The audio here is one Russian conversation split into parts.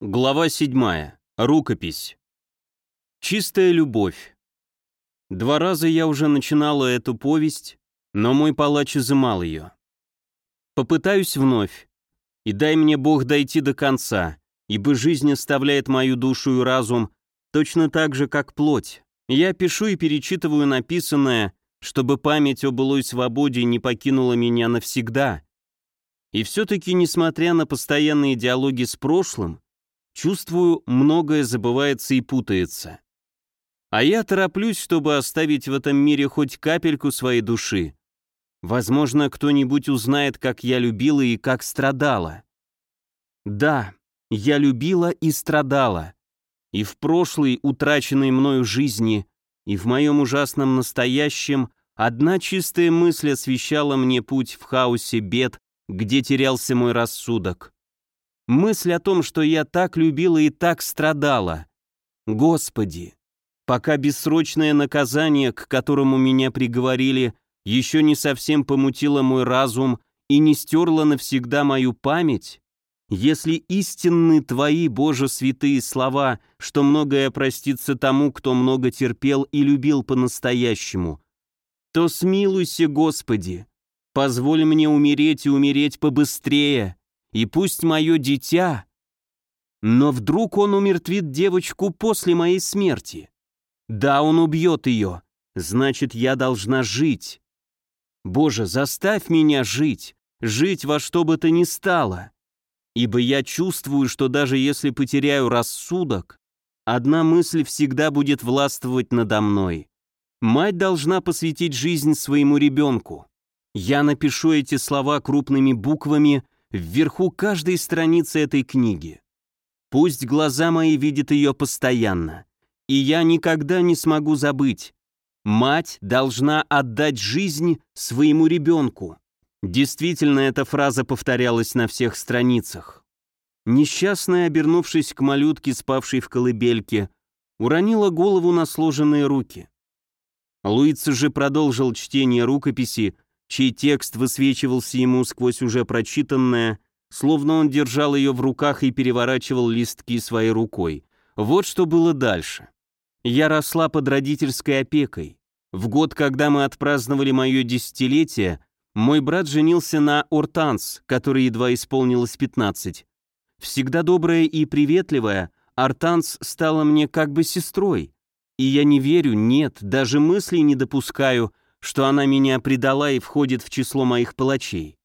Глава 7. Рукопись. Чистая любовь. Два раза я уже начинала эту повесть, но мой палач изымал ее. Попытаюсь вновь. И дай мне Бог дойти до конца, ибо жизнь оставляет мою душу и разум точно так же, как плоть. Я пишу и перечитываю написанное, чтобы память о былой свободе не покинула меня навсегда. И все-таки, несмотря на постоянные диалоги с прошлым, Чувствую, многое забывается и путается. А я тороплюсь, чтобы оставить в этом мире хоть капельку своей души. Возможно, кто-нибудь узнает, как я любила и как страдала. Да, я любила и страдала. И в прошлой, утраченной мною жизни, и в моем ужасном настоящем одна чистая мысль освещала мне путь в хаосе бед, где терялся мой рассудок. Мысль о том, что я так любила и так страдала. Господи, пока бессрочное наказание, к которому меня приговорили, еще не совсем помутило мой разум и не стерло навсегда мою память, если истинны Твои, Боже, святые слова, что многое простится тому, кто много терпел и любил по-настоящему, то смилуйся, Господи, позволь мне умереть и умереть побыстрее, и пусть мое дитя... Но вдруг он умертвит девочку после моей смерти. Да, он убьет ее, значит, я должна жить. Боже, заставь меня жить, жить во что бы то ни стало. Ибо я чувствую, что даже если потеряю рассудок, одна мысль всегда будет властвовать надо мной. Мать должна посвятить жизнь своему ребенку. Я напишу эти слова крупными буквами вверху каждой страницы этой книги. Пусть глаза мои видят ее постоянно, и я никогда не смогу забыть. Мать должна отдать жизнь своему ребенку. Действительно, эта фраза повторялась на всех страницах. Несчастная, обернувшись к малютке, спавшей в колыбельке, уронила голову на сложенные руки. Луица же продолжил чтение рукописи, чей текст высвечивался ему сквозь уже прочитанное, словно он держал ее в руках и переворачивал листки своей рукой. Вот что было дальше. Я росла под родительской опекой. В год, когда мы отпраздновали мое десятилетие, мой брат женился на Ортанс, которой едва исполнилось 15. Всегда добрая и приветливая, Артанс стала мне как бы сестрой. И я не верю, нет, даже мыслей не допускаю, что она меня предала и входит в число моих палачей.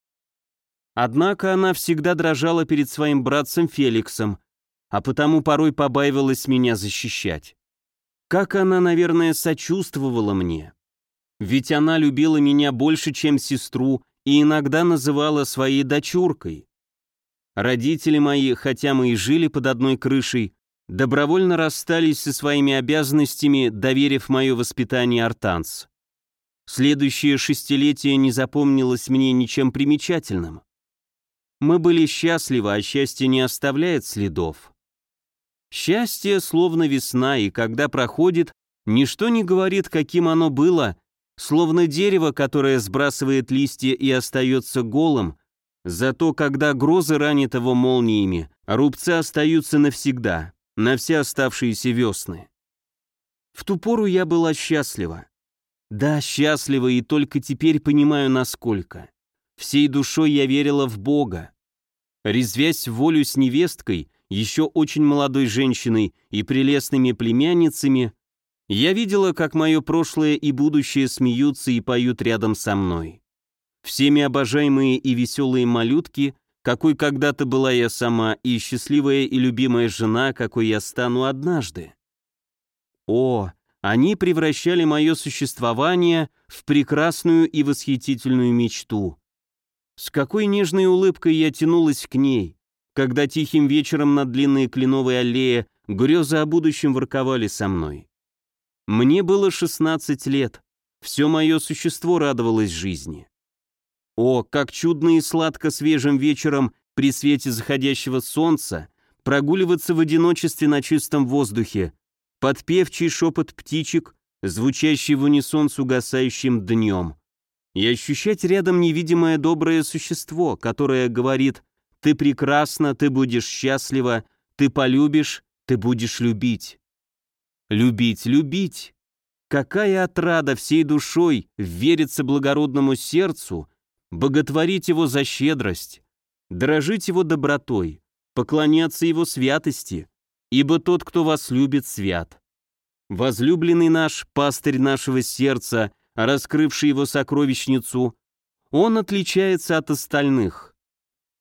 Однако она всегда дрожала перед своим братцем Феликсом, а потому порой побаивалась меня защищать. Как она, наверное, сочувствовала мне. Ведь она любила меня больше, чем сестру, и иногда называла своей дочуркой. Родители мои, хотя мы и жили под одной крышей, добровольно расстались со своими обязанностями, доверив мое воспитание Артанс. Следующее шестилетие не запомнилось мне ничем примечательным. Мы были счастливы, а счастье не оставляет следов. Счастье словно весна, и когда проходит, ничто не говорит, каким оно было, словно дерево, которое сбрасывает листья и остается голым, зато когда грозы ранят его молниями, рубцы остаются навсегда, на все оставшиеся весны. В ту пору я была счастлива. Да, счастлива и только теперь понимаю, насколько. Всей душой я верила в Бога. Резвясь волю с невесткой, еще очень молодой женщиной и прелестными племянницами, я видела, как мое прошлое и будущее смеются и поют рядом со мной. Всеми обожаемые и веселые малютки, какой когда-то была я сама, и счастливая и любимая жена, какой я стану однажды. О, они превращали мое существование в прекрасную и восхитительную мечту. С какой нежной улыбкой я тянулась к ней, когда тихим вечером на длинной кленовой аллее грезы о будущем ворковали со мной. Мне было 16 лет, все мое существо радовалось жизни. О, как чудно и сладко свежим вечером при свете заходящего солнца прогуливаться в одиночестве на чистом воздухе, подпевчий шепот птичек, звучащий в унисон с угасающим днем, и ощущать рядом невидимое доброе существо, которое говорит «ты прекрасна, ты будешь счастлива, ты полюбишь, ты будешь любить. Любить, любить. Какая отрада всей душой вериться благородному сердцу, боготворить его за щедрость, дрожить его добротой, поклоняться его святости, ибо тот, кто вас любит, свят. Возлюбленный наш, пастырь нашего сердца, раскрывший его сокровищницу, он отличается от остальных,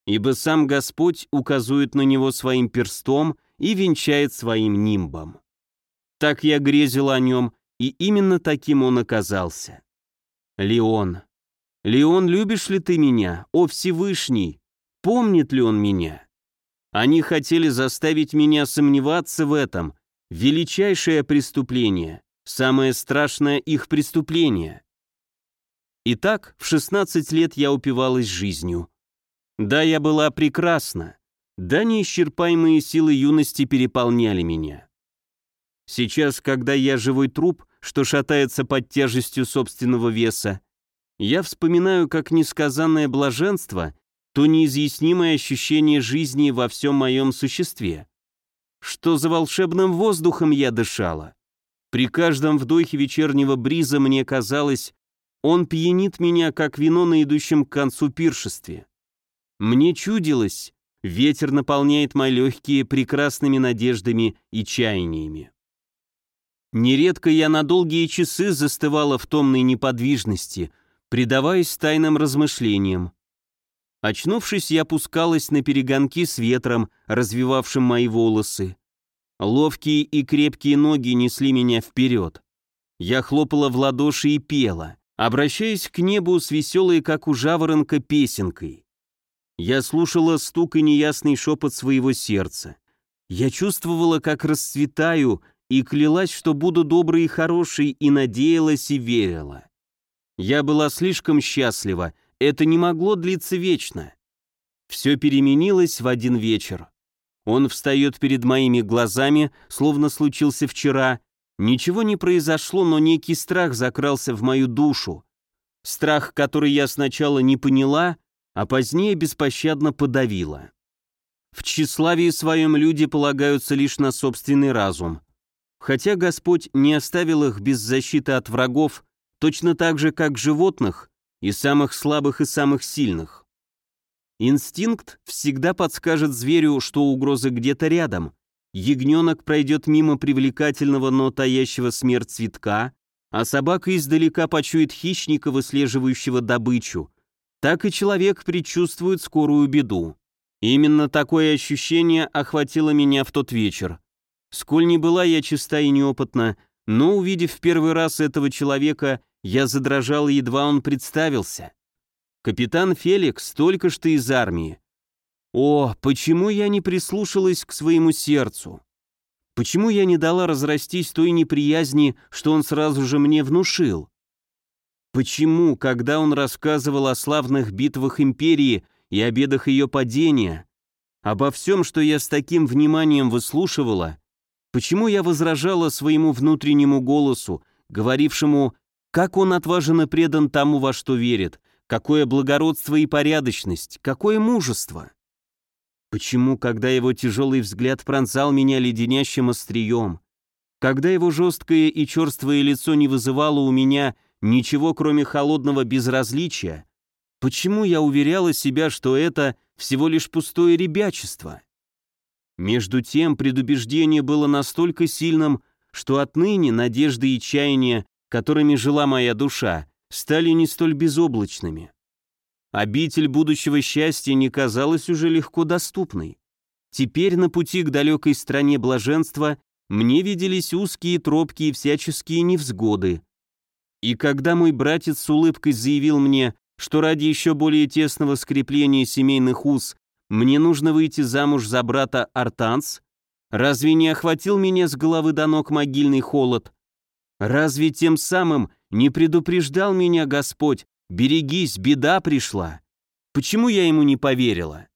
ибо сам Господь указывает на него своим перстом и венчает своим нимбом. Так я грезил о нем, и именно таким он оказался. Леон. Леон, любишь ли ты меня, о Всевышний? Помнит ли он меня? Они хотели заставить меня сомневаться в этом. Величайшее преступление, самое страшное их преступление. Итак, в 16 лет я упивалась жизнью. Да, я была прекрасна. Да, неисчерпаемые силы юности переполняли меня. Сейчас, когда я живой труп, что шатается под тяжестью собственного веса, я вспоминаю как несказанное блаженство то неизъяснимое ощущение жизни во всем моем существе. Что за волшебным воздухом я дышала? При каждом вдохе вечернего бриза мне казалось, он пьянит меня, как вино на идущем к концу пиршестве. Мне чудилось, ветер наполняет мои легкие прекрасными надеждами и чаяниями. Нередко я на долгие часы застывала в томной неподвижности, предаваясь тайным размышлениям. Очнувшись, я пускалась на перегонки с ветром, развивавшим мои волосы. Ловкие и крепкие ноги несли меня вперед. Я хлопала в ладоши и пела, обращаясь к небу с веселой, как у жаворонка, песенкой. Я слушала стук и неясный шепот своего сердца. Я чувствовала, как расцветаю, и клялась, что буду доброй и хорошей, и надеялась и верила. Я была слишком счастлива, это не могло длиться вечно. Все переменилось в один вечер. Он встает перед моими глазами, словно случился вчера. Ничего не произошло, но некий страх закрался в мою душу. Страх, который я сначала не поняла, а позднее беспощадно подавила. В тщеславии своем люди полагаются лишь на собственный разум. Хотя Господь не оставил их без защиты от врагов, точно так же, как животных, и самых слабых, и самых сильных. Инстинкт всегда подскажет зверю, что угроза где-то рядом. Ягненок пройдет мимо привлекательного, но таящего смерть цветка, а собака издалека почует хищника, выслеживающего добычу. Так и человек предчувствует скорую беду. Именно такое ощущение охватило меня в тот вечер. Сколь не была я чиста и неопытна, но, увидев в первый раз этого человека, я задрожал, едва он представился. Капитан Феликс только что из армии. О, почему я не прислушалась к своему сердцу? Почему я не дала разрастись той неприязни, что он сразу же мне внушил? Почему, когда он рассказывал о славных битвах империи и о бедах ее падения, обо всем, что я с таким вниманием выслушивала, Почему я возражала своему внутреннему голосу, говорившему, как он отважен и предан тому, во что верит, какое благородство и порядочность, какое мужество? Почему, когда его тяжелый взгляд пронзал меня леденящим острием, когда его жесткое и черствое лицо не вызывало у меня ничего, кроме холодного безразличия, почему я уверяла себя, что это всего лишь пустое ребячество? Между тем предубеждение было настолько сильным, что отныне надежды и чаяния, которыми жила моя душа, стали не столь безоблачными. Обитель будущего счастья не казалась уже легко доступной. Теперь на пути к далекой стране блаженства мне виделись узкие тропки и всяческие невзгоды. И когда мой братец с улыбкой заявил мне, что ради еще более тесного скрепления семейных уз мне нужно выйти замуж за брата Артанс? Разве не охватил меня с головы до ног могильный холод? Разве тем самым не предупреждал меня Господь, берегись, беда пришла? Почему я ему не поверила?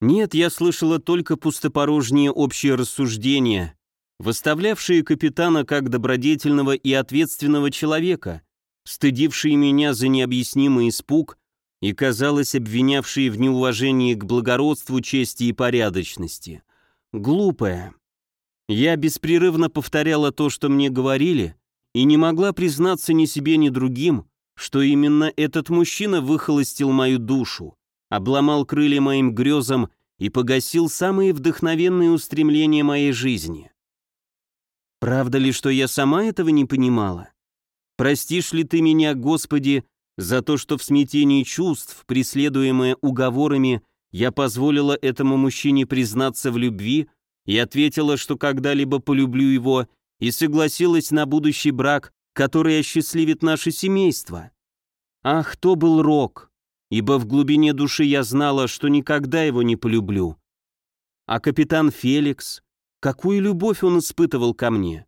Нет, я слышала только пустопорожние общие рассуждения, выставлявшие капитана как добродетельного и ответственного человека, стыдившие меня за необъяснимый испуг и, казалось, обвинявшие в неуважении к благородству, чести и порядочности. глупая. Я беспрерывно повторяла то, что мне говорили, и не могла признаться ни себе, ни другим, что именно этот мужчина выхолостил мою душу, обломал крылья моим грезам и погасил самые вдохновенные устремления моей жизни. Правда ли, что я сама этого не понимала? Простишь ли ты меня, Господи, за то, что в смятении чувств, преследуемое уговорами, я позволила этому мужчине признаться в любви и ответила, что когда-либо полюблю его, и согласилась на будущий брак, который осчастливит наше семейство. Ах, то был Рок, ибо в глубине души я знала, что никогда его не полюблю. А капитан Феликс, какую любовь он испытывал ко мне.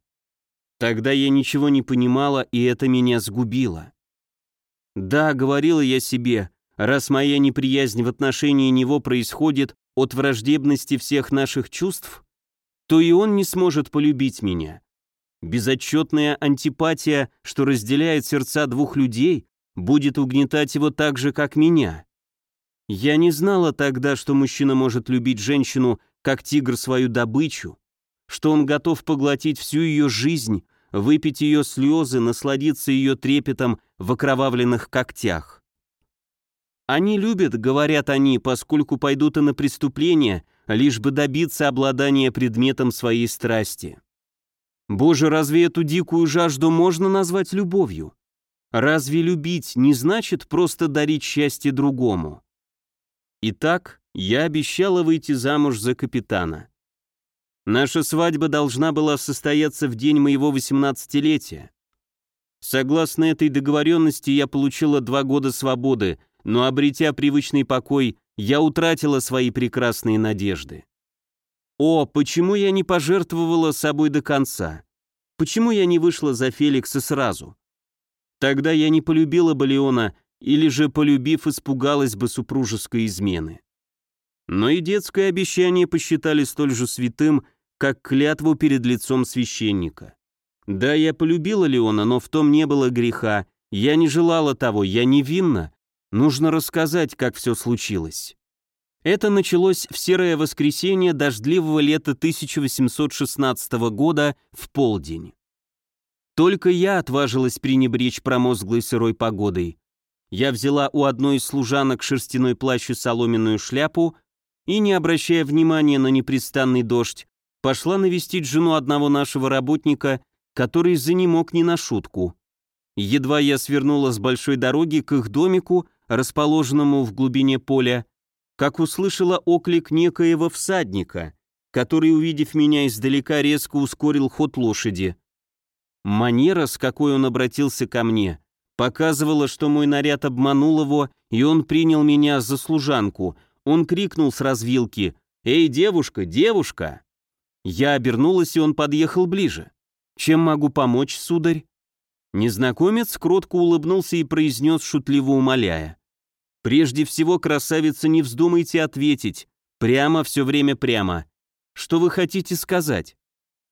Тогда я ничего не понимала, и это меня сгубило. Да, говорила я себе, раз моя неприязнь в отношении него происходит от враждебности всех наших чувств, то и он не сможет полюбить меня. Безотчетная антипатия, что разделяет сердца двух людей, будет угнетать его так же, как меня. Я не знала тогда, что мужчина может любить женщину, как тигр свою добычу, что он готов поглотить всю ее жизнь, выпить ее слезы, насладиться ее трепетом в окровавленных когтях. Они любят, говорят они, поскольку пойдут и на преступление, лишь бы добиться обладания предметом своей страсти. Боже, разве эту дикую жажду можно назвать любовью? Разве любить не значит просто дарить счастье другому? Итак, я обещала выйти замуж за капитана. Наша свадьба должна была состояться в день моего 18-летия. Согласно этой договоренности, я получила два года свободы, но обретя привычный покой, я утратила свои прекрасные надежды. О, почему я не пожертвовала собой до конца? Почему я не вышла за Феликса сразу? Тогда я не полюбила бы Леона, или же, полюбив, испугалась бы супружеской измены. Но и детское обещание посчитали столь же святым, как клятву перед лицом священника. Да, я полюбила Леона, но в том не было греха, я не желала того, я невинна. Нужно рассказать, как все случилось. Это началось в серое воскресенье дождливого лета 1816 года в полдень. Только я отважилась пренебречь промозглой сырой погодой. Я взяла у одной из служанок шерстяной плащ и соломенную шляпу и, не обращая внимания на непрестанный дождь, пошла навестить жену одного нашего работника, который занемог не на шутку. Едва я свернула с большой дороги к их домику, расположенному в глубине поля, как услышала оклик некоего всадника, который, увидев меня издалека, резко ускорил ход лошади. Манера, с какой он обратился ко мне, показывала, что мой наряд обманул его, и он принял меня за служанку. Он крикнул с развилки «Эй, девушка, девушка!» Я обернулась, и он подъехал ближе. «Чем могу помочь, сударь?» Незнакомец кротко улыбнулся и произнес, шутливо умоляя. «Прежде всего, красавица, не вздумайте ответить. Прямо, все время прямо. Что вы хотите сказать?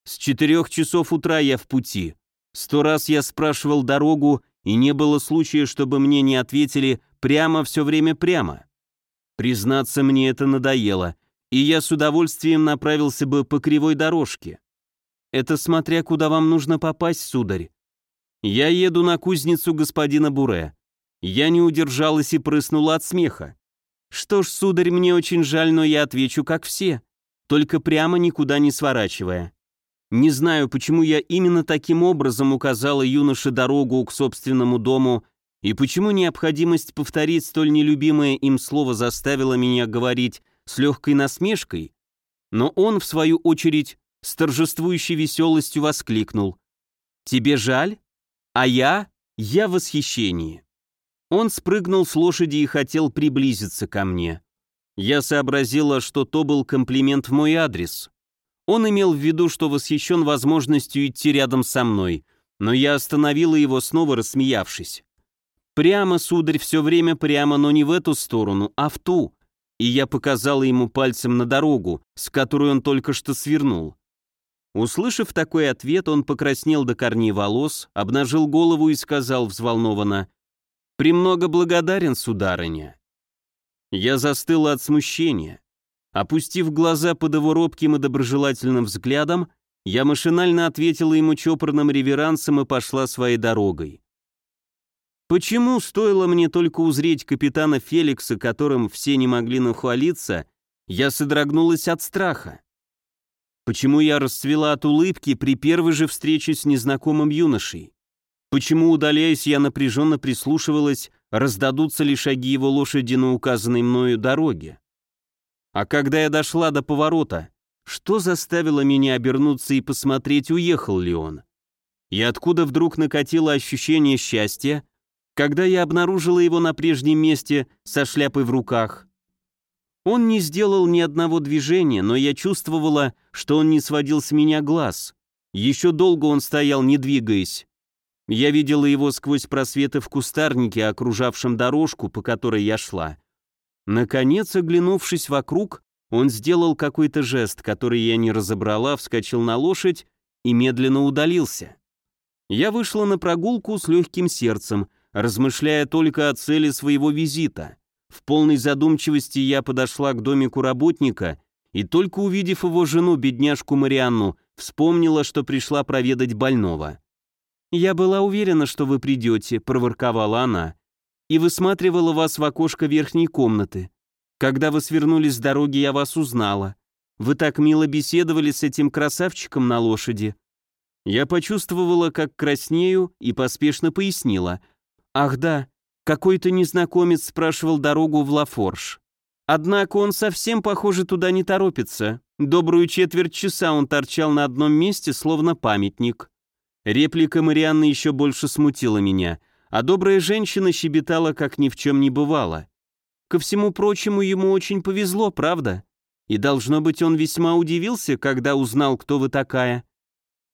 С четырех часов утра я в пути. Сто раз я спрашивал дорогу, и не было случая, чтобы мне не ответили прямо, все время прямо. Признаться, мне это надоело и я с удовольствием направился бы по кривой дорожке. Это смотря куда вам нужно попасть, сударь. Я еду на кузницу господина Буре. Я не удержалась и прыснула от смеха. Что ж, сударь, мне очень жаль, но я отвечу, как все, только прямо никуда не сворачивая. Не знаю, почему я именно таким образом указала юноше дорогу к собственному дому и почему необходимость повторить столь нелюбимое им слово заставила меня говорить с легкой насмешкой, но он, в свою очередь, с торжествующей веселостью воскликнул. «Тебе жаль? А я? Я в восхищении». Он спрыгнул с лошади и хотел приблизиться ко мне. Я сообразила, что то был комплимент в мой адрес. Он имел в виду, что восхищен возможностью идти рядом со мной, но я остановила его, снова рассмеявшись. «Прямо, сударь, все время прямо, но не в эту сторону, а в ту и я показала ему пальцем на дорогу, с которой он только что свернул. Услышав такой ответ, он покраснел до корней волос, обнажил голову и сказал взволнованно, «Премного благодарен, сударыня». Я застыла от смущения. Опустив глаза под его робким и доброжелательным взглядом, я машинально ответила ему чопорным реверансом и пошла своей дорогой. Почему стоило мне только узреть капитана Феликса, которым все не могли нахвалиться, я содрогнулась от страха? Почему я расцвела от улыбки при первой же встрече с незнакомым юношей? Почему, удаляясь, я напряженно прислушивалась, раздадутся ли шаги его лошади на указанной мною дороге? А когда я дошла до поворота, что заставило меня обернуться и посмотреть, уехал ли он? И откуда вдруг накатило ощущение счастья, когда я обнаружила его на прежнем месте со шляпой в руках? Он не сделал ни одного движения, но я чувствовала, что он не сводил с меня глаз. Еще долго он стоял, не двигаясь. Я видела его сквозь просветы в кустарнике, окружавшем дорожку, по которой я шла. Наконец, оглянувшись вокруг, он сделал какой-то жест, который я не разобрала, вскочил на лошадь и медленно удалился. Я вышла на прогулку с легким сердцем, размышляя только о цели своего визита. В полной задумчивости я подошла к домику работника и только увидев его жену, бедняжку Марианну, вспомнила, что пришла проведать больного. «Я была уверена, что вы придете», — проворковала она, «и высматривала вас в окошко верхней комнаты. Когда вы свернулись с дороги, я вас узнала. Вы так мило беседовали с этим красавчиком на лошади». Я почувствовала, как краснею, и поспешно пояснила. «Ах да, какой-то незнакомец спрашивал дорогу в Лафорж. Однако он совсем, похоже, туда не торопится. Добрую четверть часа он торчал на одном месте, словно памятник. Реплика Марианны еще больше смутила меня, а добрая женщина щебетала, как ни в чем не бывало. Ко всему прочему, ему очень повезло, правда? И, должно быть, он весьма удивился, когда узнал, кто вы такая.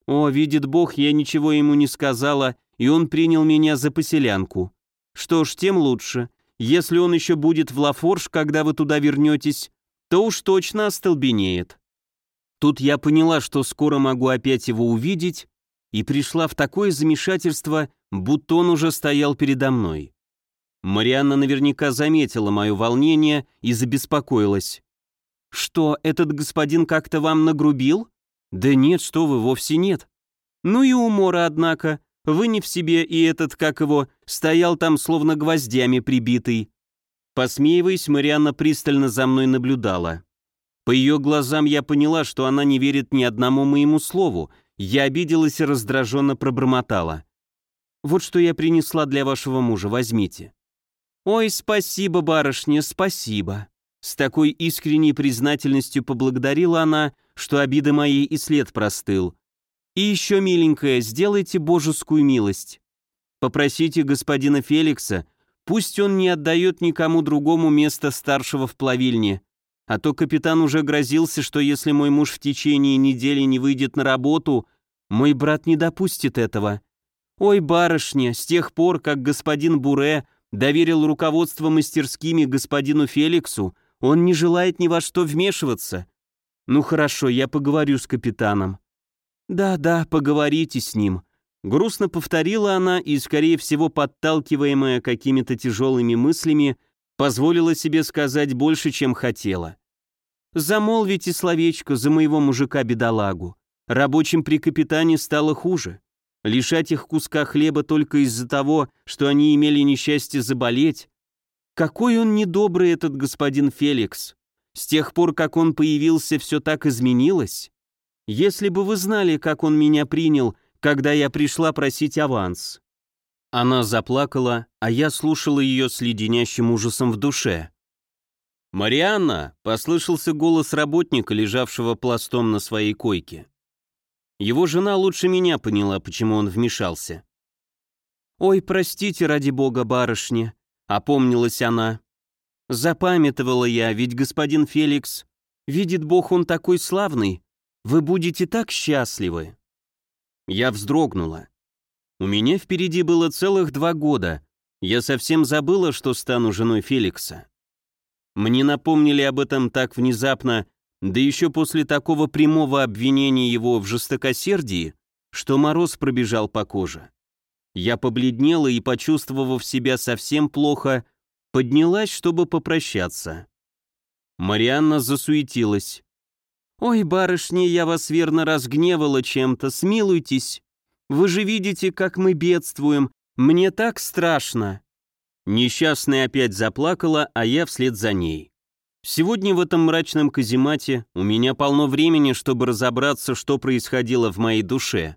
О, видит Бог, я ничего ему не сказала, и он принял меня за поселянку. Что ж, тем лучше. Если он еще будет в Лафорж, когда вы туда вернетесь, то уж точно остолбенеет. Тут я поняла, что скоро могу опять его увидеть, и пришла в такое замешательство, будто он уже стоял передо мной. Марианна наверняка заметила мое волнение и забеспокоилась. «Что, этот господин как-то вам нагрубил?» «Да нет, что вы, вовсе нет». «Ну и умора, однако. Вы не в себе, и этот, как его, стоял там словно гвоздями прибитый». Посмеиваясь, Марианна пристально за мной наблюдала. По ее глазам я поняла, что она не верит ни одному моему слову. Я обиделась и раздраженно пробормотала. «Вот что я принесла для вашего мужа, возьмите». «Ой, спасибо, барышня, спасибо». С такой искренней признательностью поблагодарила она, что обиды моей и след простыл. И еще, миленькая, сделайте божескую милость. Попросите господина Феликса, пусть он не отдает никому другому место старшего в плавильне, а то капитан уже грозился, что если мой муж в течение недели не выйдет на работу, мой брат не допустит этого. Ой, барышня, с тех пор, как господин Буре доверил руководство мастерскими господину Феликсу, он не желает ни во что вмешиваться. Ну хорошо, я поговорю с капитаном. «Да-да, поговорите с ним», — грустно повторила она и, скорее всего, подталкиваемая какими-то тяжелыми мыслями, позволила себе сказать больше, чем хотела. «Замолвите словечко за моего мужика-бедолагу. Рабочим при капитане стало хуже. Лишать их куска хлеба только из-за того, что они имели несчастье заболеть. Какой он недобрый, этот господин Феликс. С тех пор, как он появился, все так изменилось. Если бы вы знали, как он меня принял, когда я пришла просить аванс». Она заплакала, а я слушала ее с леденящим ужасом в душе. «Марианна!» — послышался голос работника, лежавшего пластом на своей койке. Его жена лучше меня поняла, почему он вмешался. «Ой, простите, ради бога, барышня», — опомнилась она. «Запамятовала я, ведь господин Феликс, видит бог, он такой славный, вы будете так счастливы!» Я вздрогнула. У меня впереди было целых два года. Я совсем забыла, что стану женой Феликса. Мне напомнили об этом так внезапно, да еще после такого прямого обвинения его в жестокосердии, что мороз пробежал по коже. Я побледнела и, почувствовав себя совсем плохо, поднялась, чтобы попрощаться. Марианна засуетилась. «Ой, барышни, я вас верно разгневала чем-то, смилуйтесь. Вы же видите, как мы бедствуем, мне так страшно». Несчастная опять заплакала, а я вслед за ней. Сегодня в этом мрачном каземате у меня полно времени, чтобы разобраться, что происходило в моей душе.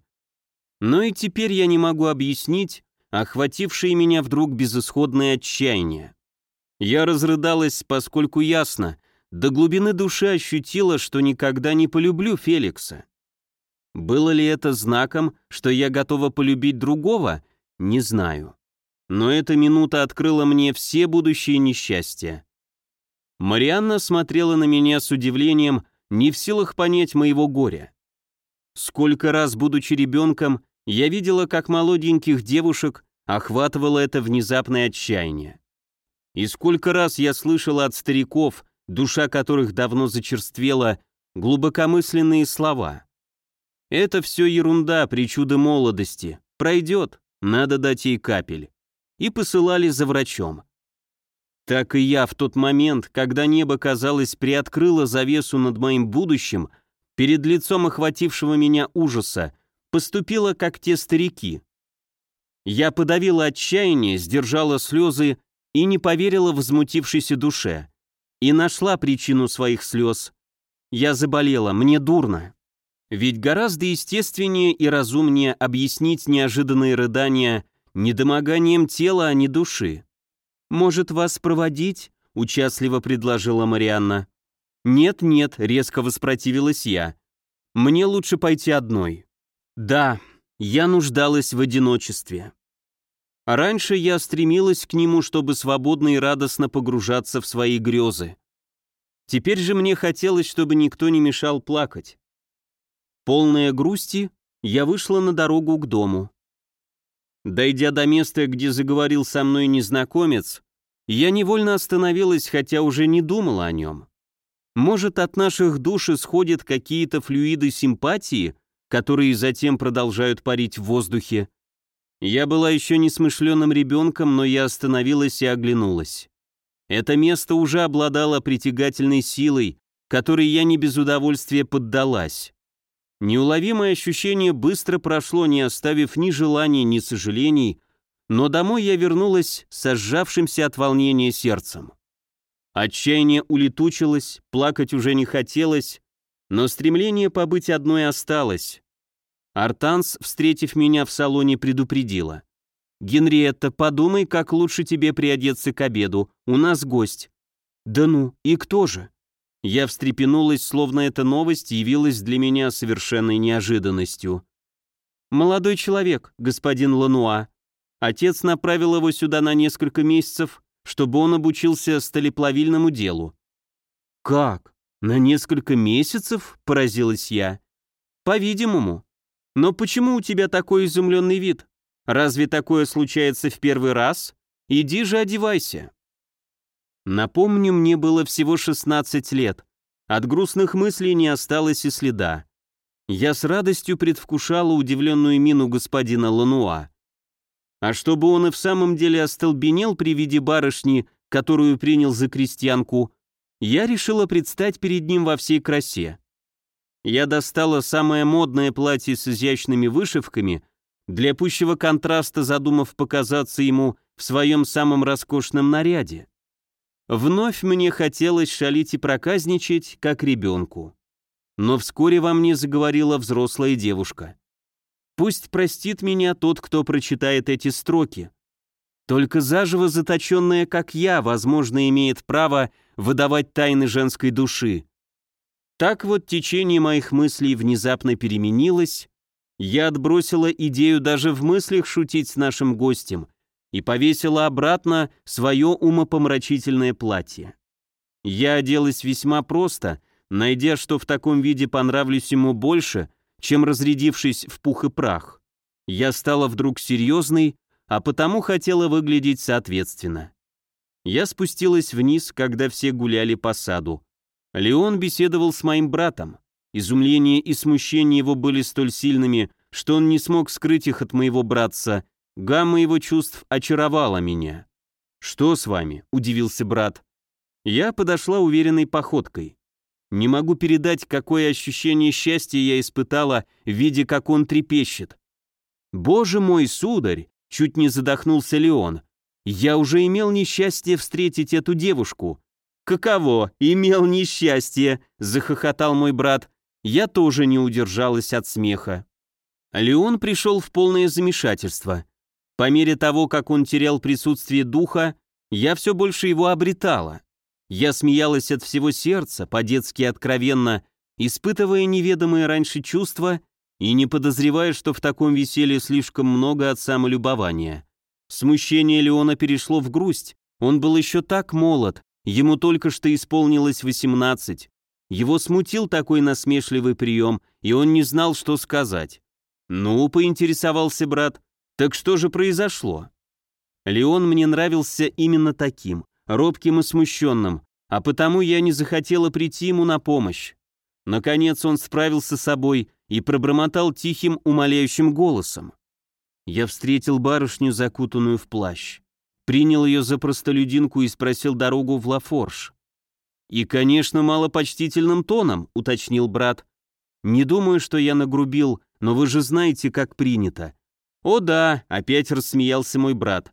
Но и теперь я не могу объяснить охватившее меня вдруг безысходное отчаяние. Я разрыдалась, поскольку ясно, до глубины души ощутила, что никогда не полюблю Феликса. Было ли это знаком, что я готова полюбить другого, не знаю. Но эта минута открыла мне все будущие несчастья. Марианна смотрела на меня с удивлением, не в силах понять моего горя. Сколько раз, будучи ребенком, я видела, как молоденьких девушек охватывало это внезапное отчаяние. И сколько раз я слышала от стариков, душа которых давно зачерствела, глубокомысленные слова. Это все ерунда, причуды молодости. Пройдет, надо дать ей капель. И посылали за врачом. Так и я в тот момент, когда небо, казалось, приоткрыло завесу над моим будущим, перед лицом охватившего меня ужаса, поступила как те старики. Я подавила отчаяние, сдержала слезы и не поверила возмутившейся душе. И нашла причину своих слез. Я заболела, мне дурно. Ведь гораздо естественнее и разумнее объяснить неожиданные рыдания недомоганием тела, а не души. «Может, вас проводить?» — участливо предложила Марианна. «Нет-нет», — резко воспротивилась я. «Мне лучше пойти одной». «Да, я нуждалась в одиночестве». раньше я стремилась к нему, чтобы свободно и радостно погружаться в свои грезы. Теперь же мне хотелось, чтобы никто не мешал плакать. Полная грусти, я вышла на дорогу к дому. Дойдя до места, где заговорил со мной незнакомец, я невольно остановилась, хотя уже не думала о нем. Может, от наших душ исходят какие-то флюиды симпатии, которые затем продолжают парить в воздухе. Я была еще несмышленным ребенком, но я остановилась и оглянулась. Это место уже обладало притягательной силой, которой я не без удовольствия поддалась. Неуловимое ощущение быстро прошло, не оставив ни желаний, ни сожалений, но домой я вернулась с сжавшимся от волнения сердцем. Отчаяние улетучилось, плакать уже не хотелось, но стремление побыть одной осталось. Артанс, встретив меня в салоне, предупредила. «Генриетта, подумай, как лучше тебе приодеться к обеду, у нас гость». «Да ну, и кто же?» Я встрепенулась, словно эта новость явилась для меня совершенной неожиданностью. «Молодой человек, господин Лануа. Отец направил его сюда на несколько месяцев, чтобы он обучился сталеплавильному делу». «Как? На несколько месяцев?» – поразилась я. «По-видимому. Но почему у тебя такой изумленный вид? Разве такое случается в первый раз? Иди же одевайся». Напомню, мне было всего 16 лет. От грустных мыслей не осталось и следа. Я с радостью предвкушала удивленную мину господина Лануа. А чтобы он и в самом деле остолбенел при виде барышни, которую принял за крестьянку, я решила предстать перед ним во всей красе. Я достала самое модное платье с изящными вышивками, для пущего контраста задумав показаться ему в своем самом роскошном наряде. Вновь мне хотелось шалить и проказничать, как ребенку. Но вскоре во мне заговорила взрослая девушка. Пусть простит меня тот, кто прочитает эти строки. Только заживо заточенная, как я, возможно, имеет право выдавать тайны женской души. Так вот течение моих мыслей внезапно переменилось, я отбросила идею даже в мыслях шутить с нашим гостем и повесила обратно свое умопомрачительное платье. Я оделась весьма просто, найдя, что в таком виде понравлюсь ему больше, чем разрядившись в пух и прах. Я стала вдруг серьезной, а потому хотела выглядеть соответственно. Я спустилась вниз, когда все гуляли по саду. Леон беседовал с моим братом. Изумление и смущение его были столь сильными, что он не смог скрыть их от моего братца, Гамма его чувств очаровала меня. «Что с вами?» – удивился брат. Я подошла уверенной походкой. Не могу передать, какое ощущение счастья я испытала, видя, как он трепещет. «Боже мой, сударь!» — чуть не задохнулся Леон. «Я уже имел несчастье встретить эту девушку». «Каково? Имел несчастье!» — захохотал мой брат. Я тоже не удержалась от смеха. Леон пришел в полное замешательство. По мере того, как он терял присутствие духа, я все больше его обретала. Я смеялась от всего сердца, по-детски откровенно, испытывая неведомые раньше чувства и не подозревая, что в таком веселье слишком много от самолюбования. Смущение Леона перешло в грусть, он был еще так молод, ему только что исполнилось 18. Его смутил такой насмешливый прием, и он не знал, что сказать. «Ну», — поинтересовался брат, — «так что же произошло?» Леон мне нравился именно таким, робким и смущенным, а потому я не захотела прийти ему на помощь. Наконец он справился с собой и пробормотал тихим, умоляющим голосом. Я встретил барышню, закутанную в плащ. Принял ее за простолюдинку и спросил дорогу в Лафорж. «И, конечно, малопочтительным тоном», — уточнил брат. «Не думаю, что я нагрубил, но вы же знаете, как принято». «О да», — опять рассмеялся мой брат.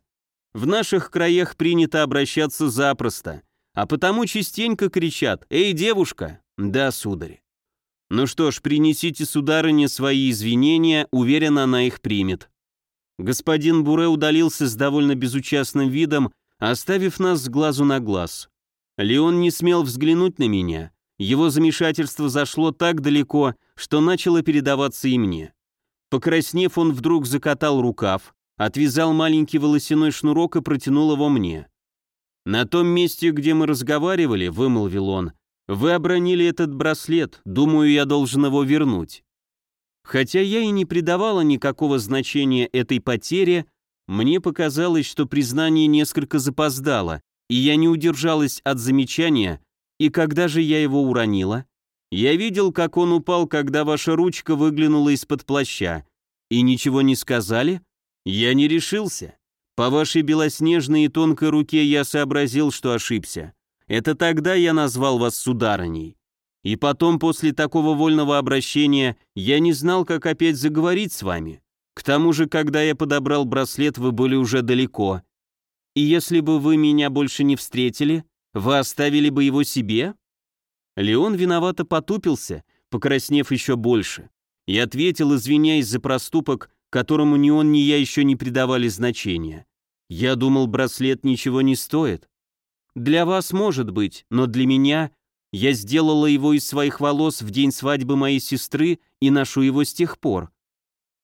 В наших краях принято обращаться запросто, а потому частенько кричат «Эй, девушка!» «Да, сударь». Ну что ж, принесите сударыне свои извинения, уверен, она их примет. Господин Буре удалился с довольно безучастным видом, оставив нас с глазу на глаз. Леон не смел взглянуть на меня. Его замешательство зашло так далеко, что начало передаваться и мне. Покраснев, он вдруг закатал рукав, отвязал маленький волосяной шнурок и протянул его мне. «На том месте, где мы разговаривали», — вымолвил он, — «вы обронили этот браслет, думаю, я должен его вернуть». Хотя я и не придавала никакого значения этой потере, мне показалось, что признание несколько запоздало, и я не удержалась от замечания, и когда же я его уронила? Я видел, как он упал, когда ваша ручка выглянула из-под плаща. И ничего не сказали? «Я не решился. По вашей белоснежной и тонкой руке я сообразил, что ошибся. Это тогда я назвал вас сударыней. И потом, после такого вольного обращения, я не знал, как опять заговорить с вами. К тому же, когда я подобрал браслет, вы были уже далеко. И если бы вы меня больше не встретили, вы оставили бы его себе?» Леон виновато потупился, покраснев еще больше, и ответил, извиняясь за проступок, которому ни он, ни я еще не придавали значения. Я думал, браслет ничего не стоит. Для вас может быть, но для меня я сделала его из своих волос в день свадьбы моей сестры и ношу его с тех пор.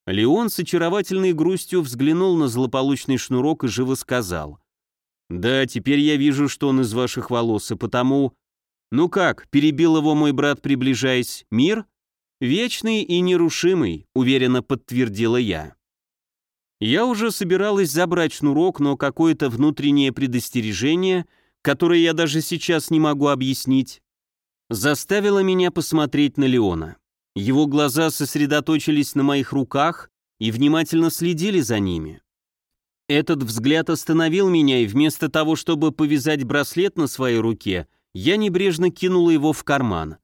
Леон с очаровательной грустью взглянул на злополучный шнурок и живо сказал. «Да, теперь я вижу, что он из ваших волос, и потому...» «Ну как?» — перебил его мой брат, приближаясь. «Мир?» «Вечный и нерушимый», — уверенно подтвердила я. Я уже собиралась забрать шнурок, но какое-то внутреннее предостережение, которое я даже сейчас не могу объяснить, заставило меня посмотреть на Леона. Его глаза сосредоточились на моих руках и внимательно следили за ними. Этот взгляд остановил меня, и вместо того, чтобы повязать браслет на своей руке, я небрежно кинула его в карман.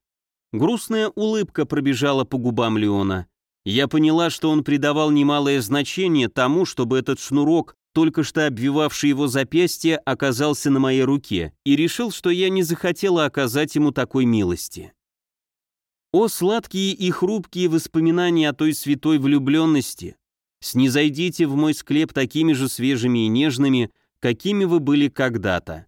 Грустная улыбка пробежала по губам Леона. Я поняла, что он придавал немалое значение тому, чтобы этот шнурок, только что обвивавший его запястье, оказался на моей руке, и решил, что я не захотела оказать ему такой милости. О, сладкие и хрупкие воспоминания о той святой влюбленности! Снизойдите в мой склеп такими же свежими и нежными, какими вы были когда-то.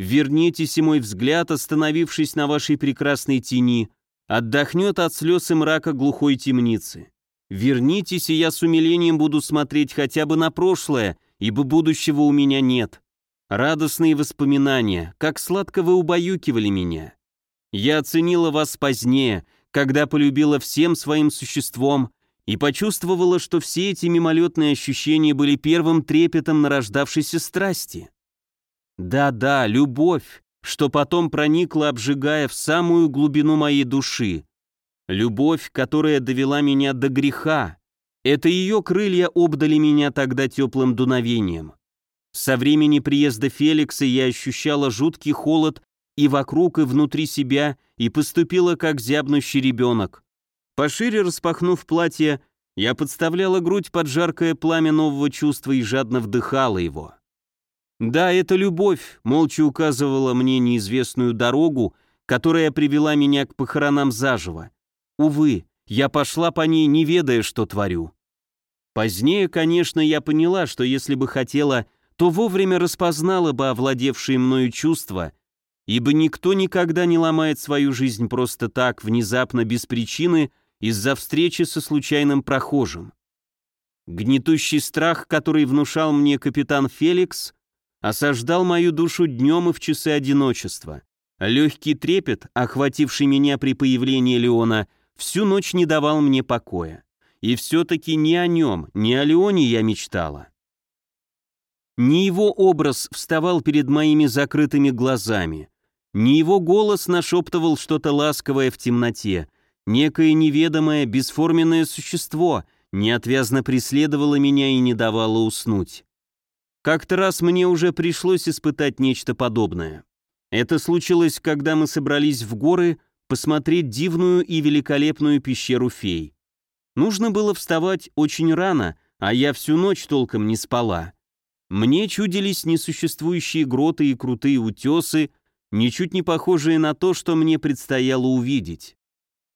Вернитесь, и мой взгляд, остановившись на вашей прекрасной тени, отдохнет от слез и мрака глухой темницы. Вернитесь, и я с умилением буду смотреть хотя бы на прошлое, ибо будущего у меня нет. Радостные воспоминания, как сладко вы убаюкивали меня. Я оценила вас позднее, когда полюбила всем своим существом и почувствовала, что все эти мимолетные ощущения были первым трепетом нарождавшейся страсти. Да-да, любовь, что потом проникла, обжигая в самую глубину моей души. Любовь, которая довела меня до греха. Это ее крылья обдали меня тогда теплым дуновением. Со времени приезда Феликса я ощущала жуткий холод и вокруг, и внутри себя, и поступила как зябнущий ребенок. Пошире распахнув платье, я подставляла грудь под жаркое пламя нового чувства и жадно вдыхала его. Да, это любовь, молча указывала мне неизвестную дорогу, которая привела меня к похоронам заживо. Увы, я пошла по ней, не ведая, что творю. Позднее, конечно, я поняла, что если бы хотела, то вовремя распознала бы овладевшие мною чувства, ибо никто никогда не ломает свою жизнь просто так, внезапно, без причины, из-за встречи со случайным прохожим. Гнетущий страх, который внушал мне капитан Феликс, осаждал мою душу днем и в часы одиночества. Легкий трепет, охвативший меня при появлении Леона, всю ночь не давал мне покоя. И все-таки не о нем, не о Леоне я мечтала. Не его образ вставал перед моими закрытыми глазами, не его голос нашептывал что-то ласковое в темноте, некое неведомое, бесформенное существо неотвязно преследовало меня и не давало уснуть. Как-то раз мне уже пришлось испытать нечто подобное. Это случилось, когда мы собрались в горы посмотреть дивную и великолепную пещеру фей. Нужно было вставать очень рано, а я всю ночь толком не спала. Мне чудились несуществующие гроты и крутые утесы, ничуть не похожие на то, что мне предстояло увидеть.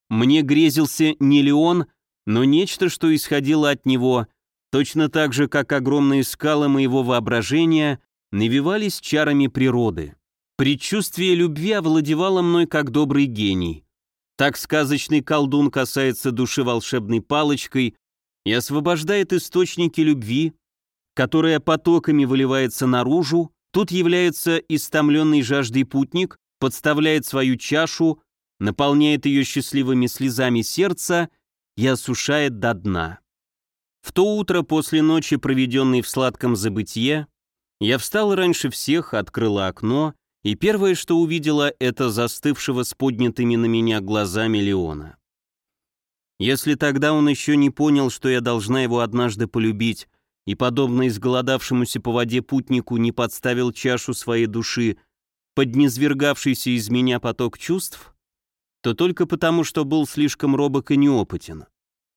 Мне грезился не Леон, но нечто, что исходило от него, точно так же, как огромные скалы моего воображения навивались чарами природы. Предчувствие любви овладевало мной как добрый гений. Так сказочный колдун касается души волшебной палочкой и освобождает источники любви, которая потоками выливается наружу, тут является истомленный жаждой путник, подставляет свою чашу, наполняет ее счастливыми слезами сердца и осушает до дна. В то утро после ночи, проведенной в сладком забытье, я встал раньше всех, открыла окно, и первое, что увидела, это застывшего с поднятыми на меня глазами Леона. Если тогда он еще не понял, что я должна его однажды полюбить, и, подобно изголодавшемуся по воде путнику, не подставил чашу своей души под низвергавшийся из меня поток чувств, то только потому, что был слишком робок и неопытен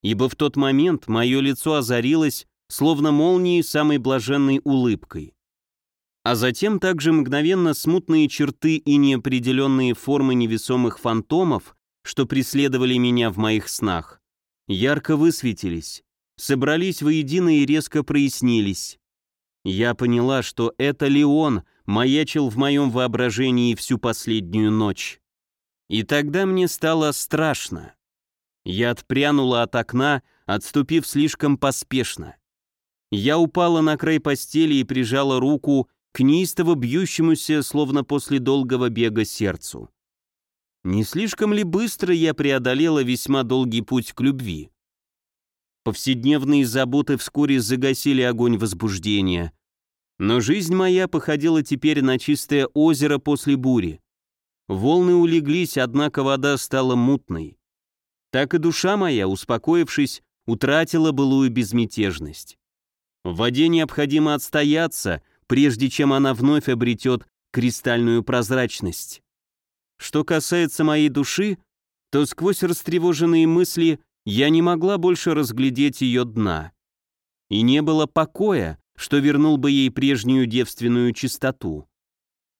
ибо в тот момент мое лицо озарилось, словно молнией самой блаженной улыбкой. А затем также мгновенно смутные черты и неопределенные формы невесомых фантомов, что преследовали меня в моих снах, ярко высветились, собрались воедино и резко прояснились. Я поняла, что это Леон маячил в моем воображении всю последнюю ночь. И тогда мне стало страшно. Я отпрянула от окна, отступив слишком поспешно. Я упала на край постели и прижала руку к неистово бьющемуся, словно после долгого бега, сердцу. Не слишком ли быстро я преодолела весьма долгий путь к любви? Повседневные заботы вскоре загасили огонь возбуждения. Но жизнь моя походила теперь на чистое озеро после бури. Волны улеглись, однако вода стала мутной так и душа моя, успокоившись, утратила былую безмятежность. В воде необходимо отстояться, прежде чем она вновь обретет кристальную прозрачность. Что касается моей души, то сквозь растревоженные мысли я не могла больше разглядеть ее дна. И не было покоя, что вернул бы ей прежнюю девственную чистоту.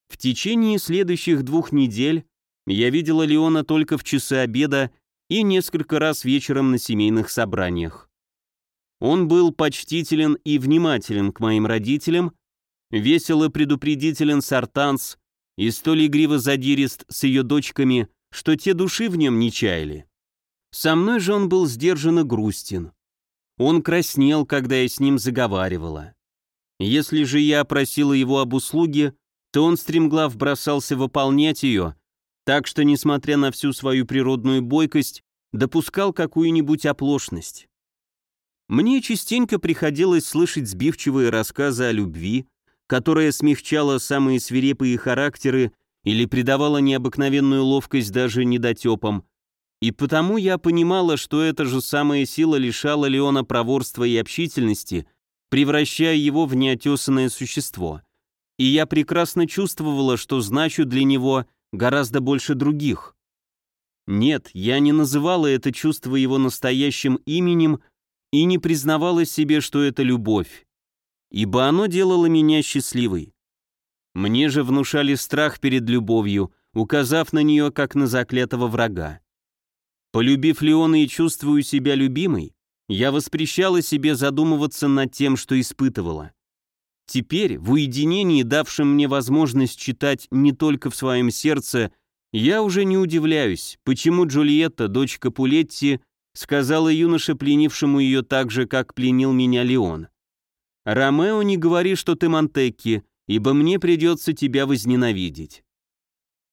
В течение следующих двух недель я видела Леона только в часы обеда и несколько раз вечером на семейных собраниях. Он был почтителен и внимателен к моим родителям, весело предупредителен с Артанс и столь игриво задирист с ее дочками, что те души в нем не чаяли. Со мной же он был сдержанно грустен. Он краснел, когда я с ним заговаривала. Если же я просила его об услуге, то он стремглав бросался выполнять ее, так что, несмотря на всю свою природную бойкость, допускал какую-нибудь оплошность. Мне частенько приходилось слышать сбивчивые рассказы о любви, которая смягчала самые свирепые характеры или придавала необыкновенную ловкость даже недотепам, и потому я понимала, что эта же самая сила лишала Леона проворства и общительности, превращая его в неотесанное существо. И я прекрасно чувствовала, что значу для него гораздо больше других. Нет, я не называла это чувство его настоящим именем и не признавала себе, что это любовь, ибо оно делало меня счастливой. Мне же внушали страх перед любовью, указав на нее как на заклятого врага. Полюбив Леона и чувствую себя любимой, я воспрещала себе задумываться над тем, что испытывала. Теперь, в уединении, давшем мне возможность читать не только в своем сердце, я уже не удивляюсь, почему Джульетта, дочь Капулетти, сказала юноше, пленившему ее так же, как пленил меня Леон. «Ромео, не говори, что ты Монтекки, ибо мне придется тебя возненавидеть».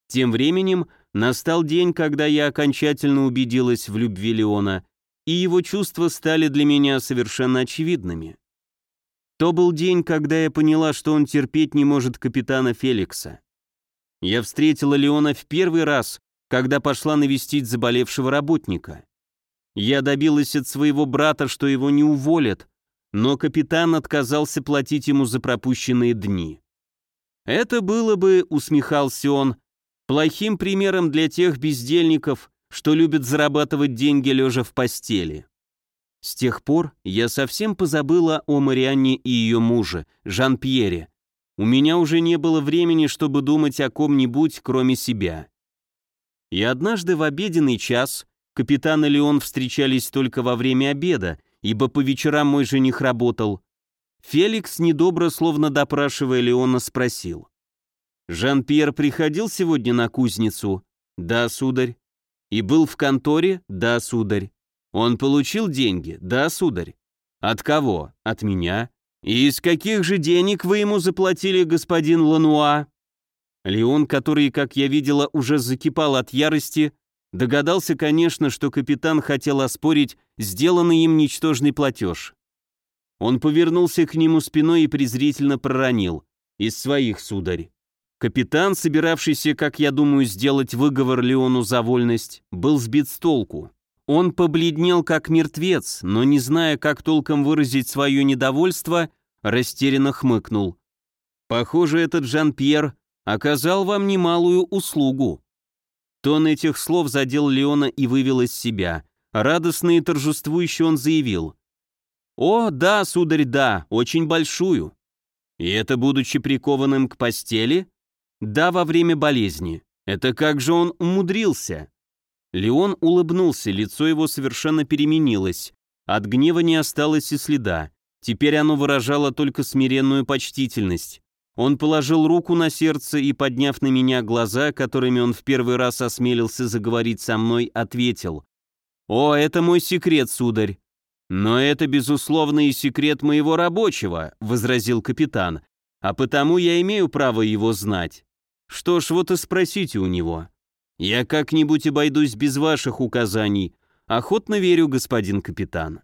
Тем временем настал день, когда я окончательно убедилась в любви Леона, и его чувства стали для меня совершенно очевидными. То был день, когда я поняла, что он терпеть не может капитана Феликса. Я встретила Леона в первый раз, когда пошла навестить заболевшего работника. Я добилась от своего брата, что его не уволят, но капитан отказался платить ему за пропущенные дни. Это было бы, усмехался он, плохим примером для тех бездельников, что любят зарабатывать деньги лежа в постели. С тех пор я совсем позабыла о Марианне и ее муже, Жан-Пьере. У меня уже не было времени, чтобы думать о ком-нибудь, кроме себя. И однажды в обеденный час капитан и Леон встречались только во время обеда, ибо по вечерам мой жених работал. Феликс, недобро, словно допрашивая Леона, спросил. «Жан-Пьер приходил сегодня на кузницу?» «Да, сударь». «И был в конторе?» «Да, сударь». Он получил деньги? Да, сударь. От кого? От меня. И из каких же денег вы ему заплатили, господин Лануа? Леон, который, как я видела, уже закипал от ярости, догадался, конечно, что капитан хотел оспорить сделанный им ничтожный платеж. Он повернулся к нему спиной и презрительно проронил. «Из своих, сударь». Капитан, собиравшийся, как я думаю, сделать выговор Леону за вольность, был сбит с толку. Он побледнел как мертвец, но не зная, как толком выразить свое недовольство, растерянно хмыкнул. «Похоже, этот Жан-Пьер оказал вам немалую услугу». Тон этих слов задел Леона и вывел из себя. Радостно и торжествующе он заявил. «О, да, сударь, да, очень большую». «И это будучи прикованным к постели?» «Да, во время болезни. Это как же он умудрился?» Леон улыбнулся, лицо его совершенно переменилось. От гнева не осталось и следа. Теперь оно выражало только смиренную почтительность. Он положил руку на сердце и, подняв на меня глаза, которыми он в первый раз осмелился заговорить со мной, ответил. «О, это мой секрет, сударь». «Но это, безусловно, и секрет моего рабочего», — возразил капитан. «А потому я имею право его знать. Что ж, вот и спросите у него». Я как-нибудь обойдусь без ваших указаний. Охотно верю, господин капитан.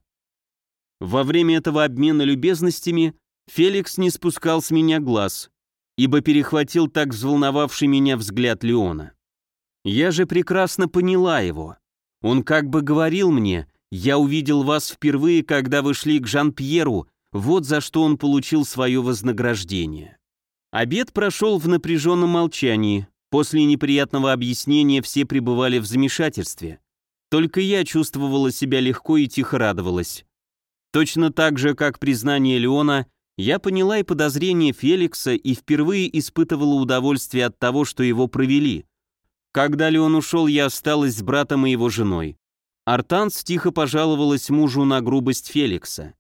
Во время этого обмена любезностями Феликс не спускал с меня глаз, ибо перехватил так взволновавший меня взгляд Леона. Я же прекрасно поняла его. Он как бы говорил мне, я увидел вас впервые, когда вы шли к Жан-Пьеру, вот за что он получил свое вознаграждение. Обед прошел в напряженном молчании, После неприятного объяснения все пребывали в замешательстве. Только я чувствовала себя легко и тихо радовалась. Точно так же, как признание Леона, я поняла и подозрение Феликса и впервые испытывала удовольствие от того, что его провели. Когда Леон ушел, я осталась с братом и его женой. Артанс тихо пожаловалась мужу на грубость Феликса.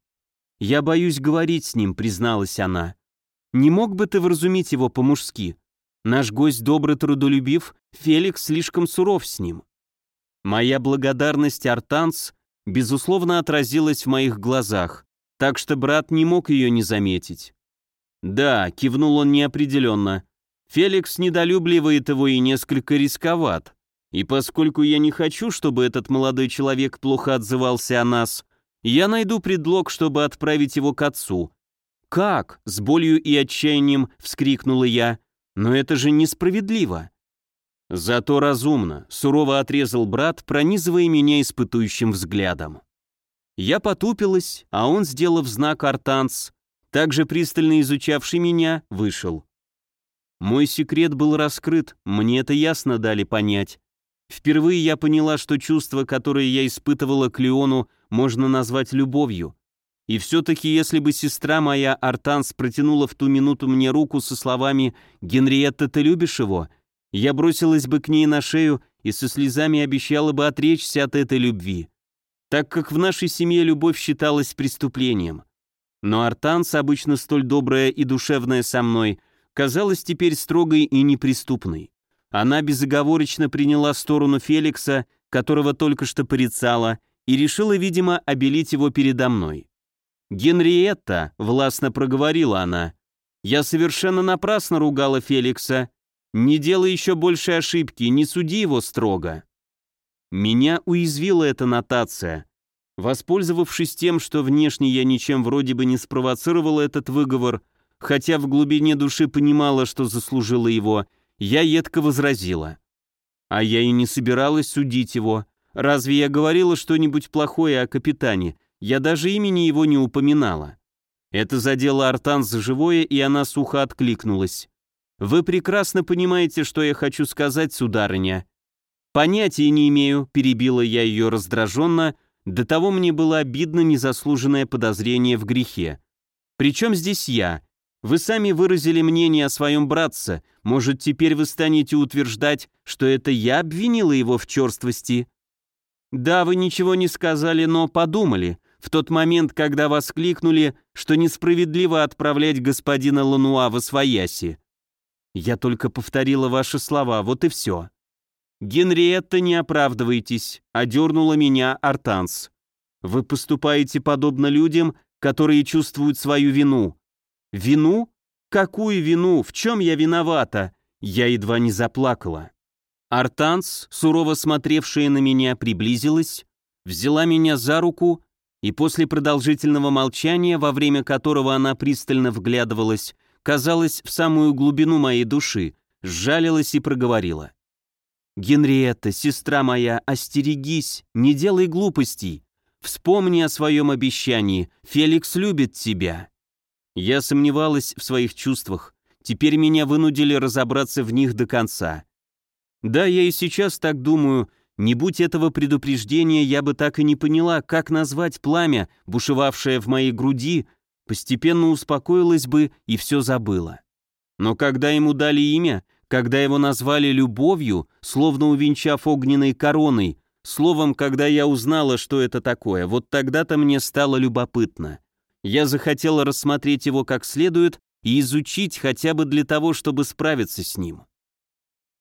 «Я боюсь говорить с ним», — призналась она. «Не мог бы ты вразумить его по-мужски? Наш гость добрый трудолюбив, Феликс слишком суров с ним. Моя благодарность Артанс, безусловно, отразилась в моих глазах, так что брат не мог ее не заметить. Да, кивнул он неопределенно. Феликс недолюбливает его и несколько рисковат. И поскольку я не хочу, чтобы этот молодой человек плохо отзывался о нас, я найду предлог, чтобы отправить его к отцу. «Как?» — с болью и отчаянием вскрикнула я. Но это же несправедливо. Зато разумно, сурово отрезал брат, пронизывая меня испытующим взглядом. Я потупилась, а он, сделав знак артанс, также пристально изучавший меня, вышел. Мой секрет был раскрыт, мне это ясно дали понять. Впервые я поняла, что чувство, которое я испытывала к Леону, можно назвать любовью. И все-таки, если бы сестра моя Артанс протянула в ту минуту мне руку со словами «Генриетта, ты любишь его?», я бросилась бы к ней на шею и со слезами обещала бы отречься от этой любви, так как в нашей семье любовь считалась преступлением. Но Артанс, обычно столь добрая и душевная со мной, казалась теперь строгой и неприступной. Она безоговорочно приняла сторону Феликса, которого только что порицала, и решила, видимо, обелить его передо мной. «Генриетта», — властно проговорила она, — «я совершенно напрасно ругала Феликса. Не делай еще большей ошибки, не суди его строго». Меня уязвила эта нотация. Воспользовавшись тем, что внешне я ничем вроде бы не спровоцировал этот выговор, хотя в глубине души понимала, что заслужила его, я едко возразила. А я и не собиралась судить его. Разве я говорила что-нибудь плохое о капитане? Я даже имени его не упоминала. Это задело Артан за живое, и она сухо откликнулась. «Вы прекрасно понимаете, что я хочу сказать, сударыня». «Понятия не имею», — перебила я ее раздраженно, до того мне было обидно незаслуженное подозрение в грехе. «Причем здесь я? Вы сами выразили мнение о своем братце, может, теперь вы станете утверждать, что это я обвинила его в черствости?» «Да, вы ничего не сказали, но подумали в тот момент, когда воскликнули, что несправедливо отправлять господина Лануа в Освояси. Я только повторила ваши слова, вот и все. Генриетта, не оправдывайтесь, одернула меня Артанс. Вы поступаете подобно людям, которые чувствуют свою вину. Вину? Какую вину? В чем я виновата? Я едва не заплакала. Артанс, сурово смотревшая на меня, приблизилась, взяла меня за руку и после продолжительного молчания, во время которого она пристально вглядывалась, казалось, в самую глубину моей души, сжалилась и проговорила. «Генриетта, сестра моя, остерегись, не делай глупостей. Вспомни о своем обещании, Феликс любит тебя». Я сомневалась в своих чувствах, теперь меня вынудили разобраться в них до конца. Да, я и сейчас так думаю, не будь этого предупреждения, я бы так и не поняла, как назвать пламя, бушевавшее в моей груди, постепенно успокоилась бы и все забыла. Но когда ему дали имя, когда его назвали любовью, словно увенчав огненной короной, словом, когда я узнала, что это такое, вот тогда-то мне стало любопытно. Я захотела рассмотреть его как следует и изучить хотя бы для того, чтобы справиться с ним.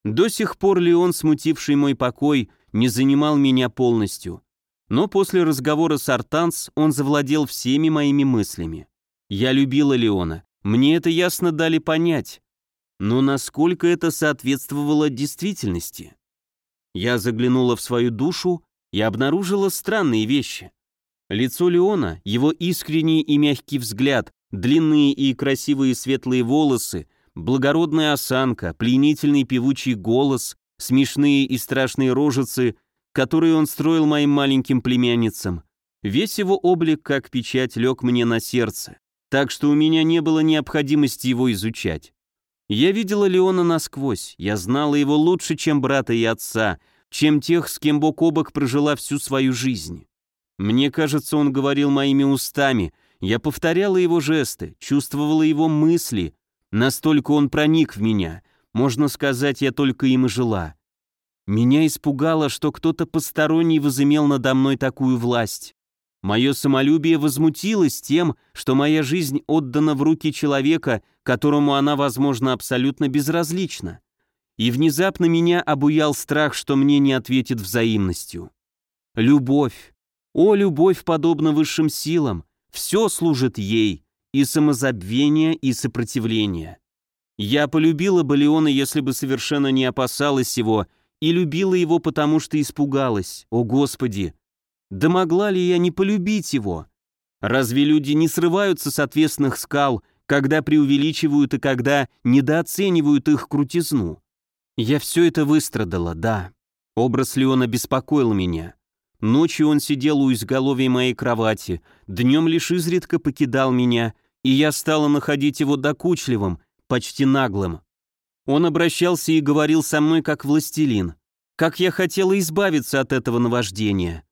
До сих пор Леон, смутивший мой покой, не занимал меня полностью. Но после разговора с Артанс он завладел всеми моими мыслями. Я любила Леона, мне это ясно дали понять. Но насколько это соответствовало действительности? Я заглянула в свою душу и обнаружила странные вещи. Лицо Леона, его искренний и мягкий взгляд, длинные и красивые светлые волосы, благородная осанка, пленительный певучий голос, смешные и страшные рожицы, которые он строил моим маленьким племянницам. Весь его облик, как печать, лег мне на сердце, так что у меня не было необходимости его изучать. Я видела Леона насквозь, я знала его лучше, чем брата и отца, чем тех, с кем бок о бок прожила всю свою жизнь. Мне кажется, он говорил моими устами, я повторяла его жесты, чувствовала его мысли, настолько он проник в меня, можно сказать, я только им и жила. Меня испугало, что кто-то посторонний возымел надо мной такую власть. Мое самолюбие возмутилось тем, что моя жизнь отдана в руки человека, которому она, возможно, абсолютно безразлична. И внезапно меня обуял страх, что мне не ответит взаимностью. Любовь. О, любовь, подобно высшим силам, все служит ей, и самозабвение, и сопротивление. Я полюбила бы Леона, если бы совершенно не опасалась его, и любила его, потому что испугалась. О, Господи! Да могла ли я не полюбить его? Разве люди не срываются с отвесных скал, когда преувеличивают и когда недооценивают их крутизну? Я все это выстрадала, да. Образ Леона беспокоил меня. Ночью он сидел у изголовья моей кровати, днем лишь изредка покидал меня, и я стала находить его докучливым, почти наглым. Он обращался и говорил со мной как властелин. Как я хотела избавиться от этого наваждения.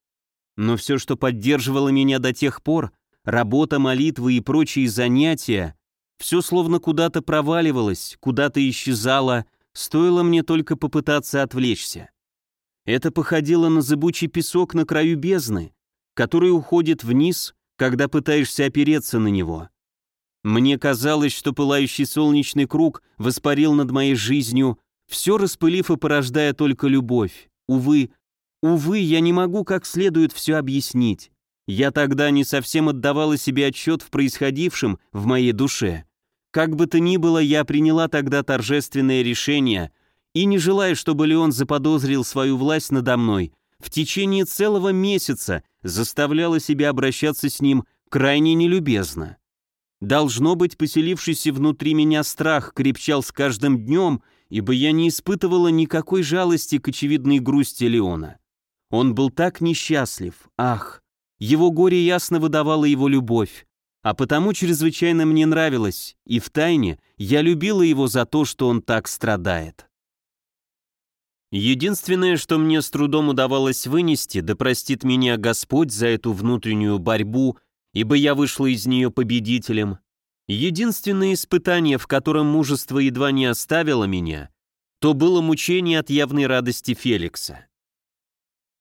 Но все, что поддерживало меня до тех пор, работа, молитвы и прочие занятия, все словно куда-то проваливалось, куда-то исчезало, стоило мне только попытаться отвлечься. Это походило на зыбучий песок на краю бездны, который уходит вниз, когда пытаешься опереться на него. Мне казалось, что пылающий солнечный круг воспарил над моей жизнью, все распылив и порождая только любовь. Увы, увы, я не могу как следует все объяснить. Я тогда не совсем отдавала себе отчет в происходившем в моей душе. Как бы то ни было, я приняла тогда торжественное решение и, не желая, чтобы Леон заподозрил свою власть надо мной, в течение целого месяца заставляла себя обращаться с ним крайне нелюбезно. Должно быть, поселившийся внутри меня страх крепчал с каждым днем, ибо я не испытывала никакой жалости к очевидной грусти Леона. Он был так несчастлив, ах! Его горе ясно выдавало его любовь, а потому чрезвычайно мне нравилось, и втайне я любила его за то, что он так страдает. Единственное, что мне с трудом удавалось вынести, да простит меня Господь за эту внутреннюю борьбу ибо я вышла из нее победителем. Единственное испытание, в котором мужество едва не оставило меня, то было мучение от явной радости Феликса.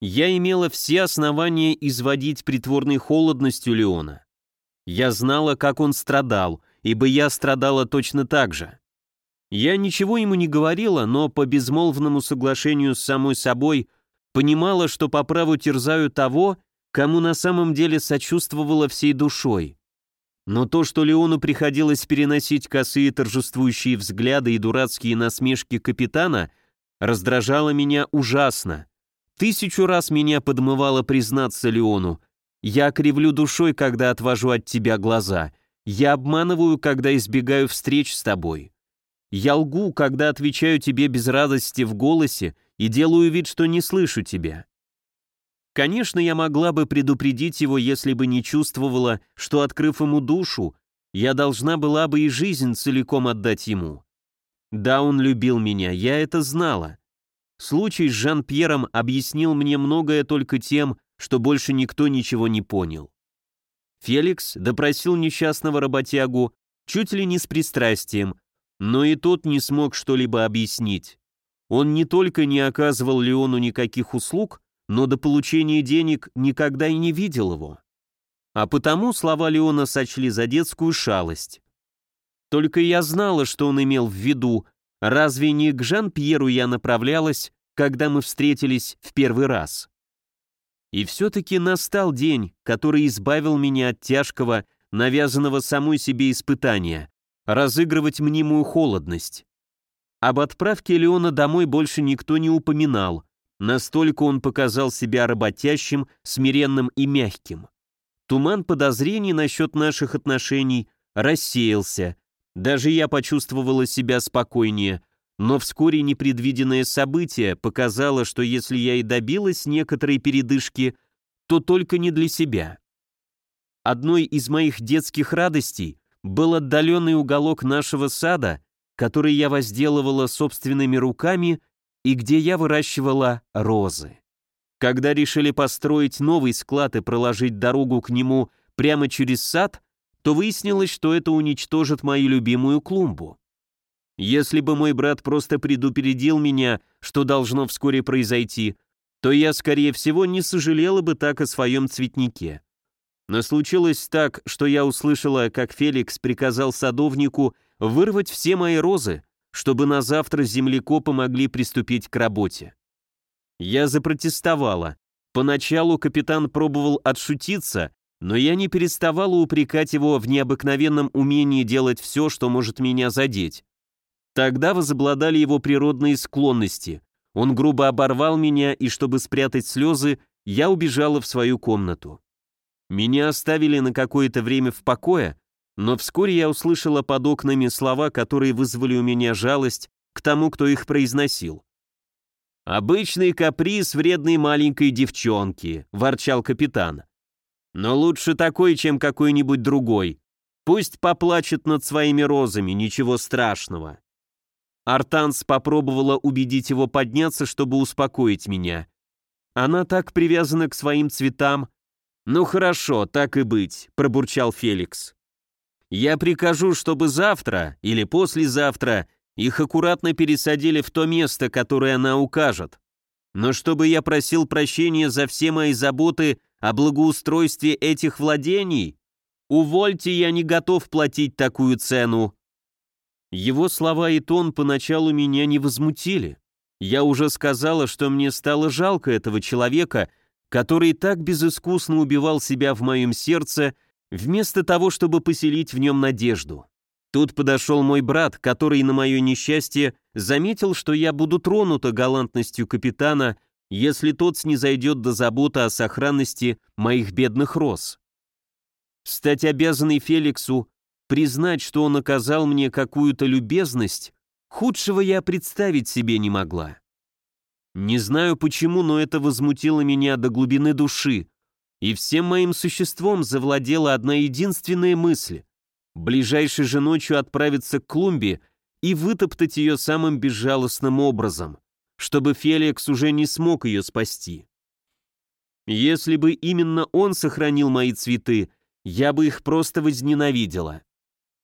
Я имела все основания изводить притворной холодностью Леона. Я знала, как он страдал, ибо я страдала точно так же. Я ничего ему не говорила, но по безмолвному соглашению с самой собой понимала, что по праву терзаю того, кому на самом деле сочувствовала всей душой. Но то, что Леону приходилось переносить косые торжествующие взгляды и дурацкие насмешки капитана, раздражало меня ужасно. Тысячу раз меня подмывало признаться Леону. Я кривлю душой, когда отвожу от тебя глаза. Я обманываю, когда избегаю встреч с тобой. Я лгу, когда отвечаю тебе без радости в голосе и делаю вид, что не слышу тебя. Конечно, я могла бы предупредить его, если бы не чувствовала, что, открыв ему душу, я должна была бы и жизнь целиком отдать ему. Да, он любил меня, я это знала. Случай с Жан-Пьером объяснил мне многое только тем, что больше никто ничего не понял. Феликс допросил несчастного работягу чуть ли не с пристрастием, но и тот не смог что-либо объяснить. Он не только не оказывал Леону никаких услуг, но до получения денег никогда и не видел его. А потому слова Леона сочли за детскую шалость. Только я знала, что он имел в виду, разве не к Жан-Пьеру я направлялась, когда мы встретились в первый раз. И все-таки настал день, который избавил меня от тяжкого, навязанного самой себе испытания, разыгрывать мнимую холодность. Об отправке Леона домой больше никто не упоминал, Настолько он показал себя работящим, смиренным и мягким. Туман подозрений насчет наших отношений рассеялся. Даже я почувствовала себя спокойнее, но вскоре непредвиденное событие показало, что если я и добилась некоторой передышки, то только не для себя. Одной из моих детских радостей был отдаленный уголок нашего сада, который я возделывала собственными руками и где я выращивала розы. Когда решили построить новый склад и проложить дорогу к нему прямо через сад, то выяснилось, что это уничтожит мою любимую клумбу. Если бы мой брат просто предупредил меня, что должно вскоре произойти, то я, скорее всего, не сожалела бы так о своем цветнике. Но случилось так, что я услышала, как Феликс приказал садовнику вырвать все мои розы, чтобы на завтра землекопы могли приступить к работе. Я запротестовала. Поначалу капитан пробовал отшутиться, но я не переставала упрекать его в необыкновенном умении делать все, что может меня задеть. Тогда возобладали его природные склонности. Он грубо оборвал меня, и чтобы спрятать слезы, я убежала в свою комнату. Меня оставили на какое-то время в покое, но вскоре я услышала под окнами слова, которые вызвали у меня жалость к тому, кто их произносил. «Обычный каприз вредной маленькой девчонки», — ворчал капитан. «Но лучше такой, чем какой-нибудь другой. Пусть поплачет над своими розами, ничего страшного». Артанс попробовала убедить его подняться, чтобы успокоить меня. Она так привязана к своим цветам. «Ну хорошо, так и быть», — пробурчал Феликс. «Я прикажу, чтобы завтра или послезавтра их аккуратно пересадили в то место, которое она укажет. Но чтобы я просил прощения за все мои заботы о благоустройстве этих владений, увольте, я не готов платить такую цену. Его слова и тон поначалу меня не возмутили. Я уже сказала, что мне стало жалко этого человека, который так безыскусно убивал себя в моем сердце, вместо того, чтобы поселить в нем надежду. Тут подошел мой брат, который на мое несчастье заметил, что я буду тронута галантностью капитана, если тот снизойдет до заботы о сохранности моих бедных роз. Стать обязанной Феликсу, признать, что он оказал мне какую-то любезность, худшего я представить себе не могла. Не знаю почему, но это возмутило меня до глубины души, и всем моим существом завладела одна единственная мысль — ближайшей же ночью отправиться к клумбе и вытоптать ее самым безжалостным образом, чтобы Феликс уже не смог ее спасти. Если бы именно он сохранил мои цветы, я бы их просто возненавидела.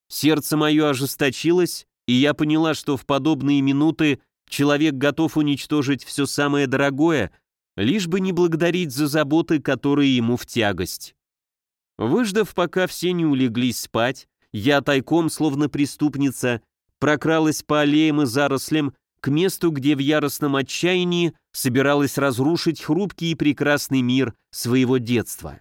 Сердце мое ожесточилось, и я поняла, что в подобные минуты человек готов уничтожить все самое дорогое, лишь бы не благодарить за заботы, которые ему в тягость. Выждав, пока все не улеглись спать, я тайком, словно преступница, прокралась по аллеям и зарослям к месту, где в яростном отчаянии собиралась разрушить хрупкий и прекрасный мир своего детства.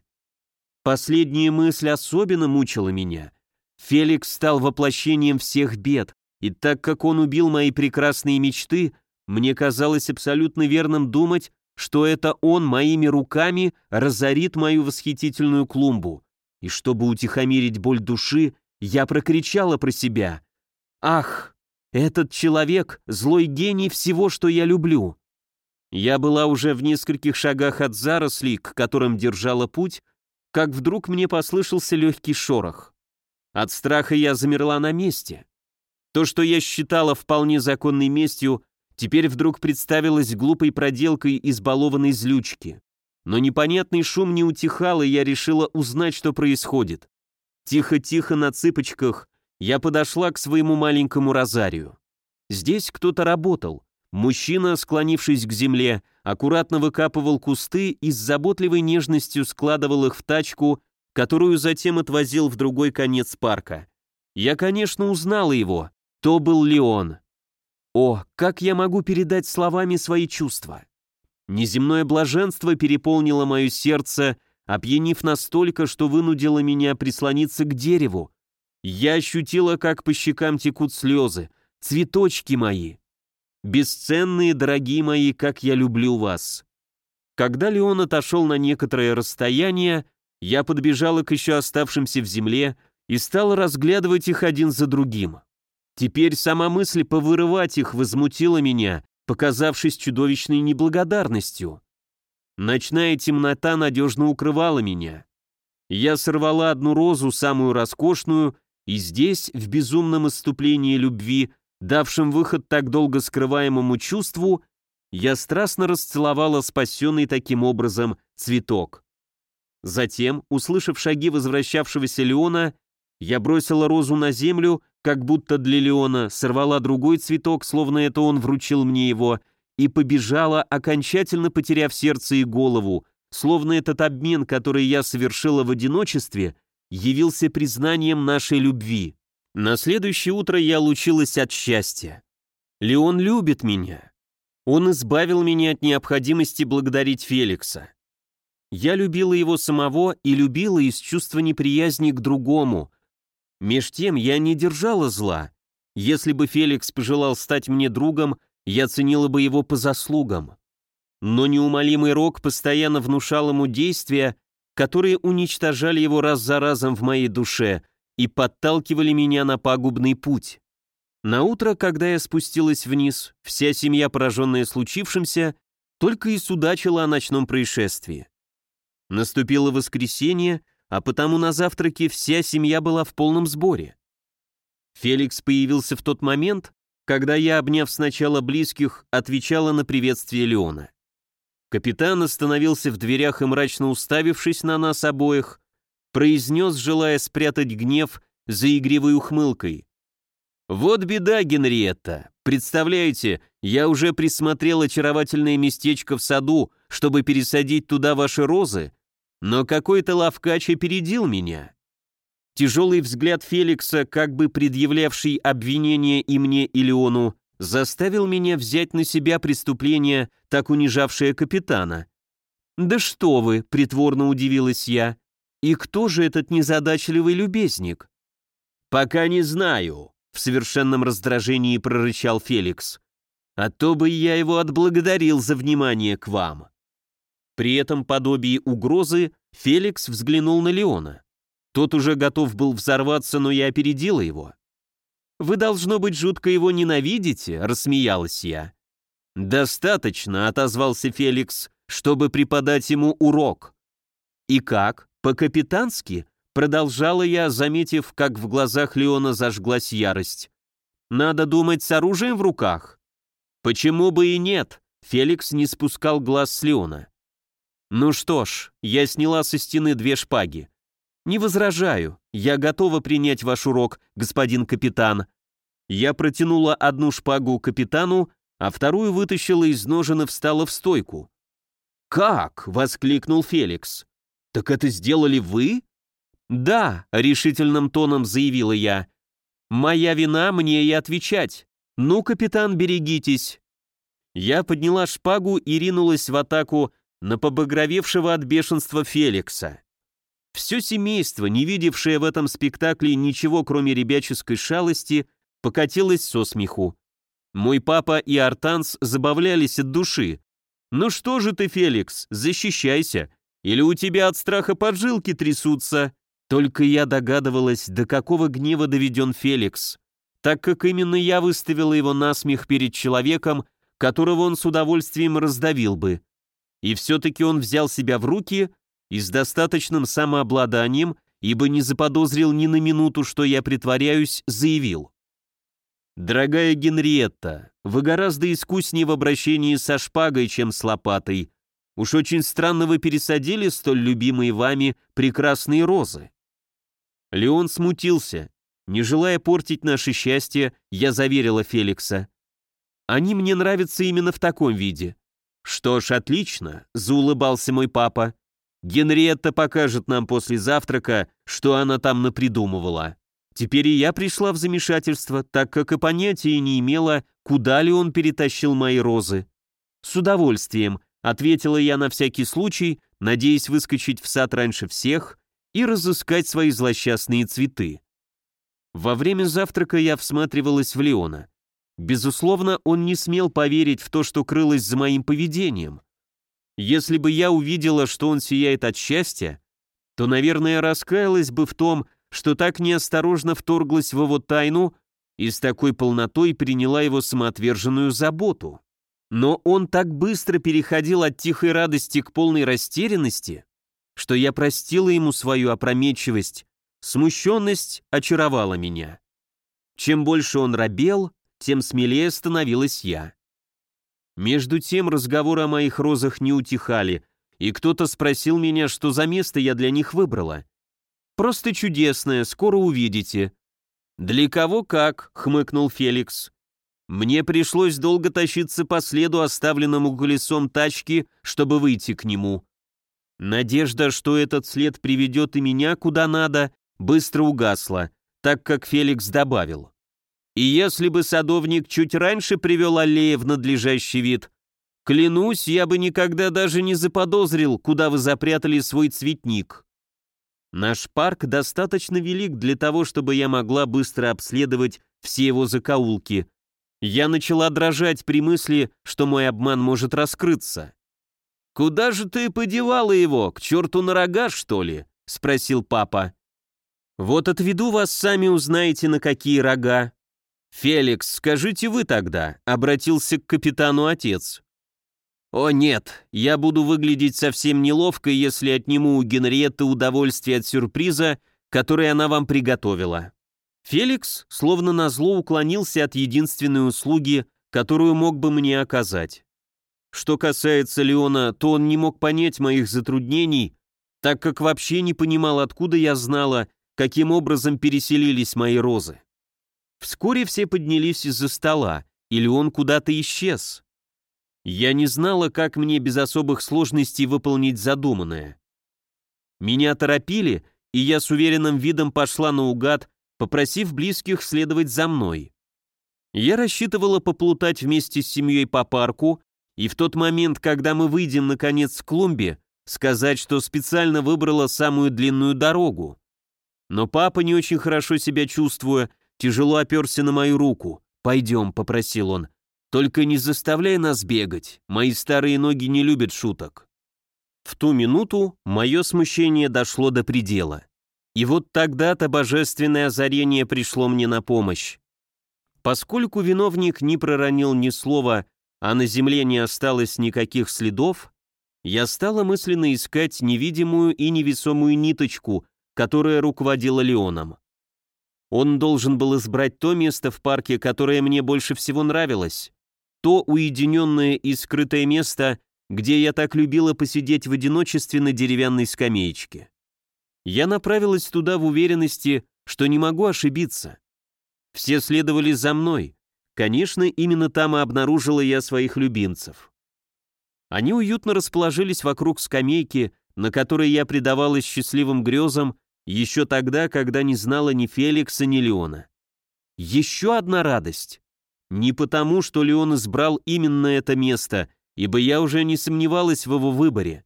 Последняя мысль особенно мучила меня. Феликс стал воплощением всех бед, и так как он убил мои прекрасные мечты, мне казалось абсолютно верным думать, что это он моими руками разорит мою восхитительную клумбу. И чтобы утихомирить боль души, я прокричала про себя. Ах, этот человек — злой гений всего, что я люблю. Я была уже в нескольких шагах от зарослей, к которым держала путь, как вдруг мне послышался легкий шорох. От страха я замерла на месте. То, что я считала вполне законной местью, теперь вдруг представилось глупой проделкой избалованной злючки. Но непонятный шум не утихал, и я решила узнать, что происходит. Тихо-тихо на цыпочках я подошла к своему маленькому розарию. Здесь кто-то работал. Мужчина, склонившись к земле, аккуратно выкапывал кусты и с заботливой нежностью складывал их в тачку, которую затем отвозил в другой конец парка. Я, конечно, узнала его. То был Леон. О, как я могу передать словами свои чувства? Неземное блаженство переполнило мое сердце, опьянив настолько, что вынудило меня прислониться к дереву, я ощутила, как по щекам текут слезы. Цветочки мои. Бесценные, дорогие мои, как я люблю вас. Когда Леон отошел на некоторое расстояние, я подбежала к еще оставшимся в земле и стала разглядывать их один за другим. Теперь сама мысль повырывать их возмутила меня, показавшись чудовищной неблагодарностью. Ночная темнота надежно укрывала меня. Я сорвала одну розу, самую роскошную, и здесь, в безумном исступлении любви, давшем выход так долго скрываемому чувству, я страстно расцеловала спасенный таким образом цветок. Затем, услышав шаги возвращавшегося Леона, я бросила розу на землю, как будто для Леона, сорвала другой цветок, словно это он вручил мне его, и побежала, окончательно потеряв сердце и голову, словно этот обмен, который я совершила в одиночестве, явился признанием нашей любви. На следующее утро я лучилась от счастья. Леон любит меня. Он избавил меня от необходимости благодарить Феликса. Я любила его самого и любила из чувства неприязни к другому. Меж тем я не держала зла. Если бы Феликс пожелал стать мне другом, я ценила бы его по заслугам. Но неумолимый рок постоянно внушал ему действия, которые уничтожали его раз за разом в моей душе и подталкивали меня на пагубный путь. На утро, когда я спустилась вниз, вся семья, пораженная случившимся, только и судачила о ночном происшествии. Наступило воскресенье, а потому на завтраке вся семья была в полном сборе. Феликс появился в тот момент, когда я, обняв сначала близких, отвечала на приветствие Леона. Капитан остановился в дверях и, мрачно уставившись на нас обоих, произнес, желая спрятать гнев за игривой ухмылкой. «Вот беда, Генриетта. Представляете, я уже присмотрел очаровательное местечко в саду, чтобы пересадить туда ваши розы, но какой-то лавкач опередил меня. Тяжелый взгляд Феликса, как бы предъявлявший обвинение и мне, и Леону, заставил меня взять на себя преступление, так унижавшее капитана. «Да что вы!» — притворно удивилась я. «И кто же этот незадачливый любезник?» «Пока не знаю», — в совершенном раздражении прорычал Феликс. «А то бы я его отблагодарил за внимание к вам». При этом подобии угрозы Феликс взглянул на Леона. Тот уже готов был взорваться, но я опередила его. «Вы, должно быть, жутко его ненавидите», — рассмеялась я. «Достаточно», — отозвался Феликс, чтобы преподать ему урок. «И как? По-капитански?» — продолжала я, заметив, как в глазах Леона зажглась ярость. «Надо думать с оружием в руках». «Почему бы и нет?» — Феликс не спускал глаз с Леона. «Ну что ж, я сняла со стены две шпаги. Не возражаю, я готова принять ваш урок, господин капитан». Я протянула одну шпагу капитану, а вторую вытащила из ножен и встала в стойку. «Как?» — воскликнул Феликс. «Так это сделали вы?» «Да», — решительным тоном заявила я. «Моя вина, мне и отвечать. Ну, капитан, берегитесь». Я подняла шпагу и ринулась в атаку на побагровевшего от бешенства Феликса. Все семейство, не видевшее в этом спектакле ничего, кроме ребяческой шалости, покатилось со смеху. Мой папа и Артанс забавлялись от души. «Ну что же ты, Феликс, защищайся, или у тебя от страха поджилки трясутся?» Только я догадывалась, до какого гнева доведен Феликс, так как именно я выставила его на смех перед человеком, которого он с удовольствием раздавил бы. И все-таки он взял себя в руки и с достаточным самообладанием, ибо не заподозрил ни на минуту, что я притворяюсь, заявил. «Дорогая Генриетта, вы гораздо искуснее в обращении со шпагой, чем с лопатой. Уж очень странно вы пересадили столь любимые вами прекрасные розы». Леон смутился. Не желая портить наше счастье, я заверила Феликса. «Они мне нравятся именно в таком виде. «Что ж, отлично», — заулыбался мой папа. «Генриетта покажет нам после завтрака, что она там напридумывала». Теперь и я пришла в замешательство, так как и понятия не имела, куда ли он перетащил мои розы. «С удовольствием», — ответила я на всякий случай, надеясь выскочить в сад раньше всех и разыскать свои злосчастные цветы. Во время завтрака я всматривалась в Леона. Безусловно, он не смел поверить в то, что крылось за моим поведением. Если бы я увидела, что он сияет от счастья, то, наверное, раскаялась бы в том, что так неосторожно вторглась в его тайну и с такой полнотой приняла его самоотверженную заботу. Но он так быстро переходил от тихой радости к полной растерянности, что я простила ему свою опрометчивость, смущенность очаровала меня. Чем больше он робел, тем смелее становилась я. Между тем разговоры о моих розах не утихали, и кто-то спросил меня, что за место я для них выбрала. «Просто чудесное, скоро увидите». «Для кого как?» — хмыкнул Феликс. «Мне пришлось долго тащиться по следу, оставленному колесом тачки, чтобы выйти к нему». Надежда, что этот след приведет и меня куда надо, быстро угасла, так как Феликс добавил. И если бы садовник чуть раньше привел аллеи в надлежащий вид, клянусь, я бы никогда даже не заподозрил, куда вы запрятали свой цветник. Наш парк достаточно велик для того, чтобы я могла быстро обследовать все его закоулки. Я начала дрожать при мысли, что мой обман может раскрыться. «Куда же ты подевала его? К черту на рога, что ли?» — спросил папа. «Вот отведу вас, сами узнаете, на какие рога», «Феликс, скажите вы тогда», — обратился к капитану отец. «О нет, я буду выглядеть совсем неловко, если отниму у Генриетты удовольствие от сюрприза, который она вам приготовила. Феликс, словно назло, уклонился от единственной услуги, которую мог бы мне оказать. Что касается Леона, то он не мог понять моих затруднений, так как вообще не понимал, откуда я знала, каким образом переселились мои розы. Вскоре все поднялись из-за стола, или он куда-то исчез. Я не знала, как мне без особых сложностей выполнить задуманное. Меня торопили, и я с уверенным видом пошла наугад, попросив близких следовать за мной. Я рассчитывала поплутать вместе с семьей по парку, и в тот момент, когда мы выйдем наконец к клумбе, сказать, что специально выбрала самую длинную дорогу. Но папа, не очень хорошо себя чувствуя, тяжело оперся на мою руку. «Пойдем», — попросил он. «Только не заставляй нас бегать, мои старые ноги не любят шуток». В ту минуту мое смущение дошло до предела. И вот тогда-то божественное озарение пришло мне на помощь. Поскольку виновник не проронил ни слова, а на земле не осталось никаких следов, я стала мысленно искать невидимую и невесомую ниточку, которая руководила Леоном. Он должен был избрать то место в парке, которое мне больше всего нравилось, то уединенное и скрытое место, где я так любила посидеть в одиночестве на деревянной скамеечке. Я направилась туда в уверенности, что не могу ошибиться. Все следовали за мной. Конечно, именно там и обнаружила я своих любимцев. Они уютно расположились вокруг скамейки, на которой я предавалась счастливым грезам еще тогда, когда не знала ни Феликса, ни Леона. Еще одна радость. Не потому, что Леон избрал именно это место, ибо я уже не сомневалась в его выборе.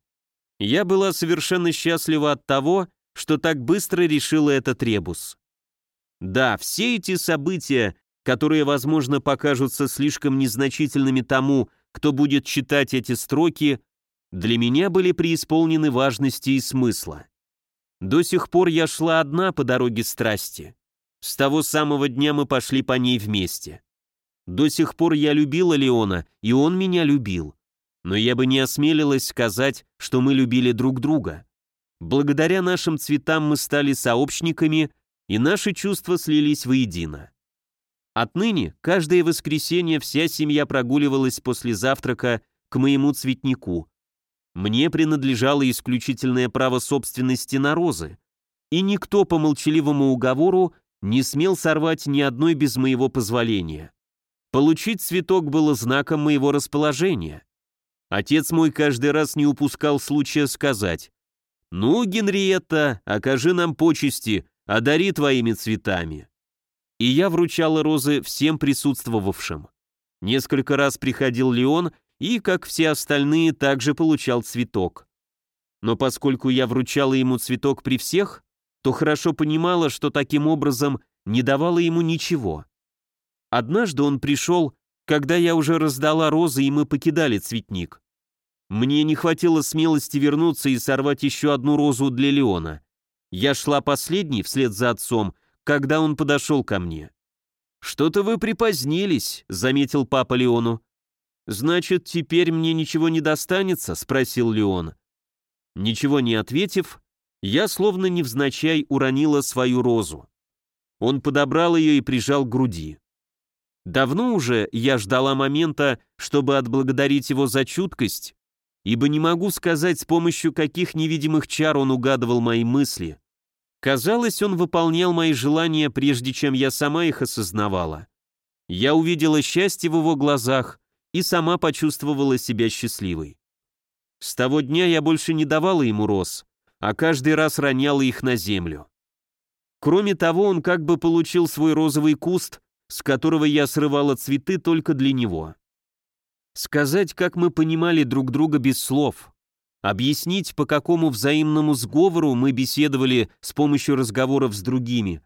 Я была совершенно счастлива от того, что так быстро решила этот ребус. Да, все эти события, которые, возможно, покажутся слишком незначительными тому, кто будет читать эти строки, для меня были преисполнены важности и смысла. До сих пор я шла одна по дороге страсти. С того самого дня мы пошли по ней вместе. До сих пор я любила Леона, и он меня любил. Но я бы не осмелилась сказать, что мы любили друг друга. Благодаря нашим цветам мы стали сообщниками, и наши чувства слились воедино. Отныне каждое воскресенье вся семья прогуливалась после завтрака к моему цветнику, мне принадлежало исключительное право собственности на розы, и никто по молчаливому уговору не смел сорвать ни одной без моего позволения. Получить цветок было знаком моего расположения. Отец мой каждый раз не упускал случая сказать «Ну, Генриетта, окажи нам почести, одари твоими цветами». И я вручала розы всем присутствовавшим. Несколько раз приходил Леон и, как все остальные, также получал цветок. Но поскольку я вручала ему цветок при всех, то хорошо понимала, что таким образом не давала ему ничего. Однажды он пришел, когда я уже раздала розы, и мы покидали цветник. Мне не хватило смелости вернуться и сорвать еще одну розу для Леона. Я шла последней, вслед за отцом, когда он подошел ко мне. «Что-то вы припозднились», — заметил папа Леону. «Значит, теперь мне ничего не достанется?» — спросил Леон. Ничего не ответив, я словно невзначай уронила свою розу. Он подобрал ее и прижал к груди. Давно уже я ждала момента, чтобы отблагодарить его за чуткость, ибо не могу сказать, с помощью каких невидимых чар он угадывал мои мысли. Казалось, он выполнял мои желания, прежде чем я сама их осознавала. Я увидела счастье в его глазах, и сама почувствовала себя счастливой. С того дня я больше не давала ему роз, а каждый раз роняла их на землю. Кроме того, он как бы получил свой розовый куст, с которого я срывала цветы только для него. Сказать, как мы понимали друг друга без слов, объяснить, по какому взаимному сговору мы беседовали с помощью разговоров с другими,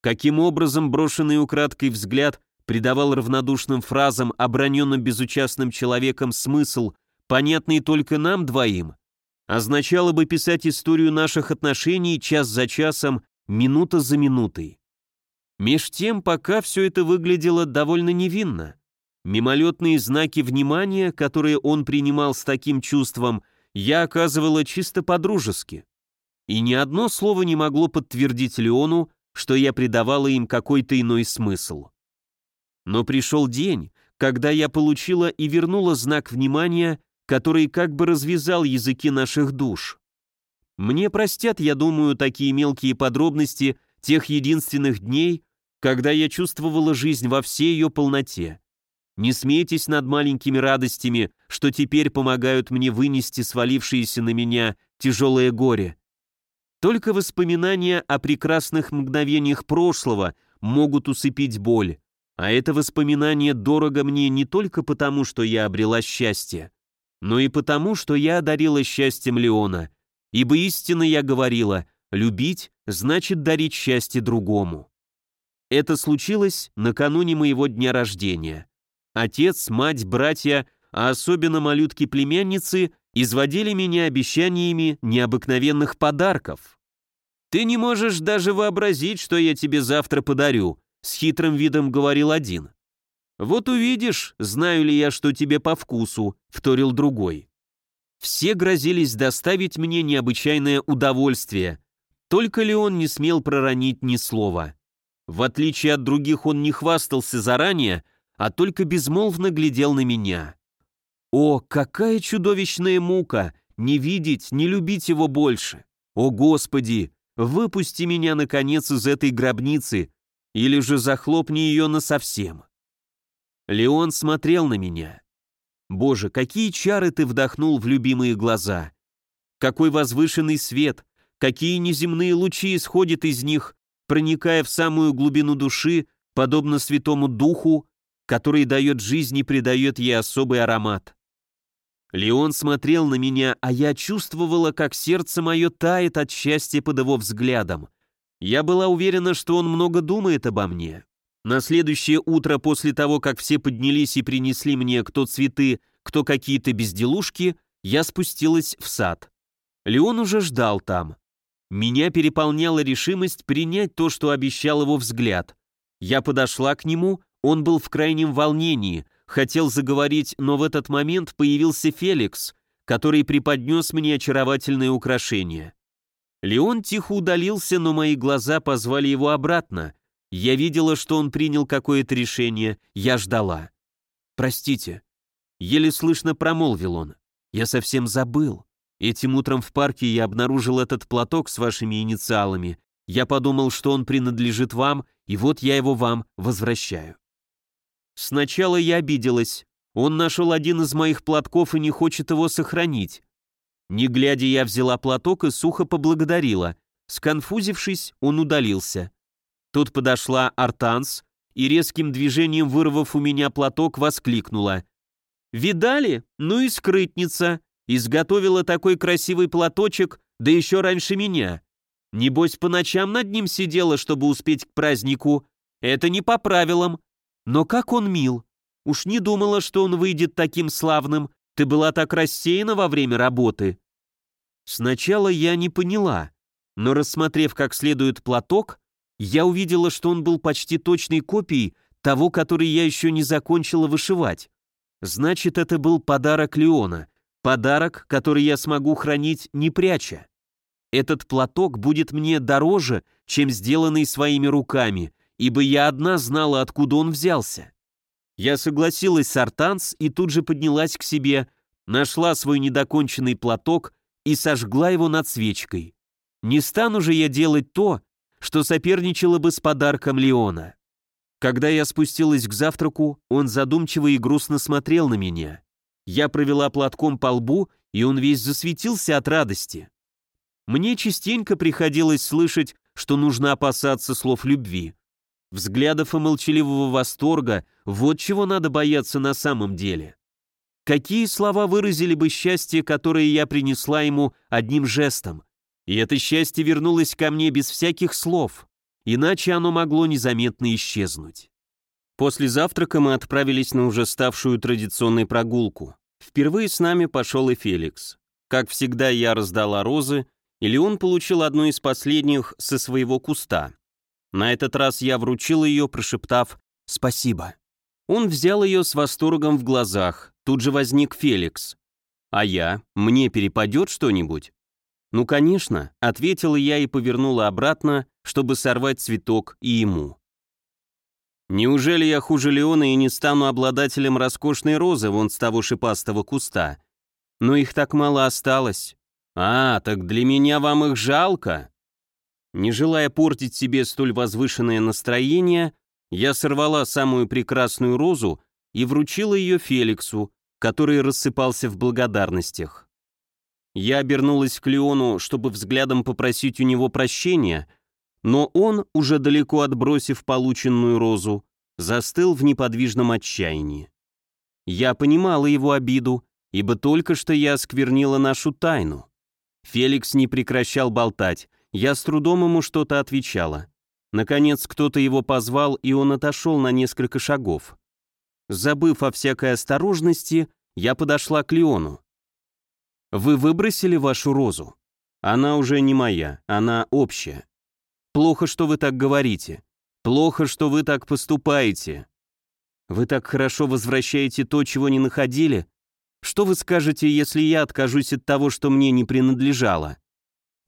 каким образом брошенный украдкой взгляд придавал равнодушным фразам, оброненным безучастным человеком, смысл, понятный только нам двоим, означало бы писать историю наших отношений час за часом, минута за минутой. Меж тем, пока все это выглядело довольно невинно. Мимолетные знаки внимания, которые он принимал с таким чувством, я оказывала чисто по-дружески. И ни одно слово не могло подтвердить Леону, что я придавала им какой-то иной смысл. Но пришел день, когда я получила и вернула знак внимания, который как бы развязал языки наших душ. Мне простят, я думаю, такие мелкие подробности тех единственных дней, когда я чувствовала жизнь во всей ее полноте. Не смейтесь над маленькими радостями, что теперь помогают мне вынести свалившееся на меня тяжелое горе. Только воспоминания о прекрасных мгновениях прошлого могут усыпить боль, а это воспоминание дорого мне не только потому, что я обрела счастье, но и потому, что я одарила счастьем Леона, ибо истинно я говорила, любить значит дарить счастье другому. Это случилось накануне моего дня рождения. Отец, мать, братья, а особенно малютки-племянницы изводили меня обещаниями необыкновенных подарков. «Ты не можешь даже вообразить, что я тебе завтра подарю», с хитрым видом говорил один. «Вот увидишь, знаю ли я, что тебе по вкусу», — вторил другой. Все грозились доставить мне необычайное удовольствие, только ли он не смел проронить ни слова. В отличие от других он не хвастался заранее, а только безмолвно глядел на меня. О, какая чудовищная мука! Не видеть, не любить его больше! О, Господи! Выпусти меня, наконец, из этой гробницы, или же захлопни ее насовсем. Леон смотрел на меня. Боже, какие чары ты вдохнул в любимые глаза! Какой возвышенный свет, какие неземные лучи исходят из них, проникая в самую глубину души, подобно святому духу, который дает жизнь и придает ей особый аромат. Леон смотрел на меня, а я чувствовала, как сердце мое тает от счастья под его взглядом. Я была уверена, что он много думает обо мне. На следующее утро после того, как все поднялись и принесли мне кто цветы, кто какие-то безделушки, я спустилась в сад. Леон уже ждал там. Меня переполняла решимость принять то, что обещал его взгляд. Я подошла к нему, он был в крайнем волнении, хотел заговорить, но в этот момент появился Феликс, который преподнес мне очаровательное украшение. Леон тихо удалился, но мои глаза позвали его обратно. Я видела, что он принял какое-то решение, я ждала. «Простите», — еле слышно промолвил он, — «я совсем забыл. Этим утром в парке я обнаружил этот платок с вашими инициалами. Я подумал, что он принадлежит вам, и вот я его вам возвращаю». Сначала я обиделась. Он нашел один из моих платков и не хочет его сохранить. Не глядя, я взяла платок и сухо поблагодарила. Сконфузившись, он удалился. Тут подошла Артанс и резким движением, вырвав у меня платок, воскликнула. «Видали? Ну и скрытница! Изготовила такой красивый платочек, да еще раньше меня. Небось, по ночам над ним сидела, чтобы успеть к празднику. Это не по правилам. Но как он мил! Уж не думала, что он выйдет таким славным. Ты была так рассеяна во время работы. Сначала я не поняла, но рассмотрев как следует платок, я увидела, что он был почти точной копией того, который я еще не закончила вышивать. Значит, это был подарок Леона, подарок, который я смогу хранить не пряча. Этот платок будет мне дороже, чем сделанный своими руками, ибо я одна знала, откуда он взялся. Я согласилась с Артанс и тут же поднялась к себе, нашла свой недоконченный платок и сожгла его над свечкой. Не стану же я делать то, что соперничало бы с подарком Леона. Когда я спустилась к завтраку, он задумчиво и грустно смотрел на меня. Я провела платком по лбу, и он весь засветился от радости. Мне частенько приходилось слышать, что нужно опасаться слов любви. Взглядов и молчаливого восторга – вот чего надо бояться на самом деле. Какие слова выразили бы счастье, которое я принесла ему одним жестом? И это счастье вернулось ко мне без всяких слов, иначе оно могло незаметно исчезнуть. После завтрака мы отправились на уже ставшую традиционной прогулку. Впервые с нами пошел и Феликс. Как всегда, я раздала розы, или он получил одну из последних со своего куста. На этот раз я вручил ее, прошептав «Спасибо». Он взял ее с восторгом в глазах, тут же возник Феликс. «А я? Мне перепадет что-нибудь?» «Ну, конечно», — ответила я и повернула обратно, чтобы сорвать цветок и ему. «Неужели я хуже Леона и не стану обладателем роскошной розы вон с того шипастого куста? Но их так мало осталось. А, так для меня вам их жалко?» Не желая портить себе столь возвышенное настроение, я сорвала самую прекрасную розу и вручила ее Феликсу, который рассыпался в благодарностях. Я обернулась к Леону, чтобы взглядом попросить у него прощения, но он, уже далеко отбросив полученную розу, застыл в неподвижном отчаянии. Я понимала его обиду, ибо только что я осквернила нашу тайну. Феликс не прекращал болтать, я с трудом ему что-то отвечала. Наконец кто-то его позвал, и он отошел на несколько шагов. Забыв о всякой осторожности, я подошла к Леону. «Вы выбросили вашу розу? Она уже не моя, она общая. Плохо, что вы так говорите. Плохо, что вы так поступаете. Вы так хорошо возвращаете то, чего не находили. Что вы скажете, если я откажусь от того, что мне не принадлежало?»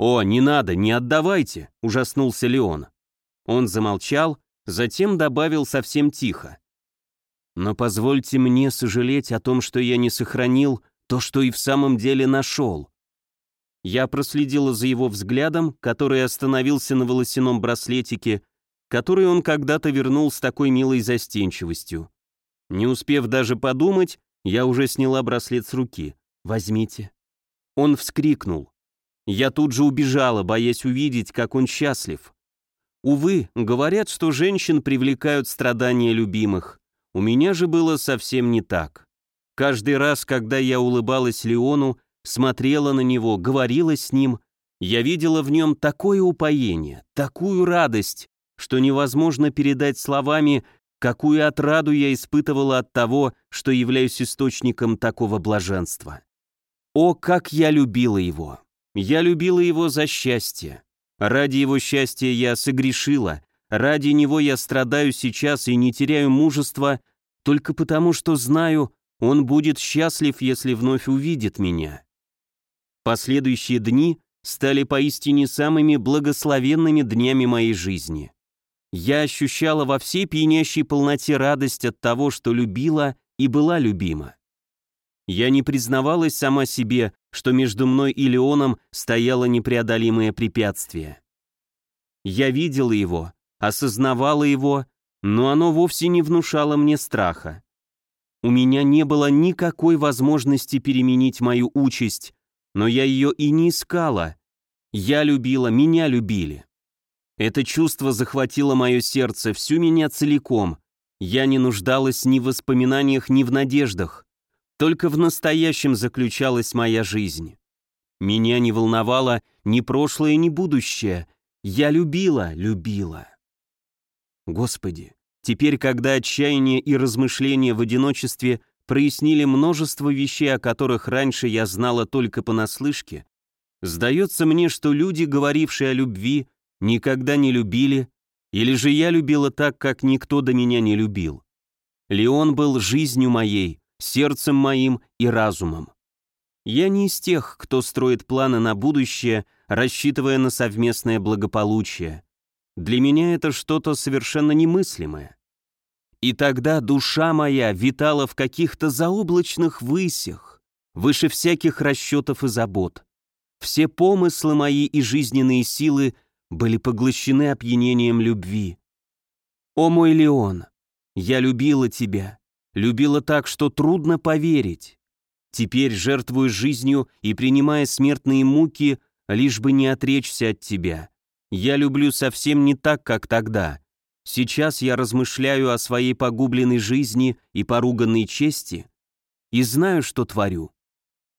«О, не надо, не отдавайте!» — ужаснулся Леон. Он замолчал, затем добавил совсем тихо. «Но позвольте мне сожалеть о том, что я не сохранил то, что и в самом деле нашел». Я проследила за его взглядом, который остановился на волосяном браслетике, который он когда-то вернул с такой милой застенчивостью. Не успев даже подумать, я уже сняла браслет с руки. «Возьмите». Он вскрикнул. Я тут же убежала, боясь увидеть, как он счастлив. Увы, говорят, что женщин привлекают страдания любимых. У меня же было совсем не так. Каждый раз, когда я улыбалась Леону, смотрела на него, говорила с ним, я видела в нем такое упоение, такую радость, что невозможно передать словами, какую отраду я испытывала от того, что являюсь источником такого блаженства. О, как я любила его! Я любила его за счастье. Ради его счастья я согрешила, ради него я страдаю сейчас и не теряю мужества, только потому что знаю, он будет счастлив, если вновь увидит меня. Последующие дни стали поистине самыми благословенными днями моей жизни. Я ощущала во всей пьянящей полноте радость от того, что любила и была любима. Я не признавалась сама себе, что между мной и Леоном стояло непреодолимое препятствие. Я видела его, осознавала его, но оно вовсе не внушало мне страха. У меня не было никакой возможности переменить мою участь, но я ее и не искала. Я любила, меня любили. Это чувство захватило мое сердце, всю меня целиком. Я не нуждалась ни в воспоминаниях, ни в надеждах. Только в настоящем заключалась моя жизнь. Меня не волновало ни прошлое, ни будущее. Я любила, любила. Господи, теперь, когда отчаяние и размышления в одиночестве прояснили множество вещей, о которых раньше я знала только понаслышке, сдается мне, что люди, говорившие о любви, никогда не любили, или же я любила так, как никто до меня не любил. Леон был жизнью моей, сердцем моим и разумом. Я не из тех, кто строит планы на будущее, рассчитывая на совместное благополучие. Для меня это что-то совершенно немыслимое. И тогда душа моя витала в каких-то заоблачных высях, выше всяких расчетов и забот. Все помыслы мои и жизненные силы были поглощены опьянением любви. О мой Леон, я любила тебя, любила так, что трудно поверить. Теперь жертвую жизнью и принимая смертные муки, лишь бы не отречься от тебя. Я люблю совсем не так, как тогда. Сейчас я размышляю о своей погубленной жизни и поруганной чести и знаю, что творю.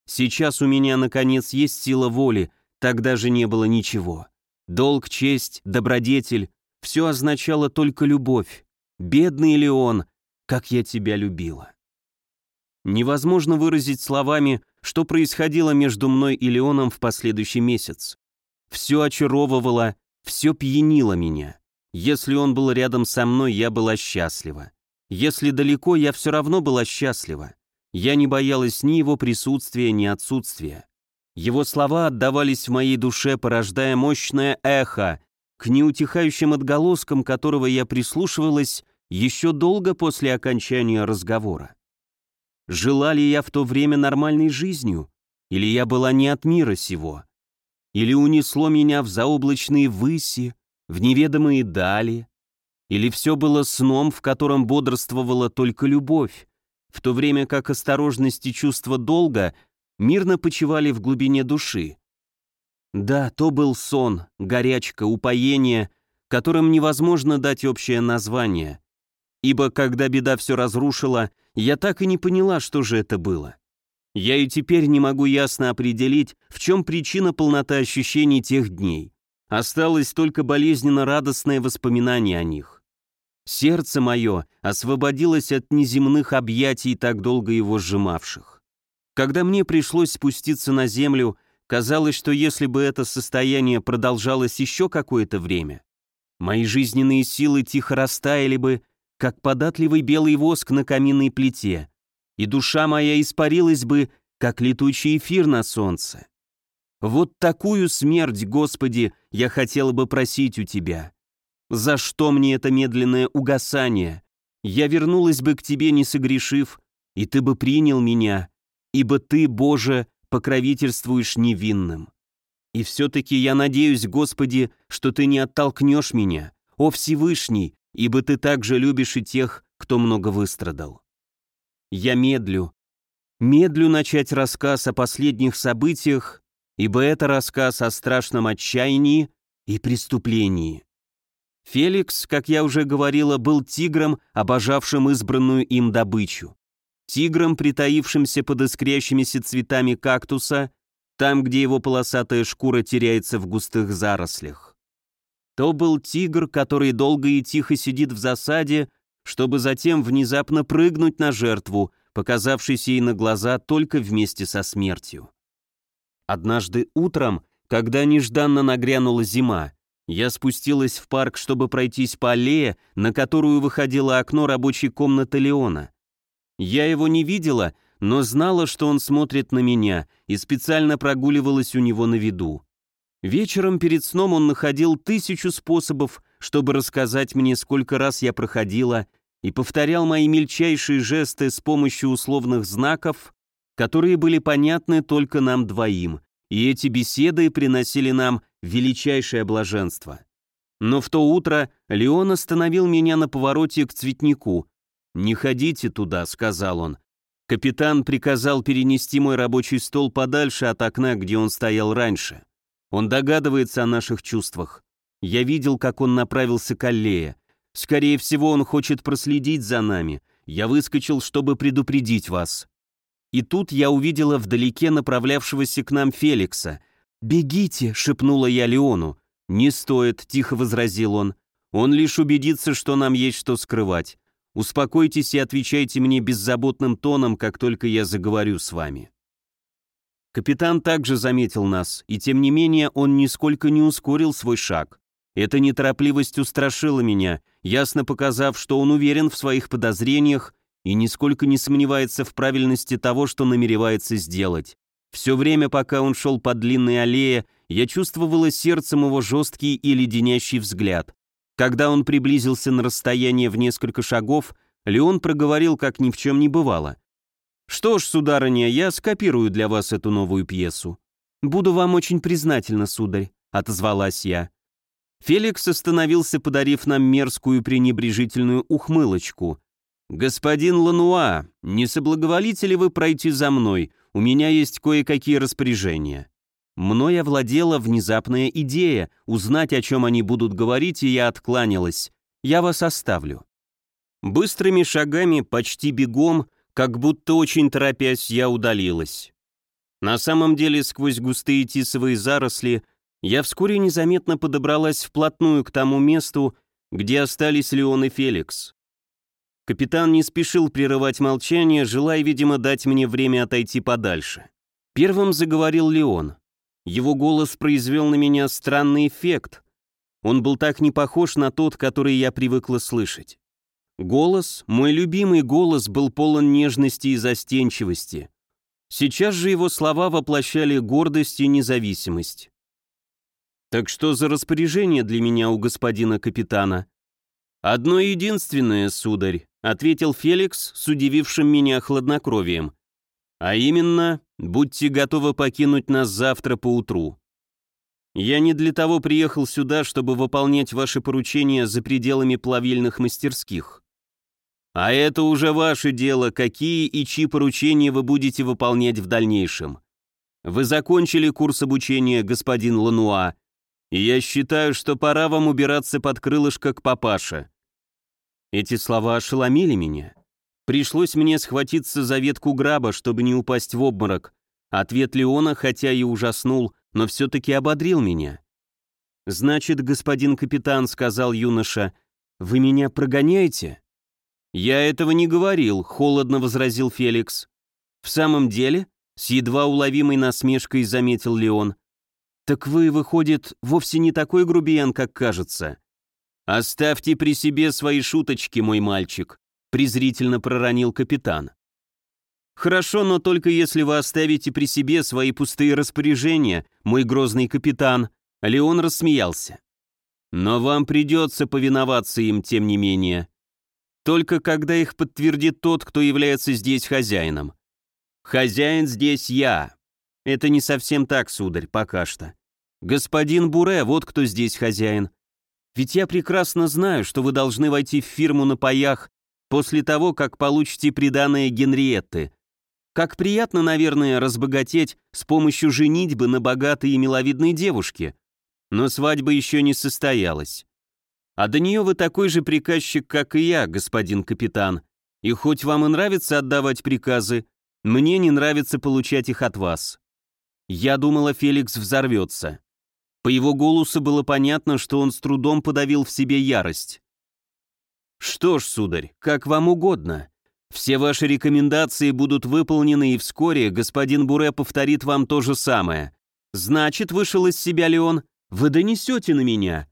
Сейчас у меня, наконец, есть сила воли, тогда же не было ничего. Долг, честь, добродетель — все означало только любовь. Бедный Леон, как я тебя любила. Невозможно выразить словами, что происходило между мной и Леоном в последующий месяц. Все очаровывало, все пьянило меня. Если он был рядом со мной, я была счастлива. Если далеко, я все равно была счастлива. Я не боялась ни его присутствия, ни отсутствия. Его слова отдавались в моей душе, порождая мощное эхо, к неутихающим отголоскам которого я прислушивалась еще долго после окончания разговора. Жила ли я в то время нормальной жизнью? Или я была не от мира сего? Или унесло меня в заоблачные выси, в неведомые дали? Или все было сном, в котором бодрствовала только любовь, в то время как осторожность и чувство долга мирно почивали в глубине души? Да, то был сон, горячка, упоение, которым невозможно дать общее название. Ибо когда беда все разрушила, я так и не поняла, что же это было. Я и теперь не могу ясно определить, в чем причина полноты ощущений тех дней. Осталось только болезненно радостное воспоминание о них. Сердце мое освободилось от неземных объятий, так долго его сжимавших. Когда мне пришлось спуститься на землю, Казалось, что если бы это состояние продолжалось еще какое-то время, мои жизненные силы тихо растаяли бы, как податливый белый воск на каминной плите, и душа моя испарилась бы, как летучий эфир на солнце. Вот такую смерть, Господи, я хотела бы просить у Тебя. За что мне это медленное угасание? Я вернулась бы к Тебе, не согрешив, и Ты бы принял меня, ибо Ты, Боже, покровительствуешь невинным. И все-таки я надеюсь, Господи, что Ты не оттолкнешь меня, о Всевышний, ибо Ты также любишь и тех, кто много выстрадал. Я медлю, медлю начать рассказ о последних событиях, ибо это рассказ о страшном отчаянии и преступлении. Феликс, как я уже говорила, был тигром, обожавшим избранную им добычу тигром, притаившимся под искрящимися цветами кактуса, там, где его полосатая шкура теряется в густых зарослях. То был тигр, который долго и тихо сидит в засаде, чтобы затем внезапно прыгнуть на жертву, показавшейся ей на глаза только вместе со смертью. Однажды утром, когда нежданно нагрянула зима, я спустилась в парк, чтобы пройтись по аллее, на которую выходило окно рабочей комнаты Леона. Я его не видела, но знала, что он смотрит на меня, и специально прогуливалась у него на виду. Вечером перед сном он находил тысячу способов, чтобы рассказать мне, сколько раз я проходила, и повторял мои мельчайшие жесты с помощью условных знаков, которые были понятны только нам двоим, и эти беседы приносили нам величайшее блаженство. Но в то утро Леон остановил меня на повороте к цветнику, «Не ходите туда», — сказал он. Капитан приказал перенести мой рабочий стол подальше от окна, где он стоял раньше. Он догадывается о наших чувствах. Я видел, как он направился к аллее. Скорее всего, он хочет проследить за нами. Я выскочил, чтобы предупредить вас. И тут я увидела вдалеке направлявшегося к нам Феликса. «Бегите!» — шепнула я Леону. «Не стоит», — тихо возразил он. «Он лишь убедится, что нам есть что скрывать. Успокойтесь и отвечайте мне беззаботным тоном, как только я заговорю с вами». Капитан также заметил нас, и тем не менее он нисколько не ускорил свой шаг. Эта неторопливость устрашила меня, ясно показав, что он уверен в своих подозрениях и нисколько не сомневается в правильности того, что намеревается сделать. Все время, пока он шел по длинной аллее, я чувствовала сердцем его жесткий и леденящий взгляд. Когда он приблизился на расстояние в несколько шагов, Леон проговорил, как ни в чем не бывало. «Что ж, сударыня, я скопирую для вас эту новую пьесу». «Буду вам очень признательна, сударь», — отозвалась я. Феликс остановился, подарив нам мерзкую пренебрежительную ухмылочку. «Господин Лануа, не соблаговолите ли вы пройти за мной? У меня есть кое-какие распоряжения». Мной овладела внезапная идея узнать, о чем они будут говорить, и я откланялась. Я вас оставлю. Быстрыми шагами, почти бегом, как будто очень торопясь, я удалилась. На самом деле, сквозь густые тисовые заросли, я вскоре незаметно подобралась вплотную к тому месту, где остались Леон и Феликс. Капитан не спешил прерывать молчание, желая, видимо, дать мне время отойти подальше. Первым заговорил Леон. Его голос произвел на меня странный эффект. Он был так не похож на тот, который я привыкла слышать. Голос, мой любимый голос, был полон нежности и застенчивости. Сейчас же его слова воплощали гордость и независимость. «Так что за распоряжение для меня у господина капитана?» «Одно единственное, сударь», — ответил Феликс с удивившим меня хладнокровием. «А именно, будьте готовы покинуть нас завтра поутру. Я не для того приехал сюда, чтобы выполнять ваши поручения за пределами плавильных мастерских. А это уже ваше дело, какие и чьи поручения вы будете выполнять в дальнейшем. Вы закончили курс обучения, господин Лануа, и я считаю, что пора вам убираться под крылышко к папаше». Эти слова ошеломили меня. Пришлось мне схватиться за ветку граба, чтобы не упасть в обморок. Ответ Леона, хотя и ужаснул, но все-таки ободрил меня. «Значит, господин капитан», — сказал юноша, — «вы меня прогоняете?» «Я этого не говорил», — холодно возразил Феликс. «В самом деле?» — с едва уловимой насмешкой заметил Леон. «Так вы, выходит, вовсе не такой грубиян, как кажется». «Оставьте при себе свои шуточки, мой мальчик», — презрительно проронил капитан. «Хорошо, но только если вы оставите при себе свои пустые распоряжения, мой грозный капитан», — Леон рассмеялся. «Но вам придется повиноваться им, тем не менее. Только когда их подтвердит тот, кто является здесь хозяином. Хозяин здесь я. Это не совсем так, сударь, пока что. Господин Буре, вот кто здесь хозяин. Ведь я прекрасно знаю, что вы должны войти в фирму на паях после того, как получите приданное Генриетты, как приятно, наверное, разбогатеть с помощью женитьбы на богатой и миловидной девушке. Но свадьба еще не состоялась. А до нее вы такой же приказчик, как и я, господин капитан. И хоть вам и нравится отдавать приказы, мне не нравится получать их от вас. Я думала, Феликс взорвется. По его голосу было понятно, что он с трудом подавил в себе ярость. «Что ж, сударь, как вам угодно. Все ваши рекомендации будут выполнены, и вскоре господин Буре повторит вам то же самое. Значит, вышел из себя ли он? Вы донесете на меня?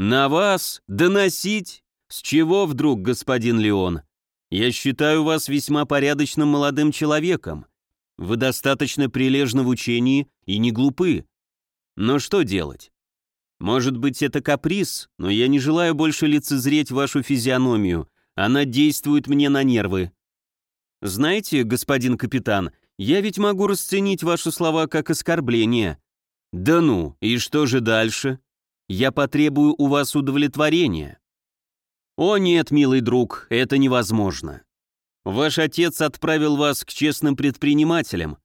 На вас? Доносить? С чего вдруг, господин Леон? Я считаю вас весьма порядочным молодым человеком. Вы достаточно прилежны в учении и не глупы. Но что делать? Может быть, это каприз, но я не желаю больше лицезреть вашу физиономию. Она действует мне на нервы. Знаете, господин капитан, я ведь могу расценить ваши слова как оскорбление. Да ну, и что же дальше? Я потребую у вас удовлетворения. О нет, милый друг, это невозможно. Ваш отец отправил вас к честным предпринимателям.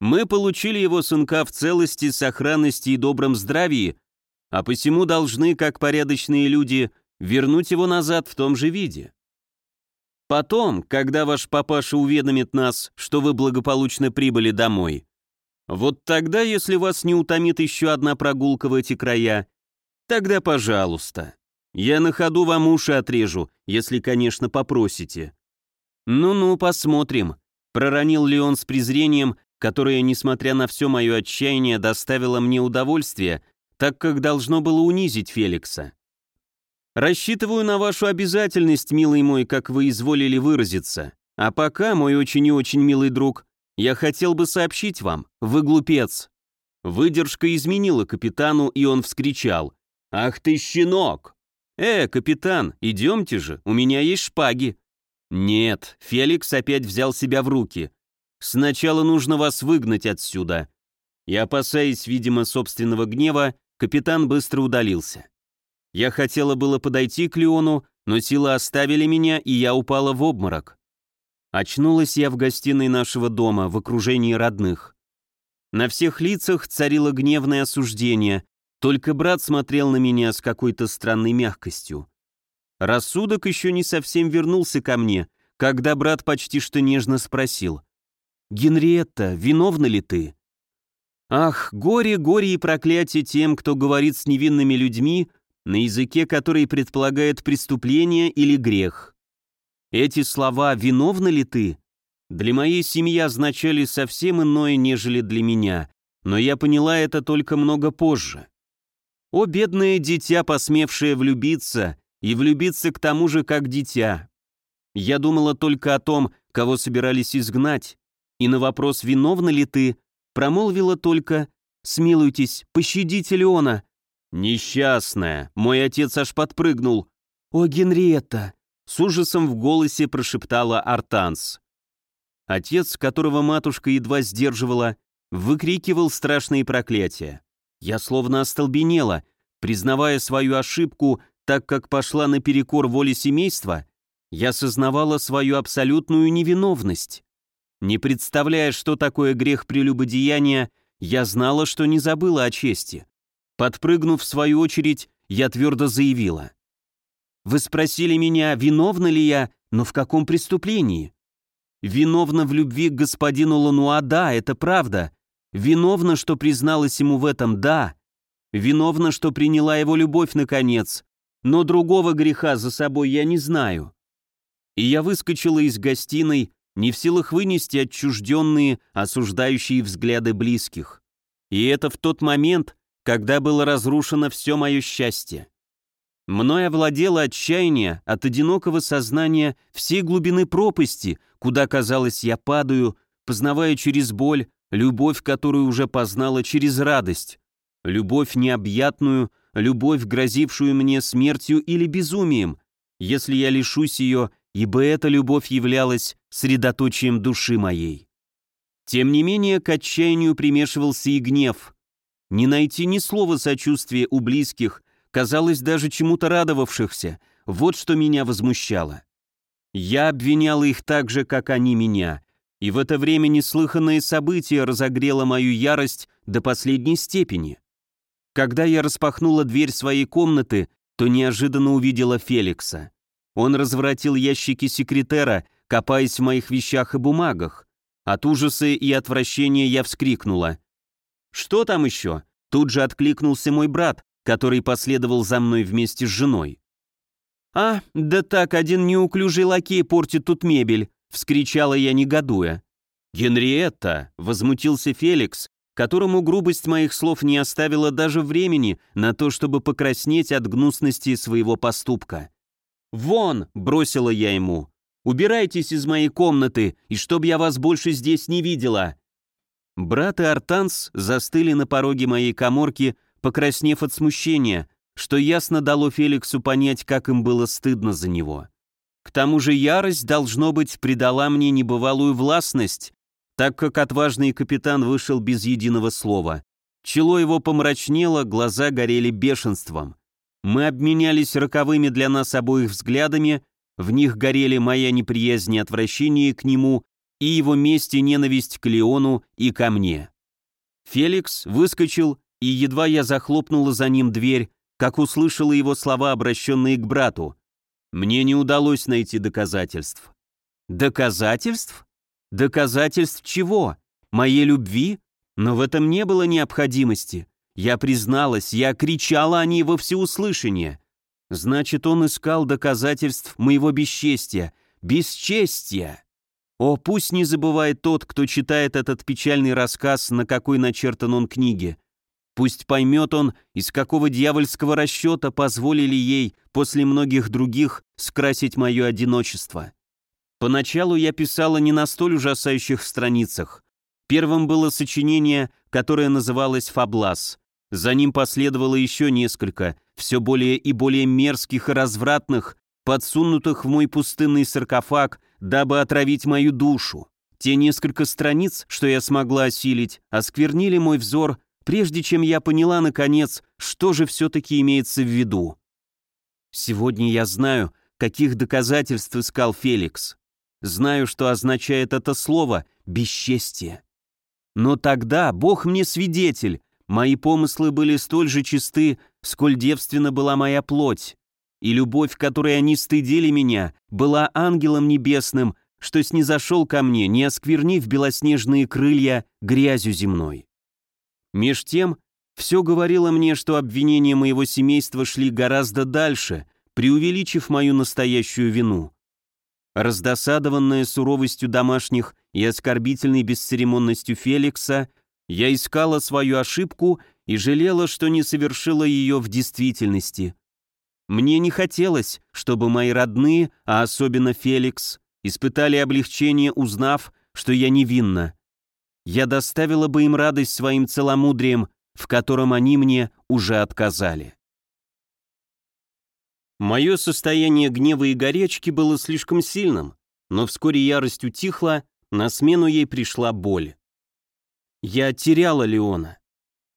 Мы получили его сынка в целости, сохранности и добром здравии, а посему должны, как порядочные люди, вернуть его назад в том же виде. Потом, когда ваш папаша уведомит нас, что вы благополучно прибыли домой, вот тогда, если вас не утомит еще одна прогулка в эти края, тогда пожалуйста. Я на ходу вам уши отрежу, если, конечно, попросите. Ну-ну, посмотрим, проронил Леон с презрением, которое, несмотря на все мое отчаяние, доставило мне удовольствие, так как должно было унизить Феликса. Рассчитываю на вашу обязательность, милый мой, как вы изволили выразиться. А пока, мой очень и очень милый друг, я хотел бы сообщить вам, вы глупец». Выдержка изменила капитану, и он вскричал. «Ах ты, щенок!» «Э, капитан, идемте же, у меня есть шпаги». «Нет», Феликс опять взял себя в руки. «Сначала нужно вас выгнать отсюда». И, опасаясь, видимо, собственного гнева, капитан быстро удалился. Я хотела было подойти к Леону, но силы оставили меня, и я упала в обморок. Очнулась я в гостиной нашего дома, в окружении родных. На всех лицах царило гневное осуждение, только брат смотрел на меня с какой-то странной мягкостью. Рассудок еще не совсем вернулся ко мне, когда брат почти что нежно спросил. «Генриетта, виновна ли ты?» Ах, горе, горе и проклятие тем, кто говорит с невинными людьми, на языке, который предполагает преступление или грех. Эти слова «виновна ли ты?» для моей семьи означали совсем иное, нежели для меня, но я поняла это только много позже. О, бедное дитя, посмевшее влюбиться, и влюбиться к тому же, как дитя. Я думала только о том, кого собирались изгнать, и на вопрос «Виновна ли ты?» промолвила только «Смилуйтесь, пощадите Леона». «Несчастная!» Мой отец аж подпрыгнул. «О, Генриетта!» С ужасом в голосе прошептала Артанс. Отец, которого матушка едва сдерживала, выкрикивал страшные проклятия. Я словно остолбенела, признавая свою ошибку, так как пошла наперекор воле семейства, я сознавала свою абсолютную невиновность. Не представляя, что такое грех прелюбодеяния, я знала, что не забыла о чести. Подпрыгнув в свою очередь, я твердо заявила. «Вы спросили меня, виновна ли я, но в каком преступлении?» «Виновна в любви к господину Лануа, да, это правда. Виновна, что призналась ему в этом, да. Виновна, что приняла его любовь, наконец. Но другого греха за собой я не знаю». И я выскочила из гостиной, не в силах вынести отчужденные, осуждающие взгляды близких. И это в тот момент, когда было разрушено все мое счастье. Мной овладело отчаяние от одинокого сознания всей глубины пропасти, куда, казалось, я падаю, познавая через боль любовь, которую уже познала через радость, любовь необъятную, любовь, грозившую мне смертью или безумием, если я лишусь ее, ибо эта любовь являлась средоточием души моей. Тем не менее, к отчаянию примешивался и гнев. Не найти ни слова сочувствия у близких, казалось даже чему-то радовавшихся, вот что меня возмущало. Я обвинял их так же, как они меня, и в это время неслыханное событие разогрело мою ярость до последней степени. Когда я распахнула дверь своей комнаты, то неожиданно увидела Феликса. Он разворотил ящики секретера, копаясь в моих вещах и бумагах. От ужаса и отвращения я вскрикнула. «Что там еще?» Тут же откликнулся мой брат, который последовал за мной вместе с женой. «А, да так, один неуклюжий лакей портит тут мебель», — вскричала я, негодуя. «Генриетта!» — возмутился Феликс, которому грубость моих слов не оставила даже времени на то, чтобы покраснеть от гнусности своего поступка. «Вон!» — бросила я ему. «Убирайтесь из моей комнаты, и чтоб я вас больше здесь не видела!» Брат и Артанс застыли на пороге моей коморки, покраснев от смущения, что ясно дало Феликсу понять, как им было стыдно за него. К тому же ярость, должно быть, придала мне небывалую властность, так как отважный капитан вышел без единого слова. Чело его помрачнело, глаза горели бешенством. Мы обменялись роковыми для нас обоих взглядами, в них горели моя неприязнь и отвращение к нему, и его месть и ненависть к Леону и ко мне. Феликс выскочил, и едва я захлопнула за ним дверь, как услышала его слова, обращенные к брату. Мне не удалось найти доказательств. Доказательств? Доказательств чего? Моей любви? Но в этом не было необходимости. Я призналась, я кричала о ней во всеуслышание. Значит, он искал доказательств моего бесчестия. Бесчестия! О, пусть не забывает тот, кто читает этот печальный рассказ, на какой начертан он книге. Пусть поймет он, из какого дьявольского расчета позволили ей, после многих других, скрасить мое одиночество. Поначалу я писала не на столь ужасающих страницах. Первым было сочинение, которое называлось «Фаблас». За ним последовало еще несколько, все более и более мерзких и развратных, подсунутых в мой пустынный саркофаг, дабы отравить мою душу. Те несколько страниц, что я смогла осилить, осквернили мой взор, прежде чем я поняла, наконец, что же все-таки имеется в виду. Сегодня я знаю, каких доказательств искал Феликс. Знаю, что означает это слово «бесчестие». Но тогда Бог мне свидетель, мои помыслы были столь же чисты, сколь девственна была моя плоть и любовь, которой они стыдили меня, была ангелом небесным, что снизошел ко мне, не осквернив белоснежные крылья грязью земной. Меж тем, все говорило мне, что обвинения моего семейства шли гораздо дальше, преувеличив мою настоящую вину. Раздосадованная суровостью домашних и оскорбительной бесцеремонностью Феликса, я искала свою ошибку и жалела, что не совершила ее в действительности. Мне не хотелось, чтобы мои родные, а особенно Феликс, испытали облегчение, узнав, что я невинна. Я доставила бы им радость своим целомудрием, в котором они мне уже отказали. Мое состояние гнева и горячки было слишком сильным, но вскоре ярость утихла, на смену ей пришла боль. Я теряла Леона.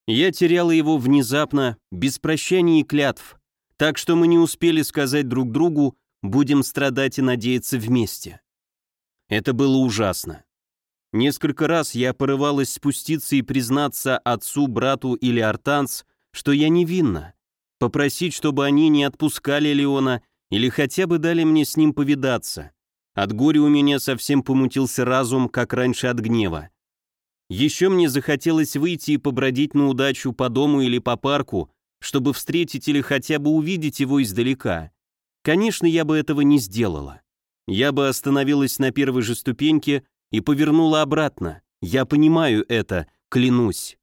Я теряла его внезапно, без прощания и клятв, так что мы не успели сказать друг другу «будем страдать и надеяться вместе». Это было ужасно. Несколько раз я порывалась спуститься и признаться отцу, брату или Артанс, что я невинна, попросить, чтобы они не отпускали Леона или хотя бы дали мне с ним повидаться. От горя у меня совсем помутился разум, как раньше от гнева. Еще мне захотелось выйти и побродить на удачу по дому или по парку, чтобы встретить или хотя бы увидеть его издалека. Конечно, я бы этого не сделала. Я бы остановилась на первой же ступеньке и повернула обратно. Я понимаю это, клянусь.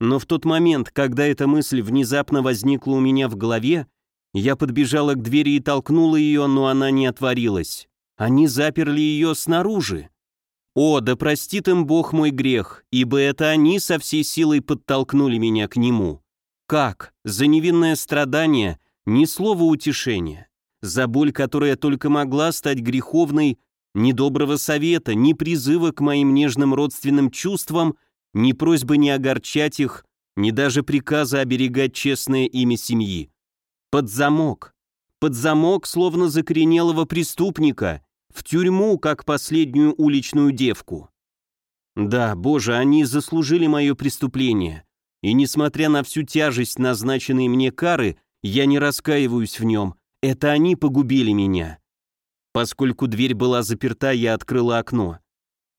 Но в тот момент, когда эта мысль внезапно возникла у меня в голове, я подбежала к двери и толкнула ее, но она не отворилась. Они заперли ее снаружи. О, да простит им Бог мой грех, ибо это они со всей силой подтолкнули меня к нему. Как? За невинное страдание ни слова утешения. За боль, которая только могла стать греховной, ни доброго совета, ни призыва к моим нежным родственным чувствам, ни просьбы не огорчать их, ни даже приказа оберегать честное имя семьи. Под замок. Под замок, словно закоренелого преступника, в тюрьму, как последнюю уличную девку. Да, боже, они заслужили мое преступление, и несмотря на всю тяжесть назначенной мне кары, я не раскаиваюсь в нем, это они погубили меня. Поскольку дверь была заперта, я открыла окно.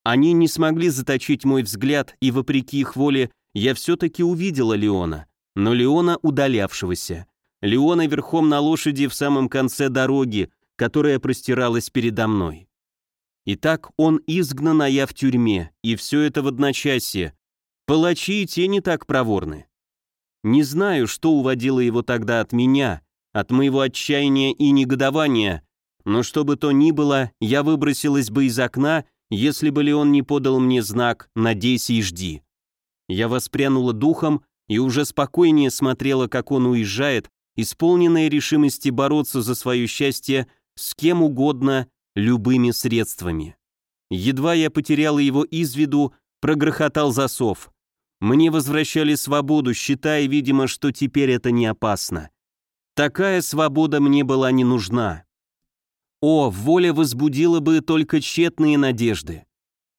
Они не смогли заточить мой взгляд, и вопреки их воле я все-таки увидела Леона, но Леона удалявшегося. Леона верхом на лошади в самом конце дороги, которая простиралась передо мной. Итак, он изгнан, а я в тюрьме, и все это в одночасье. Палачи и те не так проворны. Не знаю, что уводило его тогда от меня, от моего отчаяния и негодования, но что бы то ни было, я выбросилась бы из окна, если бы Леон не подал мне знак «надейся и жди». Я воспрянула духом и уже спокойнее смотрела, как он уезжает, исполненная решимости бороться за свое счастье с кем угодно, любыми средствами. Едва я потеряла его из виду, прогрохотал засов. Мне возвращали свободу, считая, видимо, что теперь это не опасно. Такая свобода мне была не нужна. О, воля возбудила бы только тщетные надежды.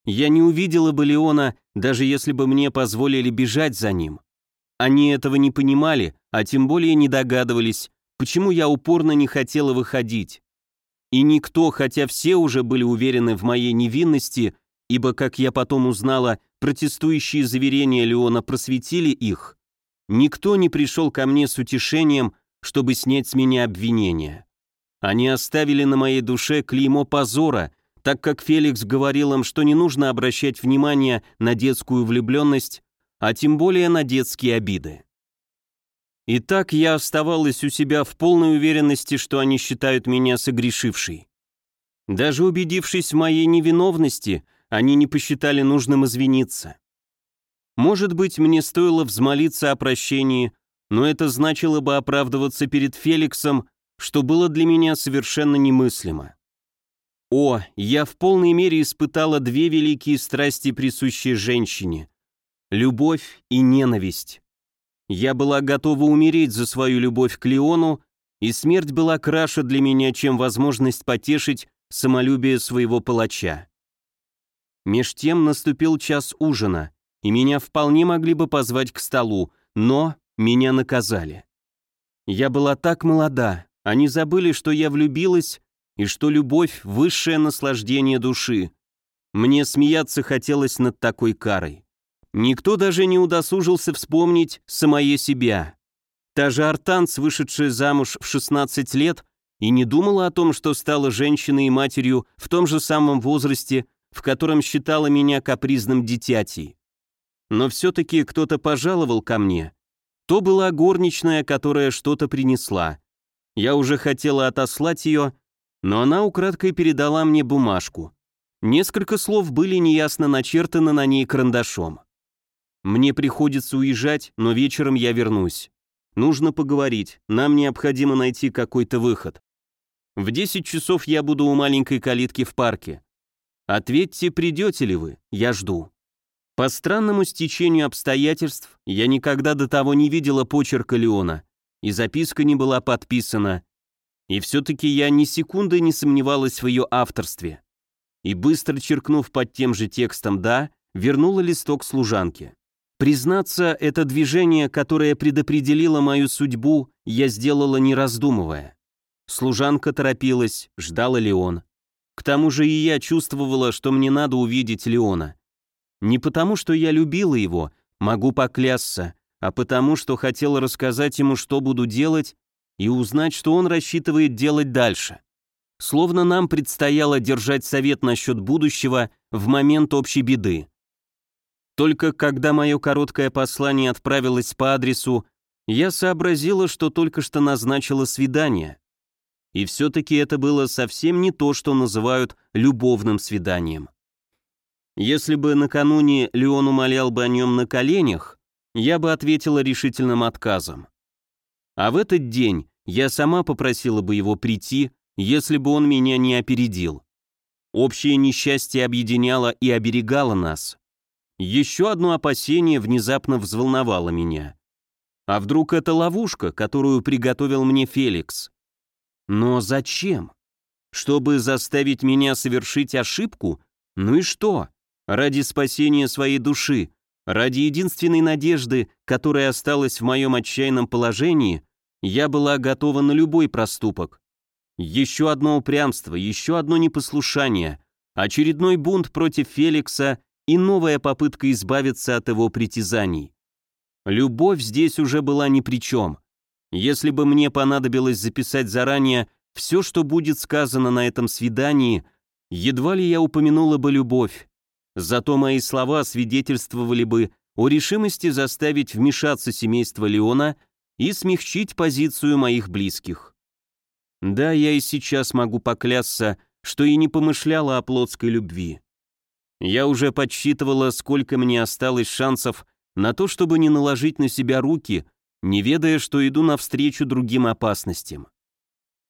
Я не увидела бы Леона, даже если бы мне позволили бежать за ним. Они этого не понимали, а тем более не догадывались, почему я упорно не хотела выходить. И никто, хотя все уже были уверены в моей невинности, ибо, как я потом узнала, протестующие заверения Леона просветили их, никто не пришел ко мне с утешением, чтобы снять с меня обвинения. Они оставили на моей душе клеймо позора, так как Феликс говорил им, что не нужно обращать внимание на детскую влюбленность, а тем более на детские обиды. И так я оставалась у себя в полной уверенности, что они считают меня согрешившей. Даже убедившись в моей невиновности, они не посчитали нужным извиниться. Может быть, мне стоило взмолиться о прощении, но это значило бы оправдываться перед Феликсом, что было для меня совершенно немыслимо. О, я в полной мере испытала две великие страсти, присущие женщине — любовь и ненависть. Я была готова умереть за свою любовь к Леону, и смерть была краше для меня, чем возможность потешить самолюбие своего палача. Меж тем наступил час ужина, и меня вполне могли бы позвать к столу, но меня наказали. Я была так молода, они забыли, что я влюбилась и что любовь — высшее наслаждение души. Мне смеяться хотелось над такой карой. Никто даже не удосужился вспомнить самое себя. Та же Артанс, вышедшая замуж в 16 лет, и не думала о том, что стала женщиной и матерью в том же самом возрасте, в котором считала меня капризным дитятей. Но все-таки кто-то пожаловал ко мне, то была горничная, которая что-то принесла. Я уже хотела отослать ее, но она украдкой передала мне бумажку. Несколько слов были неясно начертаны на ней карандашом. «Мне приходится уезжать, но вечером я вернусь. Нужно поговорить, нам необходимо найти какой-то выход. В 10 часов я буду у маленькой калитки в парке. Ответьте, придете ли вы, я жду». По странному стечению обстоятельств я никогда до того не видела почерка Леона, и записка не была подписана, и все-таки я ни секунды не сомневалась в ее авторстве. И быстро черкнув под тем же текстом «да», вернула листок служанке. Признаться, это движение, которое предопределило мою судьбу, я сделала не раздумывая. Служанка торопилась, ждала Леон. К тому же и я чувствовала, что мне надо увидеть Леона. Не потому, что я любила его, могу поклясться, а потому, что хотела рассказать ему, что буду делать, и узнать, что он рассчитывает делать дальше. Словно нам предстояло держать совет насчет будущего в момент общей беды. Только когда мое короткое послание отправилось по адресу, я сообразила, что только что назначила свидание. И все-таки это было совсем не то, что называют любовным свиданием. Если бы накануне Леон умолял бы о нем на коленях, я бы ответила решительным отказом. А в этот день я сама попросила бы его прийти, если бы он меня не опередил. Общее несчастье объединяло и оберегало нас. Еще одно опасение внезапно взволновало меня. А вдруг это ловушка, которую приготовил мне Феликс? Но зачем? Чтобы заставить меня совершить ошибку? Ну и что? ради спасения своей души, ради единственной надежды, которая осталась в моем отчаянном положении, я была готова на любой проступок. Еще одно упрямство, еще одно непослушание, очередной бунт против Феликса и новая попытка избавиться от его притязаний. Любовь здесь уже была ни при чем. Если бы мне понадобилось записать заранее все, что будет сказано на этом свидании, едва ли я упомянула бы любовь. Зато мои слова свидетельствовали бы о решимости заставить вмешаться семейство Леона и смягчить позицию моих близких. Да, я и сейчас могу поклясться, что и не помышляла о плотской любви. Я уже подсчитывала, сколько мне осталось шансов на то, чтобы не наложить на себя руки, не ведая, что иду навстречу другим опасностям.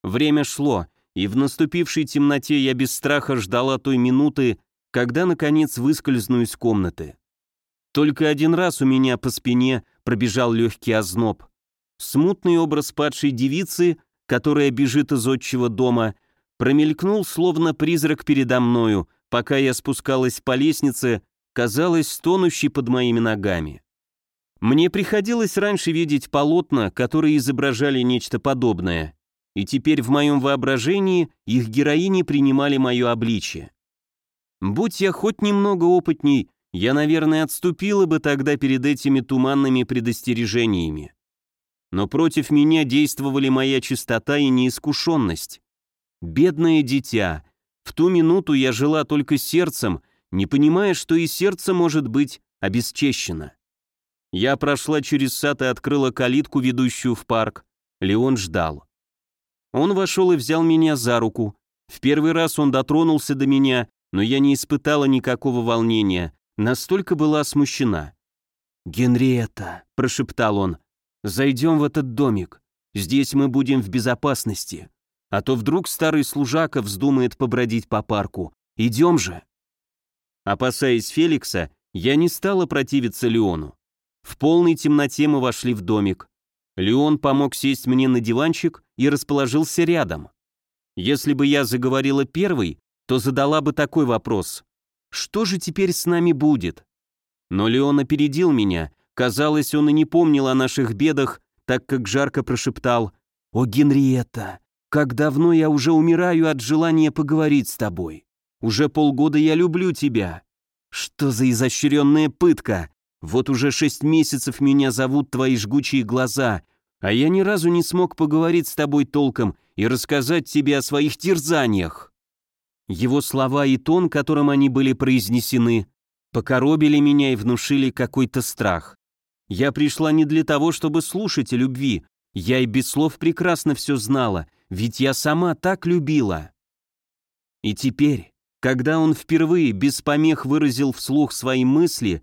Время шло, и в наступившей темноте я без страха ждала той минуты, когда, наконец, выскользну из комнаты. Только один раз у меня по спине пробежал легкий озноб. Смутный образ падшей девицы, которая бежит из отчего дома, промелькнул, словно призрак передо мною, пока я спускалась по лестнице, казалось, стонущей под моими ногами. Мне приходилось раньше видеть полотна, которые изображали нечто подобное, и теперь в моем воображении их героини принимали мое обличие. Будь я хоть немного опытней, я, наверное, отступила бы тогда перед этими туманными предостережениями. Но против меня действовали моя чистота и неискушенность. Бедное дитя, в ту минуту я жила только сердцем, не понимая, что и сердце может быть обесчещено. Я прошла через сад и открыла калитку, ведущую в парк. Леон ждал. Он вошел и взял меня за руку. В первый раз он дотронулся до меня, но я не испытала никакого волнения, настолько была смущена. «Генриетта», — прошептал он, — «зайдем в этот домик. Здесь мы будем в безопасности. А то вдруг старый служака вздумает побродить по парку. Идем же». Опасаясь Феликса, я не стала противиться Леону. В полной темноте мы вошли в домик. Леон помог сесть мне на диванчик и расположился рядом. Если бы я заговорила первой, то задала бы такой вопрос. Что же теперь с нами будет? Но Леон опередил меня. Казалось, он и не помнил о наших бедах, так как жарко прошептал «О, Генриетта, как давно я уже умираю от желания поговорить с тобой. Уже полгода я люблю тебя. Что за изощренная пытка? Вот уже шесть месяцев меня зовут твои жгучие глаза, а я ни разу не смог поговорить с тобой толком и рассказать тебе о своих терзаниях». Его слова и тон, которым они были произнесены, покоробили меня и внушили какой-то страх. Я пришла не для того, чтобы слушать о любви. Я и без слов прекрасно все знала, ведь я сама так любила. И теперь, Когда он впервые без помех выразил вслух свои мысли,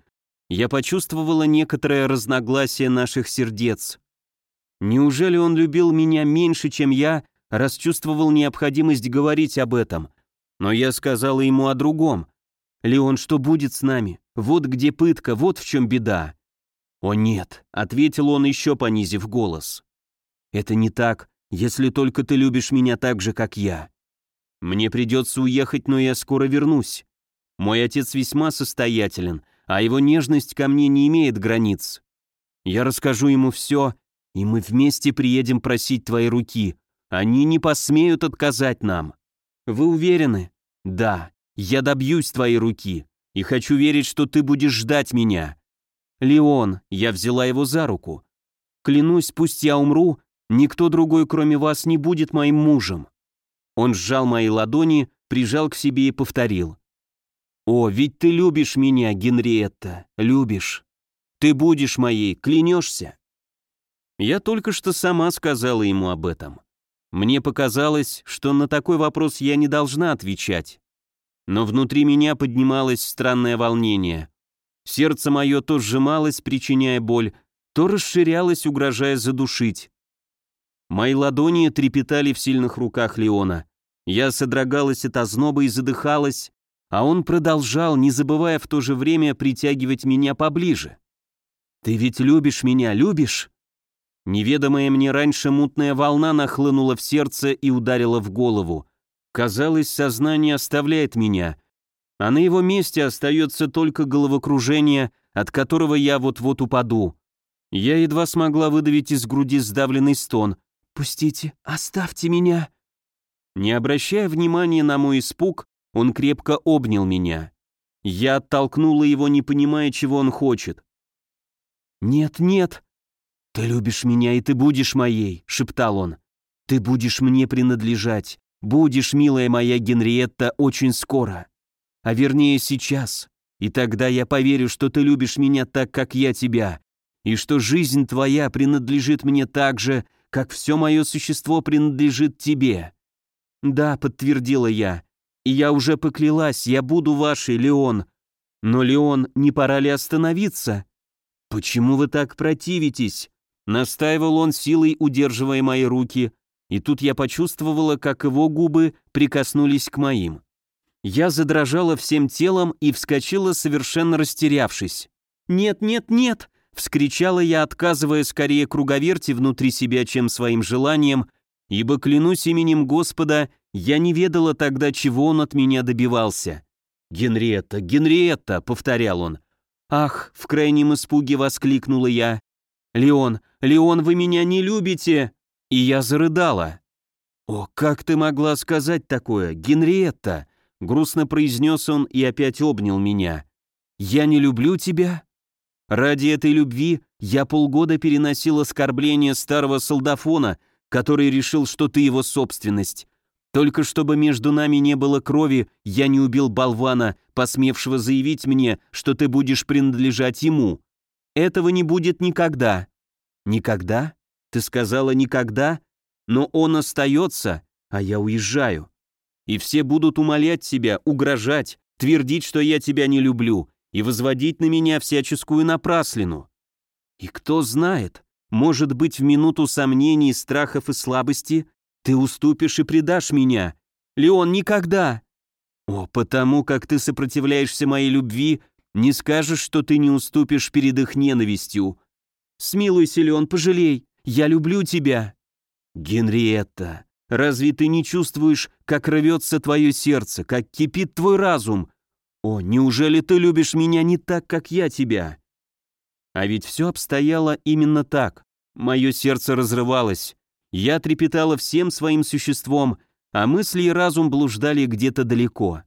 я почувствовала некоторое разногласие наших сердец. Неужели он любил меня меньше, чем я, раз чувствовал необходимость говорить об этом? Но я сказала ему о другом. «Леон, что будет с нами? Вот где пытка, вот в чем беда». «О нет», — ответил он, еще понизив голос. «Это не так, если только ты любишь меня так же, как я. Мне придется уехать, но я скоро вернусь. Мой отец весьма состоятелен, а его нежность ко мне не имеет границ. Я расскажу ему все, и мы вместе приедем просить твоей руки. Они не посмеют отказать нам. Вы уверены? Да, я добьюсь твоей руки, и хочу верить, что ты будешь ждать меня. Леон, я взяла его за руку. Клянусь, пусть я умру, никто другой, кроме вас, не будет моим мужем. Он сжал мои ладони, прижал к себе и повторил. «О, ведь ты любишь меня, Генриетта, любишь. Ты будешь моей, клянешься?» Я только что сама сказала ему об этом. Мне показалось, что на такой вопрос я не должна отвечать. Но внутри меня поднималось странное волнение. Сердце мое то сжималось, причиняя боль, то расширялось, угрожая задушить. Мои ладони трепетали в сильных руках Леона. Я содрогалась от озноба и задыхалась, а он продолжал, не забывая в то же время притягивать меня поближе. «Ты ведь любишь меня, любишь?» Неведомая мне раньше мутная волна нахлынула в сердце и ударила в голову. Казалось, сознание оставляет меня, а на его месте остается только головокружение, от которого я вот-вот упаду. Я едва смогла выдавить из груди сдавленный стон. «Пустите, оставьте меня!» Не обращая внимания на мой испуг, он крепко обнял меня. Я оттолкнула его, не понимая, чего он хочет. «Нет, нет, ты любишь меня, и ты будешь моей», — шептал он. «Ты будешь мне принадлежать, будешь, милая моя Генриетта, очень скоро. А вернее, сейчас. И тогда я поверю, что ты любишь меня так, как я тебя, и что жизнь твоя принадлежит мне так же, как все мое существо принадлежит тебе». «Да», — подтвердила я, — «и я уже поклялась, я буду вашей, Леон. Но, Леон, не пора ли остановиться?» «Почему вы так противитесь?» Настаивал он силой, удерживая мои руки, и тут я почувствовала, как его губы прикоснулись к моим. Я задрожала всем телом и вскочила, совершенно растерявшись. «Нет, нет, нет!» — вскричала я, отказывая скорее круговерти внутри себя, чем своим желанием, ибо, клянусь именем Господа, я не ведала тогда, чего он от меня добивался. «Генриетта, Генриетта!» — повторял он. «Ах!» — в крайнем испуге воскликнула я. «Леон, Леон, вы меня не любите!» И я зарыдала. «О, как ты могла сказать такое, Генриетта?» Грустно произнес он и опять обнял меня. «Я не люблю тебя?» Ради этой любви я полгода переносил оскорбление старого солдафона, который решил, что ты его собственность. Только чтобы между нами не было крови, я не убил болвана, посмевшего заявить мне, что ты будешь принадлежать ему. Этого не будет никогда. Никогда? Ты сказала никогда? Но он остается, а я уезжаю. И все будут умолять тебя, угрожать, твердить, что я тебя не люблю, и возводить на меня всяческую напраслину. И кто знает, может быть, в минуту сомнений, страхов и слабости ты уступишь и предашь меня. Леон, никогда. О, потому как ты сопротивляешься моей любви, не скажешь, что ты не уступишь перед их ненавистью. Смилуйся, Леон, пожалей, я люблю тебя. Генриетта, разве ты не чувствуешь, как рвется твое сердце, как кипит твой разум? О, неужели ты любишь меня не так, как я тебя? А ведь все обстояло именно так. Мое сердце разрывалось. Я трепетала всем своим существом, а мысли и разум блуждали где-то далеко.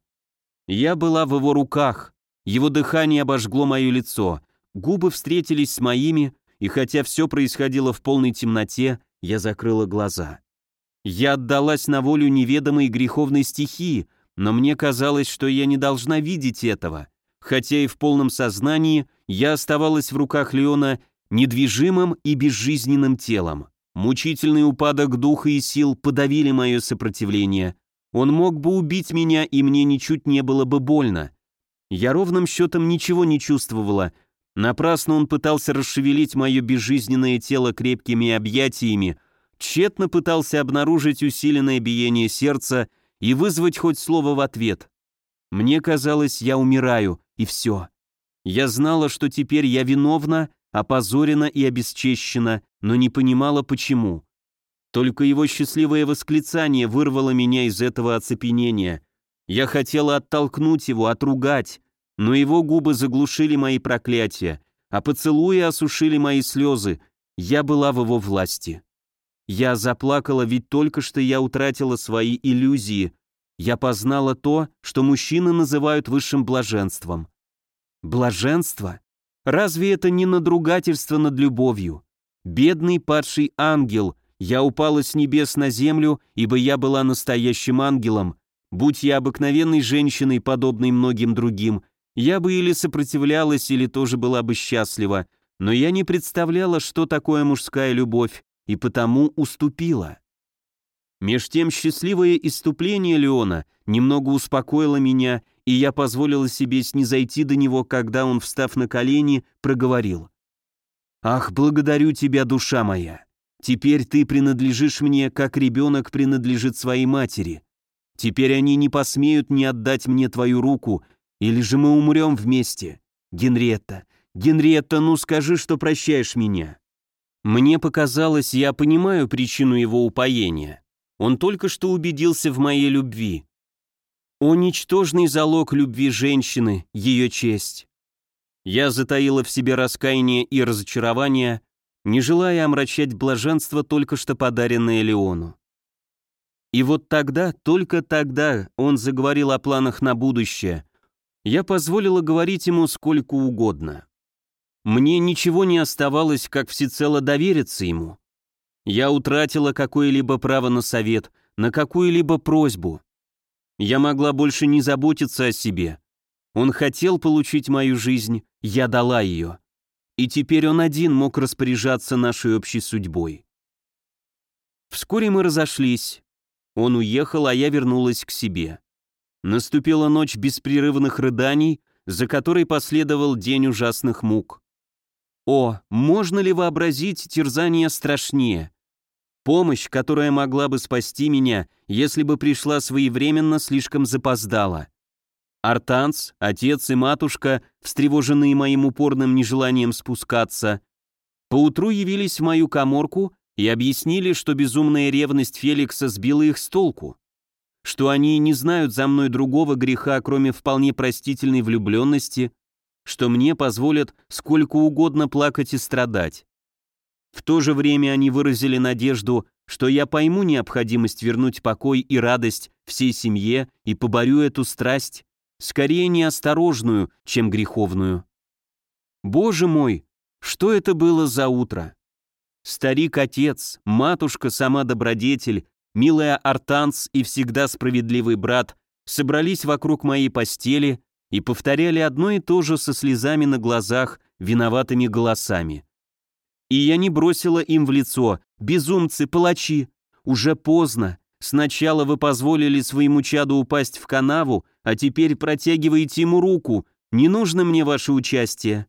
Я была в его руках, его дыхание обожгло мое лицо, губы встретились с моими, и хотя все происходило в полной темноте, я закрыла глаза. Я отдалась на волю неведомой греховной стихии, но мне казалось, что я не должна видеть этого, хотя и в полном сознании я оставалась в руках Леона недвижимым и безжизненным телом. Мучительный упадок духа и сил подавили мое сопротивление. Он мог бы убить меня, и мне ничуть не было бы больно. Я ровным счетом ничего не чувствовала. Напрасно он пытался расшевелить мое безжизненное тело крепкими объятиями, тщетно пытался обнаружить усиленное биение сердца и вызвать хоть слово в ответ. Мне казалось, я умираю, и все. Я знала, что теперь я виновна, опозорена и обесчещена, но не понимала, почему. Только его счастливое восклицание вырвало меня из этого оцепенения. Я хотела оттолкнуть его, отругать, но его губы заглушили мои проклятия, а поцелуи осушили мои слезы. Я была в его власти. Я заплакала, ведь только что я утратила свои иллюзии. Я познала то, что мужчины называют высшим блаженством. Блаженство? Разве это не надругательство над любовью? Бедный падший ангел, я упала с небес на землю, ибо я была настоящим ангелом. Будь я обыкновенной женщиной, подобной многим другим, я бы или сопротивлялась, или тоже была бы счастлива, но я не представляла, что такое мужская любовь, и потому уступила. Меж тем счастливое иступление Леона немного успокоило меня, и я позволила себе снизойти до него, когда он, встав на колени, проговорил. «Ах, благодарю тебя, душа моя! Теперь ты принадлежишь мне, как ребенок принадлежит своей матери. Теперь они не посмеют не отдать мне твою руку, или же мы умрем вместе. Генриетта, Генриетта, ну скажи, что прощаешь меня». Мне показалось, я понимаю причину его упоения. Он только что убедился в моей любви. О, ничтожный залог любви женщины, ее честь. Я затаила в себе раскаяние и разочарование, не желая омрачать блаженство, только что подаренное Леону. И вот тогда, только тогда, он заговорил о планах на будущее. Я позволила говорить ему сколько угодно. Мне ничего не оставалось, как всецело довериться ему. Я утратила какое-либо право на совет, на какую-либо просьбу. Я могла больше не заботиться о себе. Он хотел получить мою жизнь, я дала ее и теперь он один мог распоряжаться нашей общей судьбой. Вскоре мы разошлись. Он уехал, а я вернулась к себе. Наступила ночь беспрерывных рыданий, за которой последовал день ужасных мук. О, можно ли вообразить терзание страшнее? Помощь, которая могла бы спасти меня, если бы пришла своевременно, слишком запоздала. Артанс, отец и матушка, встревоженные моим упорным нежеланием спускаться, поутру явились в мою коморку и объяснили, что безумная ревность Феликса сбила их с толку, что они не знают за мной другого греха, кроме вполне простительной влюбленности, что мне позволят сколько угодно плакать и страдать. В то же время они выразили надежду, что я пойму необходимость вернуть покой и радость всей семье и поборю эту страсть, скорее неосторожную, чем греховную. Боже мой, что это было за утро? Старик-отец, матушка сама добродетель, милая Артанс и всегда справедливый брат собрались вокруг моей постели и повторяли одно и то же со слезами на глазах, виноватыми голосами. И я не бросила им в лицо «Безумцы, палачи! Уже поздно, Сначала вы позволили своему чаду упасть в канаву, а теперь протягиваете ему руку. Не нужно мне ваше участие».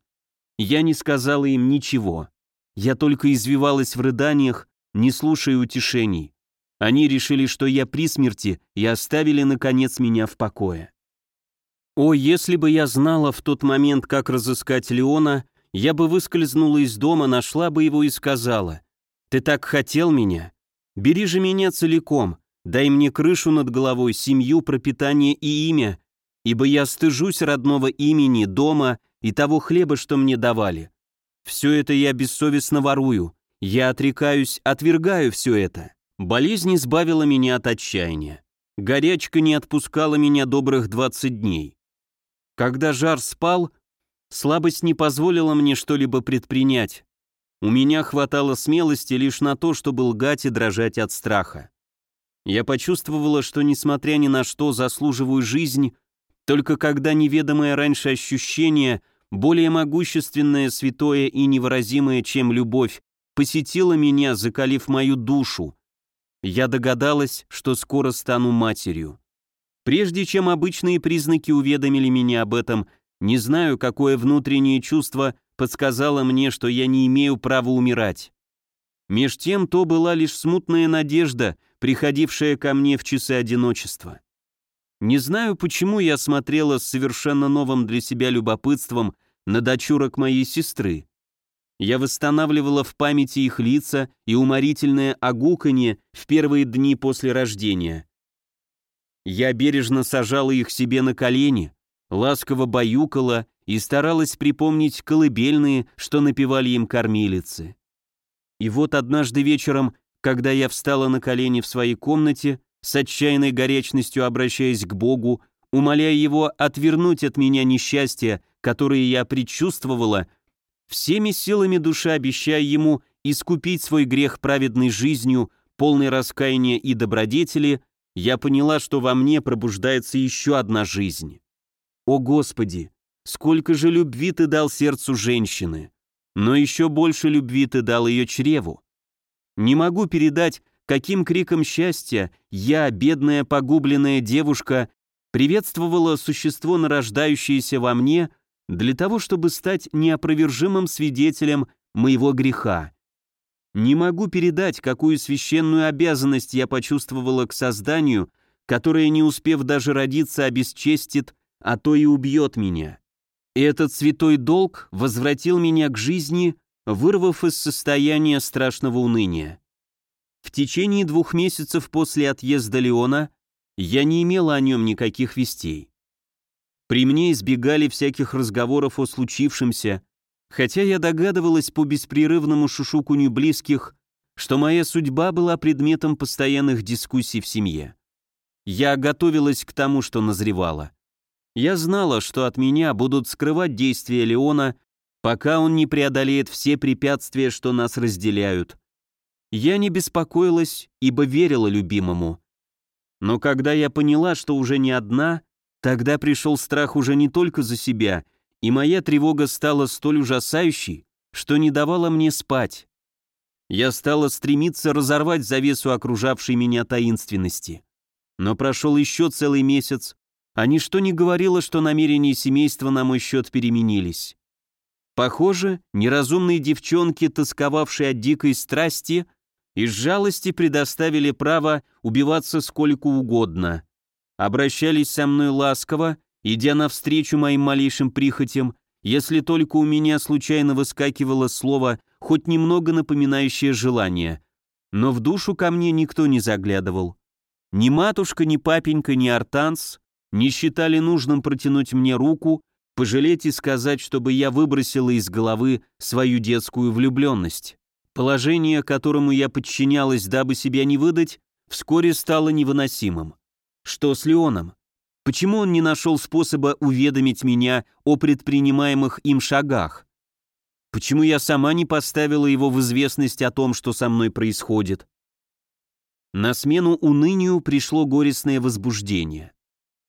Я не сказала им ничего. Я только извивалась в рыданиях, не слушая утешений. Они решили, что я при смерти, и оставили, наконец, меня в покое. О, если бы я знала в тот момент, как разыскать Леона, я бы выскользнула из дома, нашла бы его и сказала, «Ты так хотел меня? Бери же меня целиком, Дай мне крышу над головой, семью, пропитание и имя, ибо я стыжусь родного имени, дома и того хлеба, что мне давали. Все это я бессовестно ворую. Я отрекаюсь, отвергаю все это. Болезнь избавила меня от отчаяния. Горячка не отпускала меня добрых 20 дней. Когда жар спал, слабость не позволила мне что-либо предпринять. У меня хватало смелости лишь на то, чтобы лгать и дрожать от страха. Я почувствовала, что, несмотря ни на что, заслуживаю жизнь, только когда неведомое раньше ощущение, более могущественное, святое и невыразимое, чем любовь, посетило меня, закалив мою душу. Я догадалась, что скоро стану матерью. Прежде чем обычные признаки уведомили меня об этом, не знаю, какое внутреннее чувство подсказало мне, что я не имею права умирать. Меж тем то была лишь смутная надежда, приходившая ко мне в часы одиночества. Не знаю, почему я смотрела с совершенно новым для себя любопытством на дочурок моей сестры. Я восстанавливала в памяти их лица и уморительное огуканье в первые дни после рождения. Я бережно сажала их себе на колени, ласково баюкала и старалась припомнить колыбельные, что напевали им кормилицы. И вот однажды вечером, когда я встала на колени в своей комнате, с отчаянной горячностью обращаясь к Богу, умоляя Его отвернуть от меня несчастья, которые я предчувствовала, всеми силами души обещая Ему искупить свой грех праведной жизнью, полной раскаяния и добродетели, я поняла, что во мне пробуждается еще одна жизнь. О Господи, сколько же любви Ты дал сердцу женщины, но еще больше любви Ты дал ее чреву. Не могу передать, каким криком счастья я, бедная погубленная девушка, приветствовала существо, нарождающееся во мне, для того, чтобы стать неопровержимым свидетелем моего греха. Не могу передать, какую священную обязанность я почувствовала к созданию, которое, не успев даже родиться, обесчестит, а то и убьет меня. И этот святой долг возвратил меня к жизни, вырвав из состояния страшного уныния. В течение двух месяцев после отъезда Леона я не имела о нем никаких вестей. При мне избегали всяких разговоров о случившемся, хотя я догадывалась по беспрерывному шушукунью близких, что моя судьба была предметом постоянных дискуссий в семье. Я готовилась к тому, что назревала. Я знала, что от меня будут скрывать действия Леона, пока он не преодолеет все препятствия, что нас разделяют. Я не беспокоилась, ибо верила любимому. Но когда я поняла, что уже не одна, тогда пришел страх уже не только за себя, и моя тревога стала столь ужасающей, что не давала мне спать. Я стала стремиться разорвать завесу окружавшей меня таинственности. Но прошел еще целый месяц, а ничто не говорило, что намерения семейства на мой счет переменились. Похоже, неразумные девчонки, тосковавшие от дикой страсти, из жалости предоставили право убиваться сколько угодно. Обращались со мной ласково, идя навстречу моим малейшим прихотям, если только у меня случайно выскакивало слово, хоть немного напоминающее желание. Но в душу ко мне никто не заглядывал. Ни матушка, ни папенька, ни артанс не считали нужным протянуть мне руку, пожалеть и сказать, чтобы я выбросила из головы свою детскую влюбленность. Положение, которому я подчинялась, дабы себя не выдать, вскоре стало невыносимым. Что с Леоном? Почему он не нашел способа уведомить меня о предпринимаемых им шагах? Почему я сама не поставила его в известность о том, что со мной происходит? На смену унынию пришло горестное возбуждение.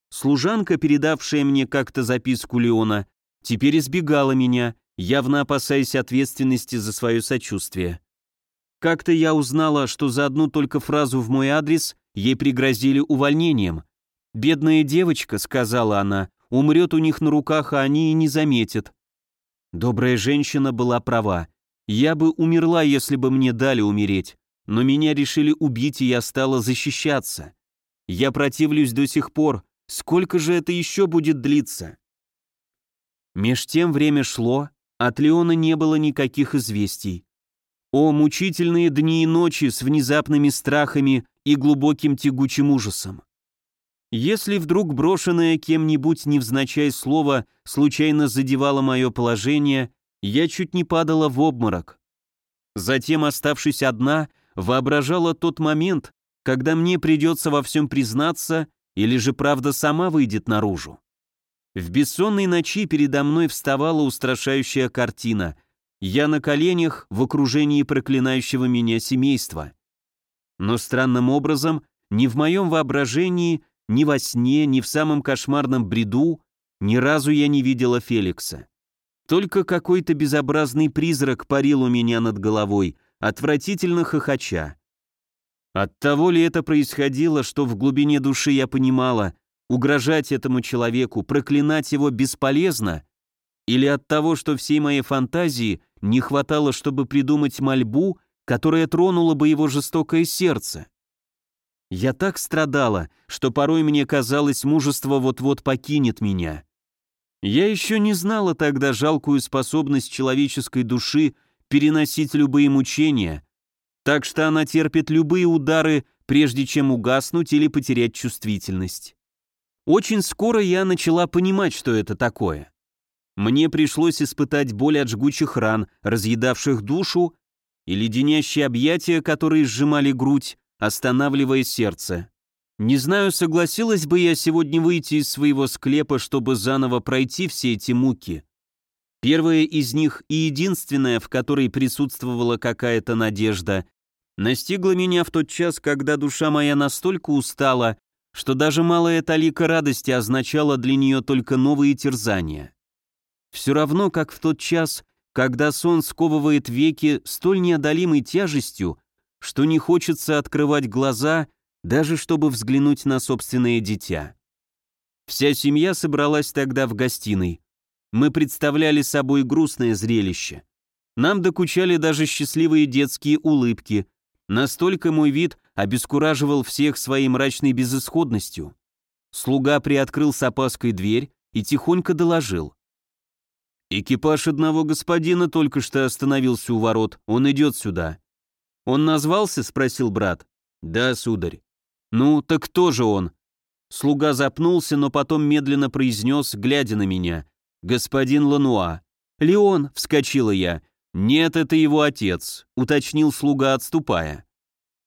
Служанка, передавшая мне как-то записку Леона, теперь избегала меня, явно опасаясь ответственности за свое сочувствие. Как-то я узнала, что за одну только фразу в мой адрес ей пригрозили увольнением. «Бедная девочка», — сказала она, — «умрет у них на руках, а они и не заметят». Добрая женщина была права. Я бы умерла, если бы мне дали умереть, но меня решили убить, и я стала защищаться. Я противлюсь до сих пор. Сколько же это еще будет длиться? Меж тем время шло, от Леона не было никаких известий. О, мучительные дни и ночи с внезапными страхами и глубоким тягучим ужасом. Если вдруг брошенное кем-нибудь невзначай слово случайно задевало мое положение, я чуть не падала в обморок. Затем, оставшись одна, воображала тот момент, когда мне придется во всем признаться, или же правда сама выйдет наружу. В бессонной ночи передо мной вставала устрашающая картина. Я на коленях в окружении проклинающего меня семейства. Но странным образом, ни в моем воображении, ни во сне, ни в самом кошмарном бреду ни разу я не видела Феликса. Только какой-то безобразный призрак парил у меня над головой, отвратительно хохоча. От того ли это происходило, что в глубине души я понимала, угрожать этому человеку, проклинать его бесполезно, или от того, что всей моей фантазии не хватало, чтобы придумать мольбу, которая тронула бы его жестокое сердце? Я так страдала, что порой мне казалось, мужество вот-вот покинет меня. Я еще не знала тогда жалкую способность человеческой души переносить любые мучения, так что она терпит любые удары, прежде чем угаснуть или потерять чувствительность. Очень скоро я начала понимать, что это такое. Мне пришлось испытать боль от жгучих ран, разъедавших душу, и леденящие объятия, которые сжимали грудь, останавливая сердце. Не знаю, согласилась бы я сегодня выйти из своего склепа, чтобы заново пройти все эти муки. Первая из них и единственная, в которой присутствовала какая-то надежда, настигла меня в тот час, когда душа моя настолько устала, что даже малая талика радости означала для нее только новые терзания. Все равно, как в тот час, когда сон сковывает веки столь неодолимой тяжестью, что не хочется открывать глаза, даже чтобы взглянуть на собственное дитя. Вся семья собралась тогда в гостиной. Мы представляли собой грустное зрелище. Нам докучали даже счастливые детские улыбки. Настолько мой вид обескураживал всех своей мрачной безысходностью. Слуга приоткрыл с опаской дверь и тихонько доложил. «Экипаж одного господина только что остановился у ворот, он идет сюда». «Он назвался?» — спросил брат. «Да, сударь». «Ну, так кто же он?» Слуга запнулся, но потом медленно произнес, глядя на меня. «Господин Лануа». «Леон!» — вскочила я. «Нет, это его отец», — уточнил слуга, отступая.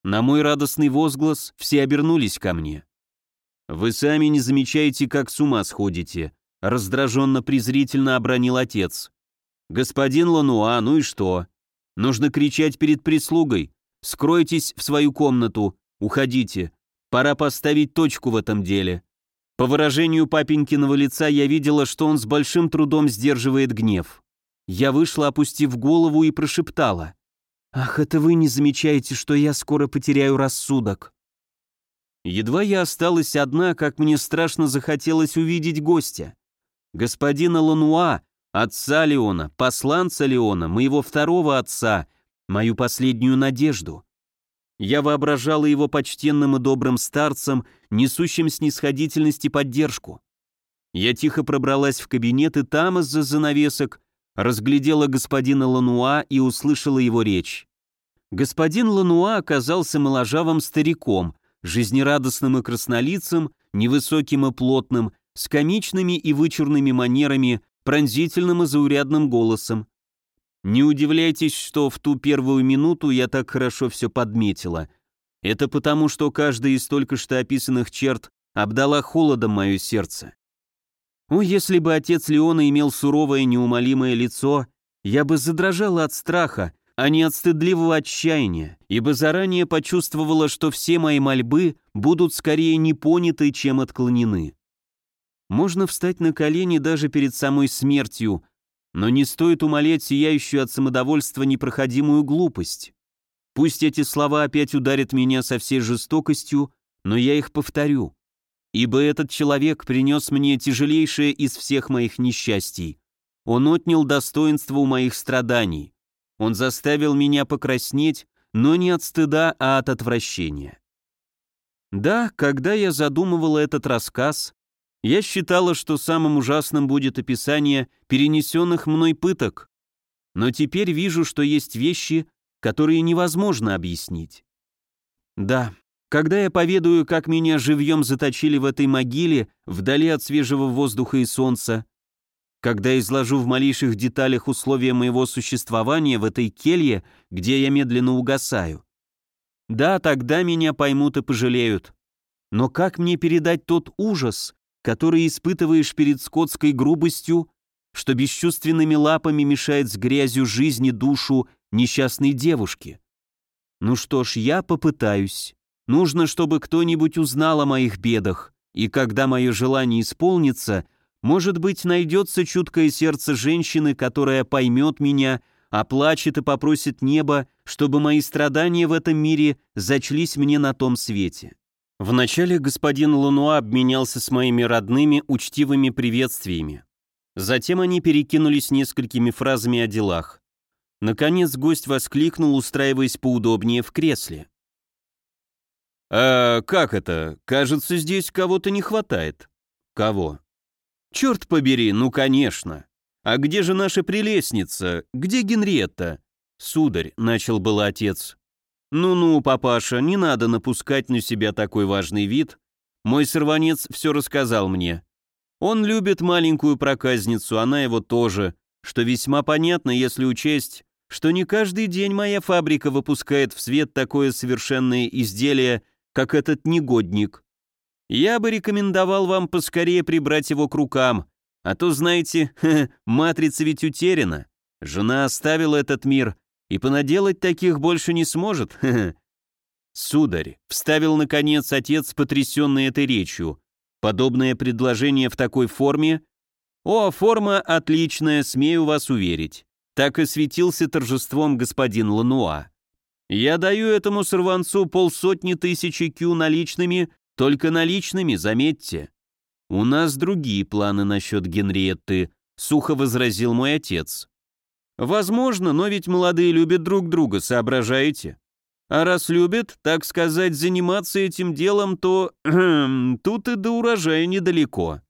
На мой радостный возглас все обернулись ко мне. «Вы сами не замечаете, как с ума сходите», — раздраженно-презрительно обронил отец. «Господин Лануа, ну и что? Нужно кричать перед прислугой. Скройтесь в свою комнату, уходите. Пора поставить точку в этом деле». По выражению папенькиного лица я видела, что он с большим трудом сдерживает гнев. Я вышла, опустив голову, и прошептала. «Ах, это вы не замечаете, что я скоро потеряю рассудок?» Едва я осталась одна, как мне страшно захотелось увидеть гостя. Господина Лануа, отца Леона, посланца Леона, моего второго отца, мою последнюю надежду. Я воображала его почтенным и добрым старцем, несущим снисходительность и поддержку. Я тихо пробралась в кабинет и там из-за занавесок разглядела господина Лануа и услышала его речь. Господин Лануа оказался моложавым стариком, жизнерадостным и краснолицым, невысоким и плотным, с комичными и вычурными манерами, пронзительным и заурядным голосом. Не удивляйтесь, что в ту первую минуту я так хорошо все подметила. Это потому, что каждая из только что описанных черт обдала холодом мое сердце. О, если бы отец Леона имел суровое неумолимое лицо, я бы задрожала от страха, а не от стыдливого отчаяния, ибо заранее почувствовала, что все мои мольбы будут скорее не поняты, чем отклонены. Можно встать на колени даже перед самой смертью, но не стоит умолять сияющую от самодовольства непроходимую глупость. Пусть эти слова опять ударят меня со всей жестокостью, но я их повторю ибо этот человек принес мне тяжелейшее из всех моих несчастий. Он отнял достоинство у моих страданий. Он заставил меня покраснеть, но не от стыда, а от отвращения. Да, когда я задумывала этот рассказ, я считала, что самым ужасным будет описание перенесенных мной пыток, но теперь вижу, что есть вещи, которые невозможно объяснить. Да, когда я поведаю, как меня живьем заточили в этой могиле, вдали от свежего воздуха и солнца, когда изложу в малейших деталях условия моего существования в этой келье, где я медленно угасаю. Да, тогда меня поймут и пожалеют. Но как мне передать тот ужас, который испытываешь перед скотской грубостью, что бесчувственными лапами мешает с грязью жизни душу несчастной девушки? Ну что ж, я попытаюсь. Нужно, чтобы кто-нибудь узнал о моих бедах, и когда мое желание исполнится, может быть, найдется чуткое сердце женщины, которая поймет меня, оплачет и попросит небо, чтобы мои страдания в этом мире зачлись мне на том свете. Вначале господин Лунуа обменялся с моими родными учтивыми приветствиями. Затем они перекинулись несколькими фразами о делах. Наконец гость воскликнул, устраиваясь поудобнее в кресле. «А как это? Кажется, здесь кого-то не хватает». «Кого?» «Черт побери, ну конечно. А где же наша прелестница? Где Генриетта?» «Сударь», — начал был отец. «Ну-ну, папаша, не надо напускать на себя такой важный вид. Мой сорванец все рассказал мне. Он любит маленькую проказницу, она его тоже, что весьма понятно, если учесть, что не каждый день моя фабрика выпускает в свет такое совершенное изделие, как этот негодник. Я бы рекомендовал вам поскорее прибрать его к рукам, а то, знаете, матрица ведь утеряна. Жена оставила этот мир, и понаделать таких больше не сможет. Сударь, вставил наконец отец, потрясенный этой речью. Подобное предложение в такой форме? О, форма отличная, смею вас уверить. Так и светился торжеством господин Лануа. Я даю этому сорванцу полсотни тысяч кю наличными, только наличными, заметьте. У нас другие планы насчет Генриетты, сухо возразил мой отец. Возможно, но ведь молодые любят друг друга, соображаете? А раз любят, так сказать, заниматься этим делом, то тут и до урожая недалеко.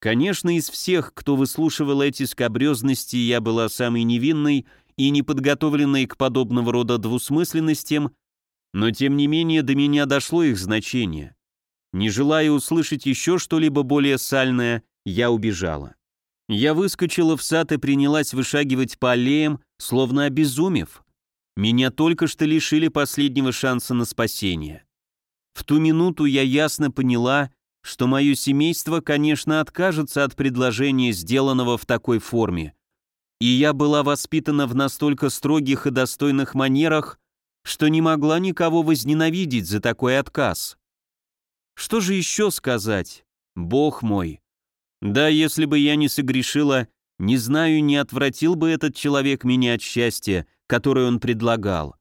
Конечно, из всех, кто выслушивал эти скобрезности, я была самой невинной и неподготовленной к подобного рода двусмысленностям, но тем не менее до меня дошло их значение. Не желая услышать еще что-либо более сальное, я убежала. Я выскочила в сад и принялась вышагивать по аллеям, словно обезумев. Меня только что лишили последнего шанса на спасение. В ту минуту я ясно поняла, что мое семейство, конечно, откажется от предложения, сделанного в такой форме. И я была воспитана в настолько строгих и достойных манерах, что не могла никого возненавидеть за такой отказ. Что же еще сказать? Бог мой! Да, если бы я не согрешила, не знаю, не отвратил бы этот человек меня от счастья, которое он предлагал.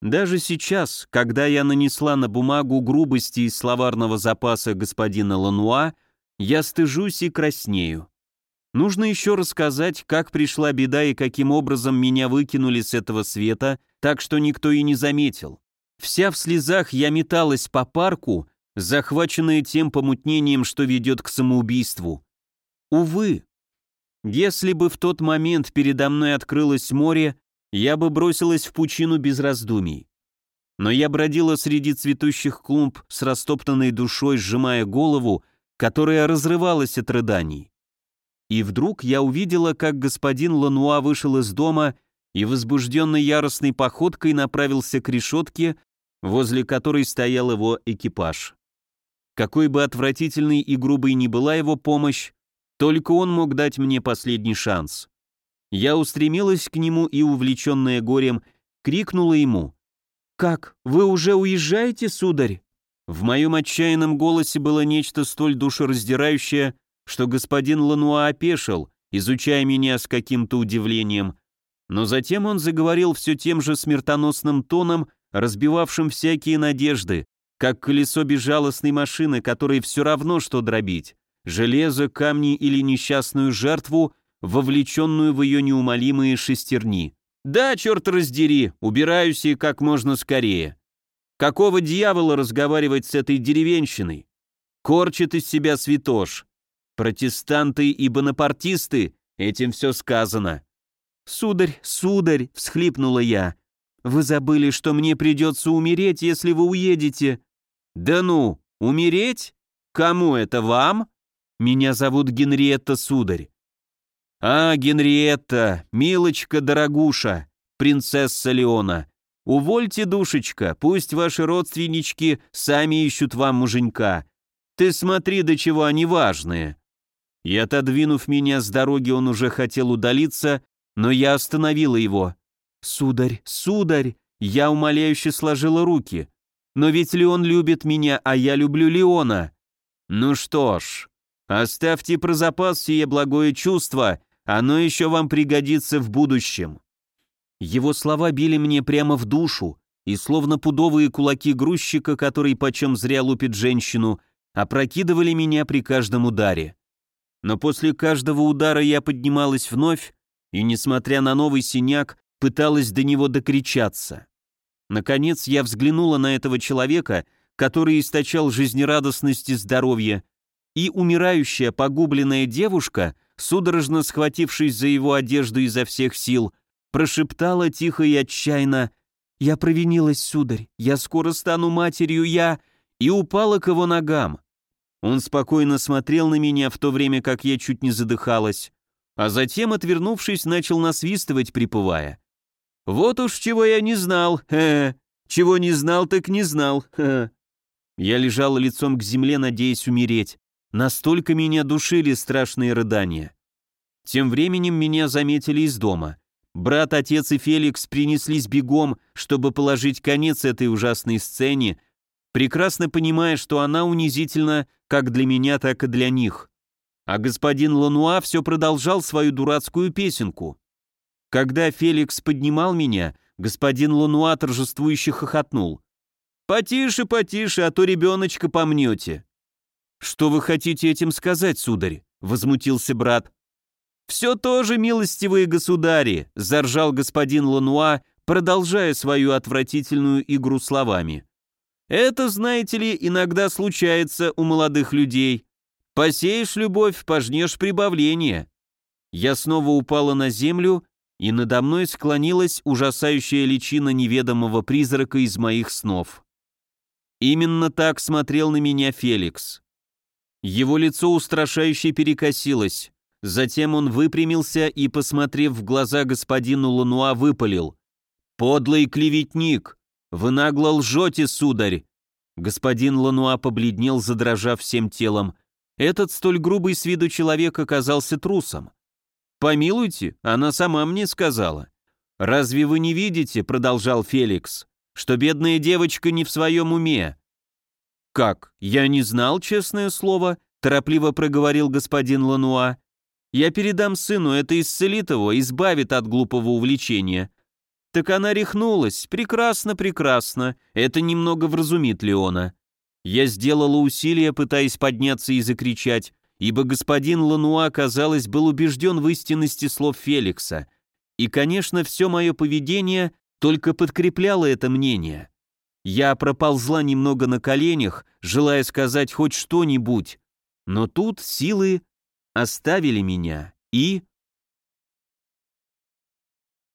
Даже сейчас, когда я нанесла на бумагу грубости из словарного запаса господина Лануа, я стыжусь и краснею. Нужно еще рассказать, как пришла беда и каким образом меня выкинули с этого света, так что никто и не заметил. Вся в слезах я металась по парку, захваченная тем помутнением, что ведет к самоубийству. Увы, если бы в тот момент передо мной открылось море, я бы бросилась в пучину без раздумий. Но я бродила среди цветущих клумб с растоптанной душой, сжимая голову, которая разрывалась от рыданий. И вдруг я увидела, как господин Лануа вышел из дома и возбужденной яростной походкой направился к решетке, возле которой стоял его экипаж. Какой бы отвратительной и грубой ни была его помощь, только он мог дать мне последний шанс. Я устремилась к нему и, увлеченная горем, крикнула ему. «Как, вы уже уезжаете, сударь?» В моем отчаянном голосе было нечто столь душераздирающее, что господин Лануа опешил, изучая меня с каким-то удивлением. Но затем он заговорил все тем же смертоносным тоном, разбивавшим всякие надежды, как колесо безжалостной машины, которой все равно, что дробить. Железо, камни или несчастную жертву, вовлеченную в ее неумолимые шестерни. «Да, черт раздери, убираюсь и как можно скорее. Какого дьявола разговаривать с этой деревенщиной? Корчит из себя святош. Протестанты и бонапартисты, этим все сказано». «Сударь, сударь!» — всхлипнула я. «Вы забыли, что мне придется умереть, если вы уедете». «Да ну, умереть? Кому это, вам?» «Меня зовут Генриетта, сударь. «А, Генриетта, милочка дорогуша, принцесса Леона, увольте, душечка, пусть ваши родственнички сами ищут вам муженька. Ты смотри, до чего они важные». И отодвинув меня с дороги, он уже хотел удалиться, но я остановила его. «Сударь, сударь!» Я умоляюще сложила руки. «Но ведь Леон любит меня, а я люблю Леона». «Ну что ж, оставьте про запас сие благое чувство оно еще вам пригодится в будущем. Его слова били мне прямо в душу, и словно пудовые кулаки грузчика, который почем зря лупит женщину, опрокидывали меня при каждом ударе. Но после каждого удара я поднималась вновь, и, несмотря на новый синяк, пыталась до него докричаться. Наконец я взглянула на этого человека, который источал жизнерадостность и здоровье, и умирающая погубленная девушка, судорожно схватившись за его одежду изо всех сил, прошептала тихо и отчаянно «Я провинилась, сударь, я скоро стану матерью, я...» и упала к его ногам. Он спокойно смотрел на меня, в то время как я чуть не задыхалась, а затем, отвернувшись, начал насвистывать, припевая. «Вот уж чего я не знал, э, чего не знал, так не знал, э». Я лежала лицом к земле, надеясь умереть. Настолько меня душили страшные рыдания. Тем временем меня заметили из дома. Брат, отец и Феликс принеслись бегом, чтобы положить конец этой ужасной сцене, прекрасно понимая, что она унизительна как для меня, так и для них. А господин Лануа все продолжал свою дурацкую песенку. Когда Феликс поднимал меня, господин Лануа торжествующе хохотнул. «Потише, потише, а то ребеночка помнете». «Что вы хотите этим сказать, сударь?» — возмутился брат. «Все тоже, милостивые государи», — заржал господин Лануа, продолжая свою отвратительную игру словами. «Это, знаете ли, иногда случается у молодых людей. Посеешь любовь, пожнешь прибавление». Я снова упала на землю, и надо мной склонилась ужасающая личина неведомого призрака из моих снов. Именно так смотрел на меня Феликс. Его лицо устрашающе перекосилось. Затем он выпрямился и, посмотрев в глаза господину Лануа, выпалил. «Подлый клеветник! Вы нагло лжете, сударь!» Господин Лануа побледнел, задрожав всем телом. Этот столь грубый с виду человек оказался трусом. «Помилуйте, она сама мне сказала». «Разве вы не видите, — продолжал Феликс, — что бедная девочка не в своем уме?» «Как? Я не знал, честное слово», — торопливо проговорил господин Лануа. Я передам сыну, это исцелит его, избавит от глупого увлечения. Так она рехнулась. Прекрасно, прекрасно. Это немного вразумит Леона. Я сделала усилие, пытаясь подняться и закричать, ибо господин Лануа, казалось, был убежден в истинности слов Феликса. И, конечно, все мое поведение только подкрепляло это мнение. Я проползла немного на коленях, желая сказать хоть что-нибудь, но тут силы оставили меня и